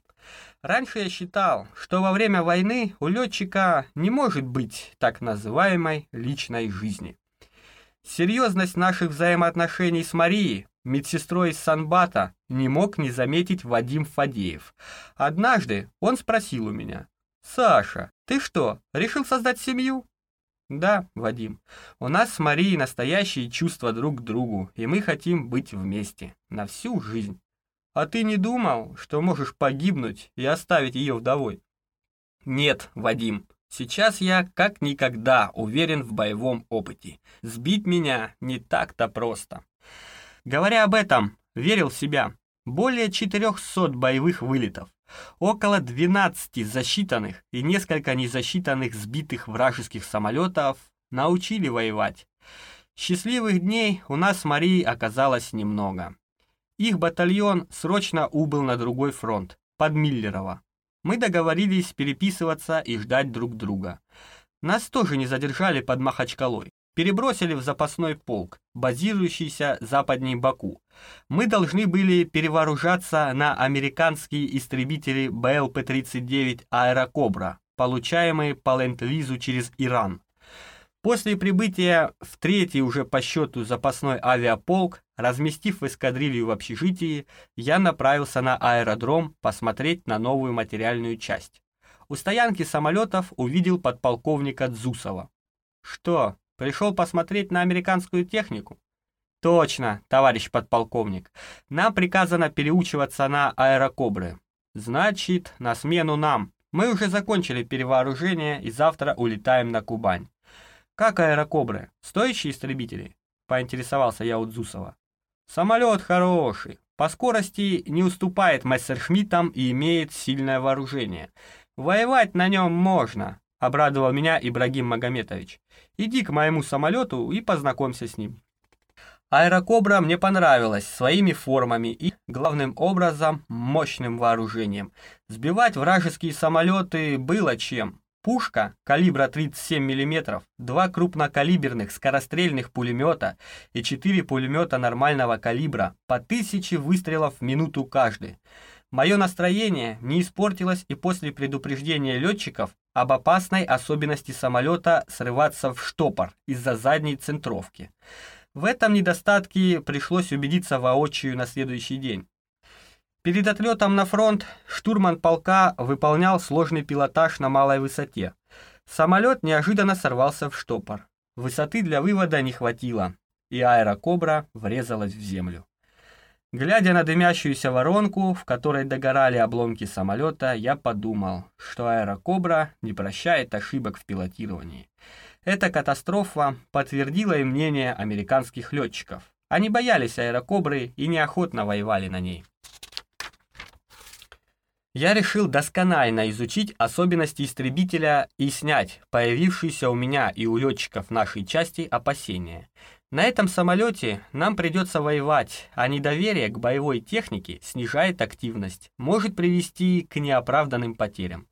Раньше я считал, что во время войны у летчика не может быть так называемой личной жизни. Серьезность наших взаимоотношений с Марией медсестрой из Санбата, не мог не заметить Вадим Фадеев. Однажды он спросил у меня, «Саша, ты что, решил создать семью?» «Да, Вадим, у нас с Марией настоящие чувства друг к другу, и мы хотим быть вместе, на всю жизнь. А ты не думал, что можешь погибнуть и оставить ее вдовой?» «Нет, Вадим, сейчас я как никогда уверен в боевом опыте. Сбить меня не так-то просто». Говоря об этом, верил в себя. Более 400 боевых вылетов, около 12 засчитанных и несколько незасчитанных сбитых вражеских самолетов научили воевать. Счастливых дней у нас с Марией оказалось немного. Их батальон срочно убыл на другой фронт, под Миллерово. Мы договорились переписываться и ждать друг друга. Нас тоже не задержали под Махачкалой перебросили в запасной полк, базирующийся западней Баку. Мы должны были перевооружаться на американские истребители БЛП-39 «Аэрокобра», получаемые по ленд-лизу через Иран. После прибытия в третий уже по счету запасной авиаполк, разместив эскадрилью в общежитии, я направился на аэродром посмотреть на новую материальную часть. У стоянки самолетов увидел подполковника Дзусова. «Что, Пришел посмотреть на американскую технику? Точно, товарищ подполковник. Нам приказано переучиваться на аэрокобры. Значит, на смену нам. Мы уже закончили перевооружение и завтра улетаем на Кубань. Как аэрокобры? Стоящие истребители? Поинтересовался я у Дзусова. Самолет хороший. По скорости не уступает Мессершмиттам и имеет сильное вооружение. Воевать на нем можно, обрадовал меня Ибрагим Магометович. Иди к моему самолету и познакомься с ним. Аэрокобра мне понравилась своими формами и, главным образом, мощным вооружением. Сбивать вражеские самолеты было чем. Пушка калибра 37 мм, два крупнокалиберных скорострельных пулемета и четыре пулемета нормального калибра по тысяче выстрелов в минуту каждый. Мое настроение не испортилось и после предупреждения летчиков об опасной особенности самолета срываться в штопор из-за задней центровки. В этом недостатке пришлось убедиться воочию на следующий день. Перед отлетом на фронт штурман полка выполнял сложный пилотаж на малой высоте. Самолет неожиданно сорвался в штопор. Высоты для вывода не хватило, и аэрокобра врезалась в землю. Глядя на дымящуюся воронку, в которой догорали обломки самолета, я подумал, что аэрокобра не прощает ошибок в пилотировании. Эта катастрофа подтвердила и мнение американских летчиков. Они боялись аэрокобры и неохотно воевали на ней. Я решил досконально изучить особенности истребителя и снять появившиеся у меня и у летчиков нашей части опасения – на этом самолете нам придется воевать, а недоверие к боевой технике снижает активность, может привести к неоправданным потерям.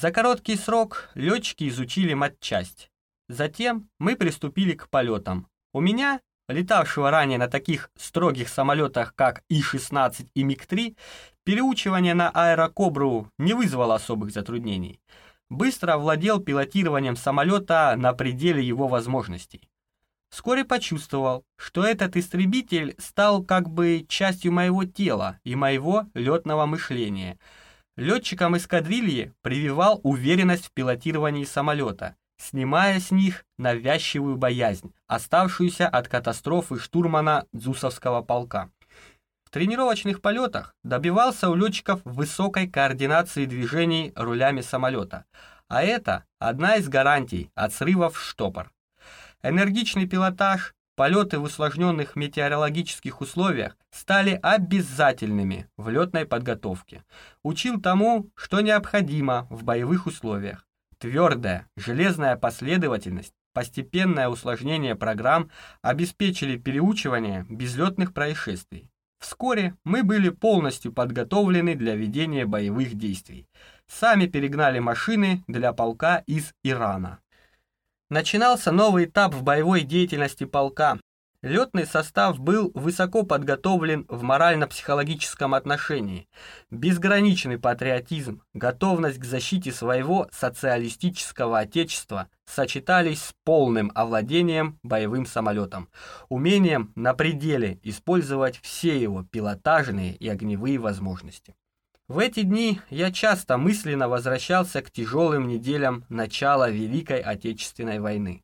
За короткий срок летчики изучили матчасть. Затем мы приступили к полетам. У меня, летавшего ранее на таких строгих самолетах, как И-16 и МиГ-3, переучивание на аэрокобру не вызвало особых затруднений. Быстро овладел пилотированием самолета на пределе его возможностей. Вскоре почувствовал, что этот истребитель стал как бы частью моего тела и моего летного мышления. Летчикам эскадрильи прививал уверенность в пилотировании самолета. снимая с них навязчивую боязнь, оставшуюся от катастрофы штурмана Дзусовского полка. В тренировочных полетах добивался у летчиков высокой координации движений рулями самолета, а это одна из гарантий от срывов в штопор. Энергичный пилотаж, полеты в усложненных метеорологических условиях стали обязательными в летной подготовке. Учил тому, что необходимо в боевых условиях. Твердая, железная последовательность, постепенное усложнение программ обеспечили переучивание безлетных происшествий. Вскоре мы были полностью подготовлены для ведения боевых действий. Сами перегнали машины для полка из Ирана. Начинался новый этап в боевой деятельности полка, Летный состав был высоко подготовлен в морально-психологическом отношении. Безграничный патриотизм, готовность к защите своего социалистического отечества сочетались с полным овладением боевым самолетом, умением на пределе использовать все его пилотажные и огневые возможности. В эти дни я часто мысленно возвращался к тяжелым неделям начала Великой Отечественной войны.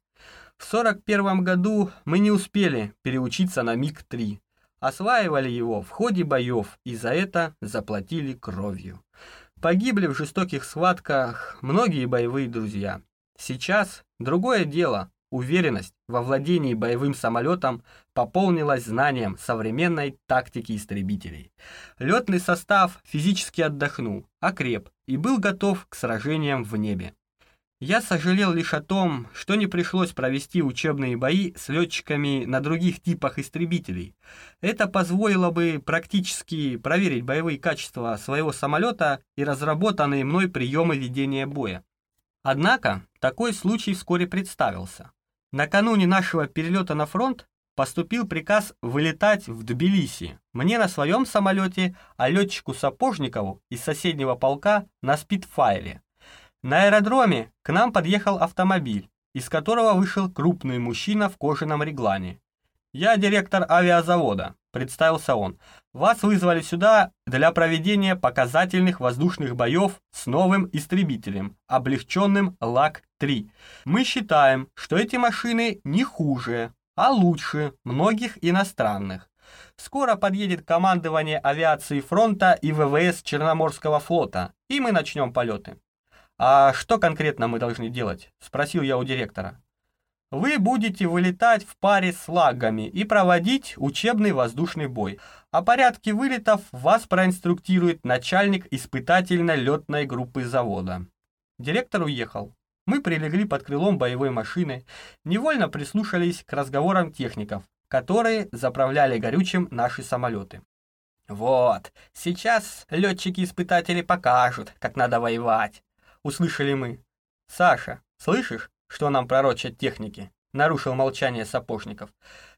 В 41 году мы не успели переучиться на МиГ-3. Осваивали его в ходе боев и за это заплатили кровью. Погибли в жестоких схватках многие боевые друзья. Сейчас другое дело. Уверенность во владении боевым самолетом пополнилась знанием современной тактики истребителей. Летный состав физически отдохнул, окреп и был готов к сражениям в небе. Я сожалел лишь о том, что не пришлось провести учебные бои с летчиками на других типах истребителей. Это позволило бы практически проверить боевые качества своего самолета и разработанные мной приемы ведения боя. Однако, такой случай вскоре представился. Накануне нашего перелета на фронт поступил приказ вылетать в Тбилиси. Мне на своем самолете, а летчику Сапожникову из соседнего полка на спидфайре. На аэродроме к нам подъехал автомобиль, из которого вышел крупный мужчина в кожаном реглане. «Я директор авиазавода», — представился он. «Вас вызвали сюда для проведения показательных воздушных боев с новым истребителем, облегченным ЛАК-3. Мы считаем, что эти машины не хуже, а лучше многих иностранных. Скоро подъедет командование авиации фронта и ВВС Черноморского флота, и мы начнем полеты. «А что конкретно мы должны делать?» – спросил я у директора. «Вы будете вылетать в паре с лагами и проводить учебный воздушный бой. О порядке вылетов вас проинструктирует начальник испытательной летной группы завода». Директор уехал. Мы прилегли под крылом боевой машины, невольно прислушались к разговорам техников, которые заправляли горючим наши самолеты. «Вот, сейчас летчики-испытатели покажут, как надо воевать», услышали мы. «Саша, слышишь, что нам пророчат техники?» Нарушил молчание сапожников.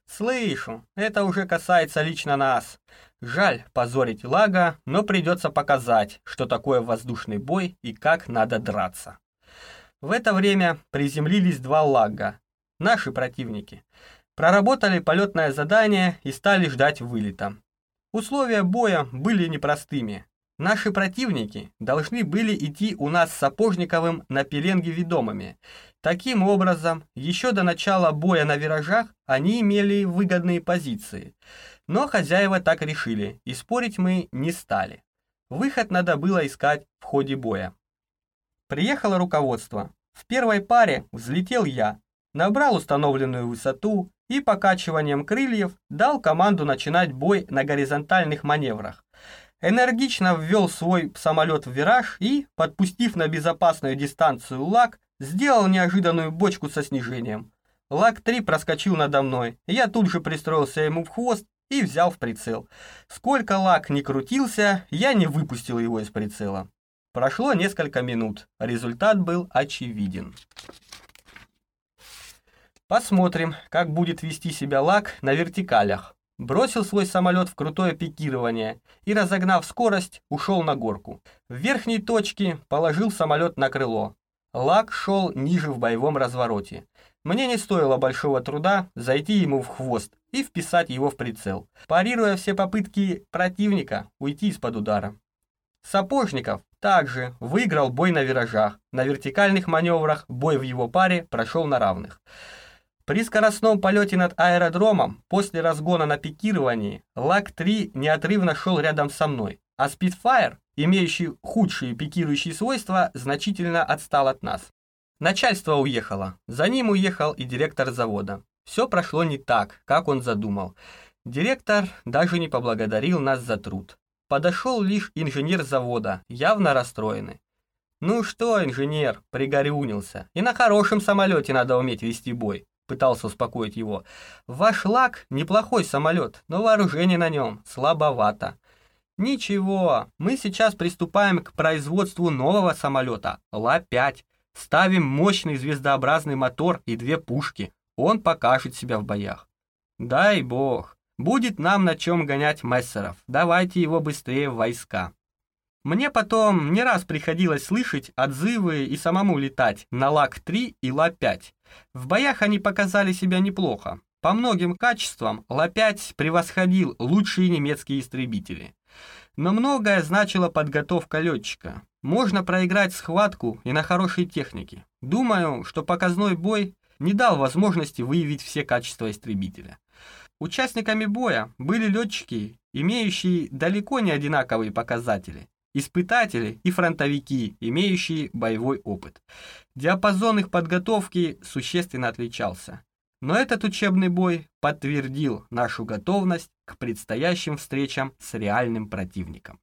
«Слышу, это уже касается лично нас. Жаль позорить Лага, но придется показать, что такое воздушный бой и как надо драться». В это время приземлились два Лага, наши противники. Проработали полетное задание и стали ждать вылета. Условия боя были непростыми. Наши противники должны были идти у нас с Сапожниковым на пеленге ведомыми. Таким образом, еще до начала боя на виражах они имели выгодные позиции. Но хозяева так решили, и спорить мы не стали. Выход надо было искать в ходе боя. Приехало руководство. В первой паре взлетел я, набрал установленную высоту и покачиванием крыльев дал команду начинать бой на горизонтальных маневрах энергично ввел свой самолет в вираж и, подпустив на безопасную дистанцию лак, сделал неожиданную бочку со снижением. Лак-3 проскочил надо мной, я тут же пристроился ему в хвост и взял в прицел. Сколько лак не крутился, я не выпустил его из прицела. Прошло несколько минут, результат был очевиден. Посмотрим, как будет вести себя лак на вертикалях бросил свой самолет в крутое пикирование и, разогнав скорость, ушел на горку. В верхней точке положил самолет на крыло. Лак шел ниже в боевом развороте. Мне не стоило большого труда зайти ему в хвост и вписать его в прицел, парируя все попытки противника уйти из-под удара. Сапожников Также выиграл бой на виражах, на вертикальных маневрах бой в его паре прошел на равных. При скоростном полете над аэродромом после разгона на пикировании Лак-3 неотрывно шел рядом со мной, а Spitfire, имеющий худшие пикирующие свойства, значительно отстал от нас. Начальство уехало, за ним уехал и директор завода. Все прошло не так, как он задумал. Директор даже не поблагодарил нас за труд. Подошел лишь инженер завода, явно расстроенный. «Ну что, инженер, пригорюнился. И на хорошем самолете надо уметь вести бой», пытался успокоить его. «Ваш лак неплохой самолет, но вооружение на нем слабовато». «Ничего, мы сейчас приступаем к производству нового самолета, Ла-5. Ставим мощный звездообразный мотор и две пушки. Он покажет себя в боях». «Дай бог. Будет нам на чем гонять мессеров. Давайте его быстрее в войска. Мне потом не раз приходилось слышать отзывы и самому летать на ЛАК-3 и ЛА-5. В боях они показали себя неплохо. По многим качествам Ла-5 превосходил лучшие немецкие истребители. Но многое значила подготовка летчика. Можно проиграть схватку и на хорошей технике. Думаю, что показной бой не дал возможности выявить все качества истребителя. Участниками боя были летчики, имеющие далеко не одинаковые показатели, испытатели и фронтовики, имеющие боевой опыт. Диапазон их подготовки существенно отличался. Но этот учебный бой подтвердил нашу готовность к предстоящим встречам с реальным противником.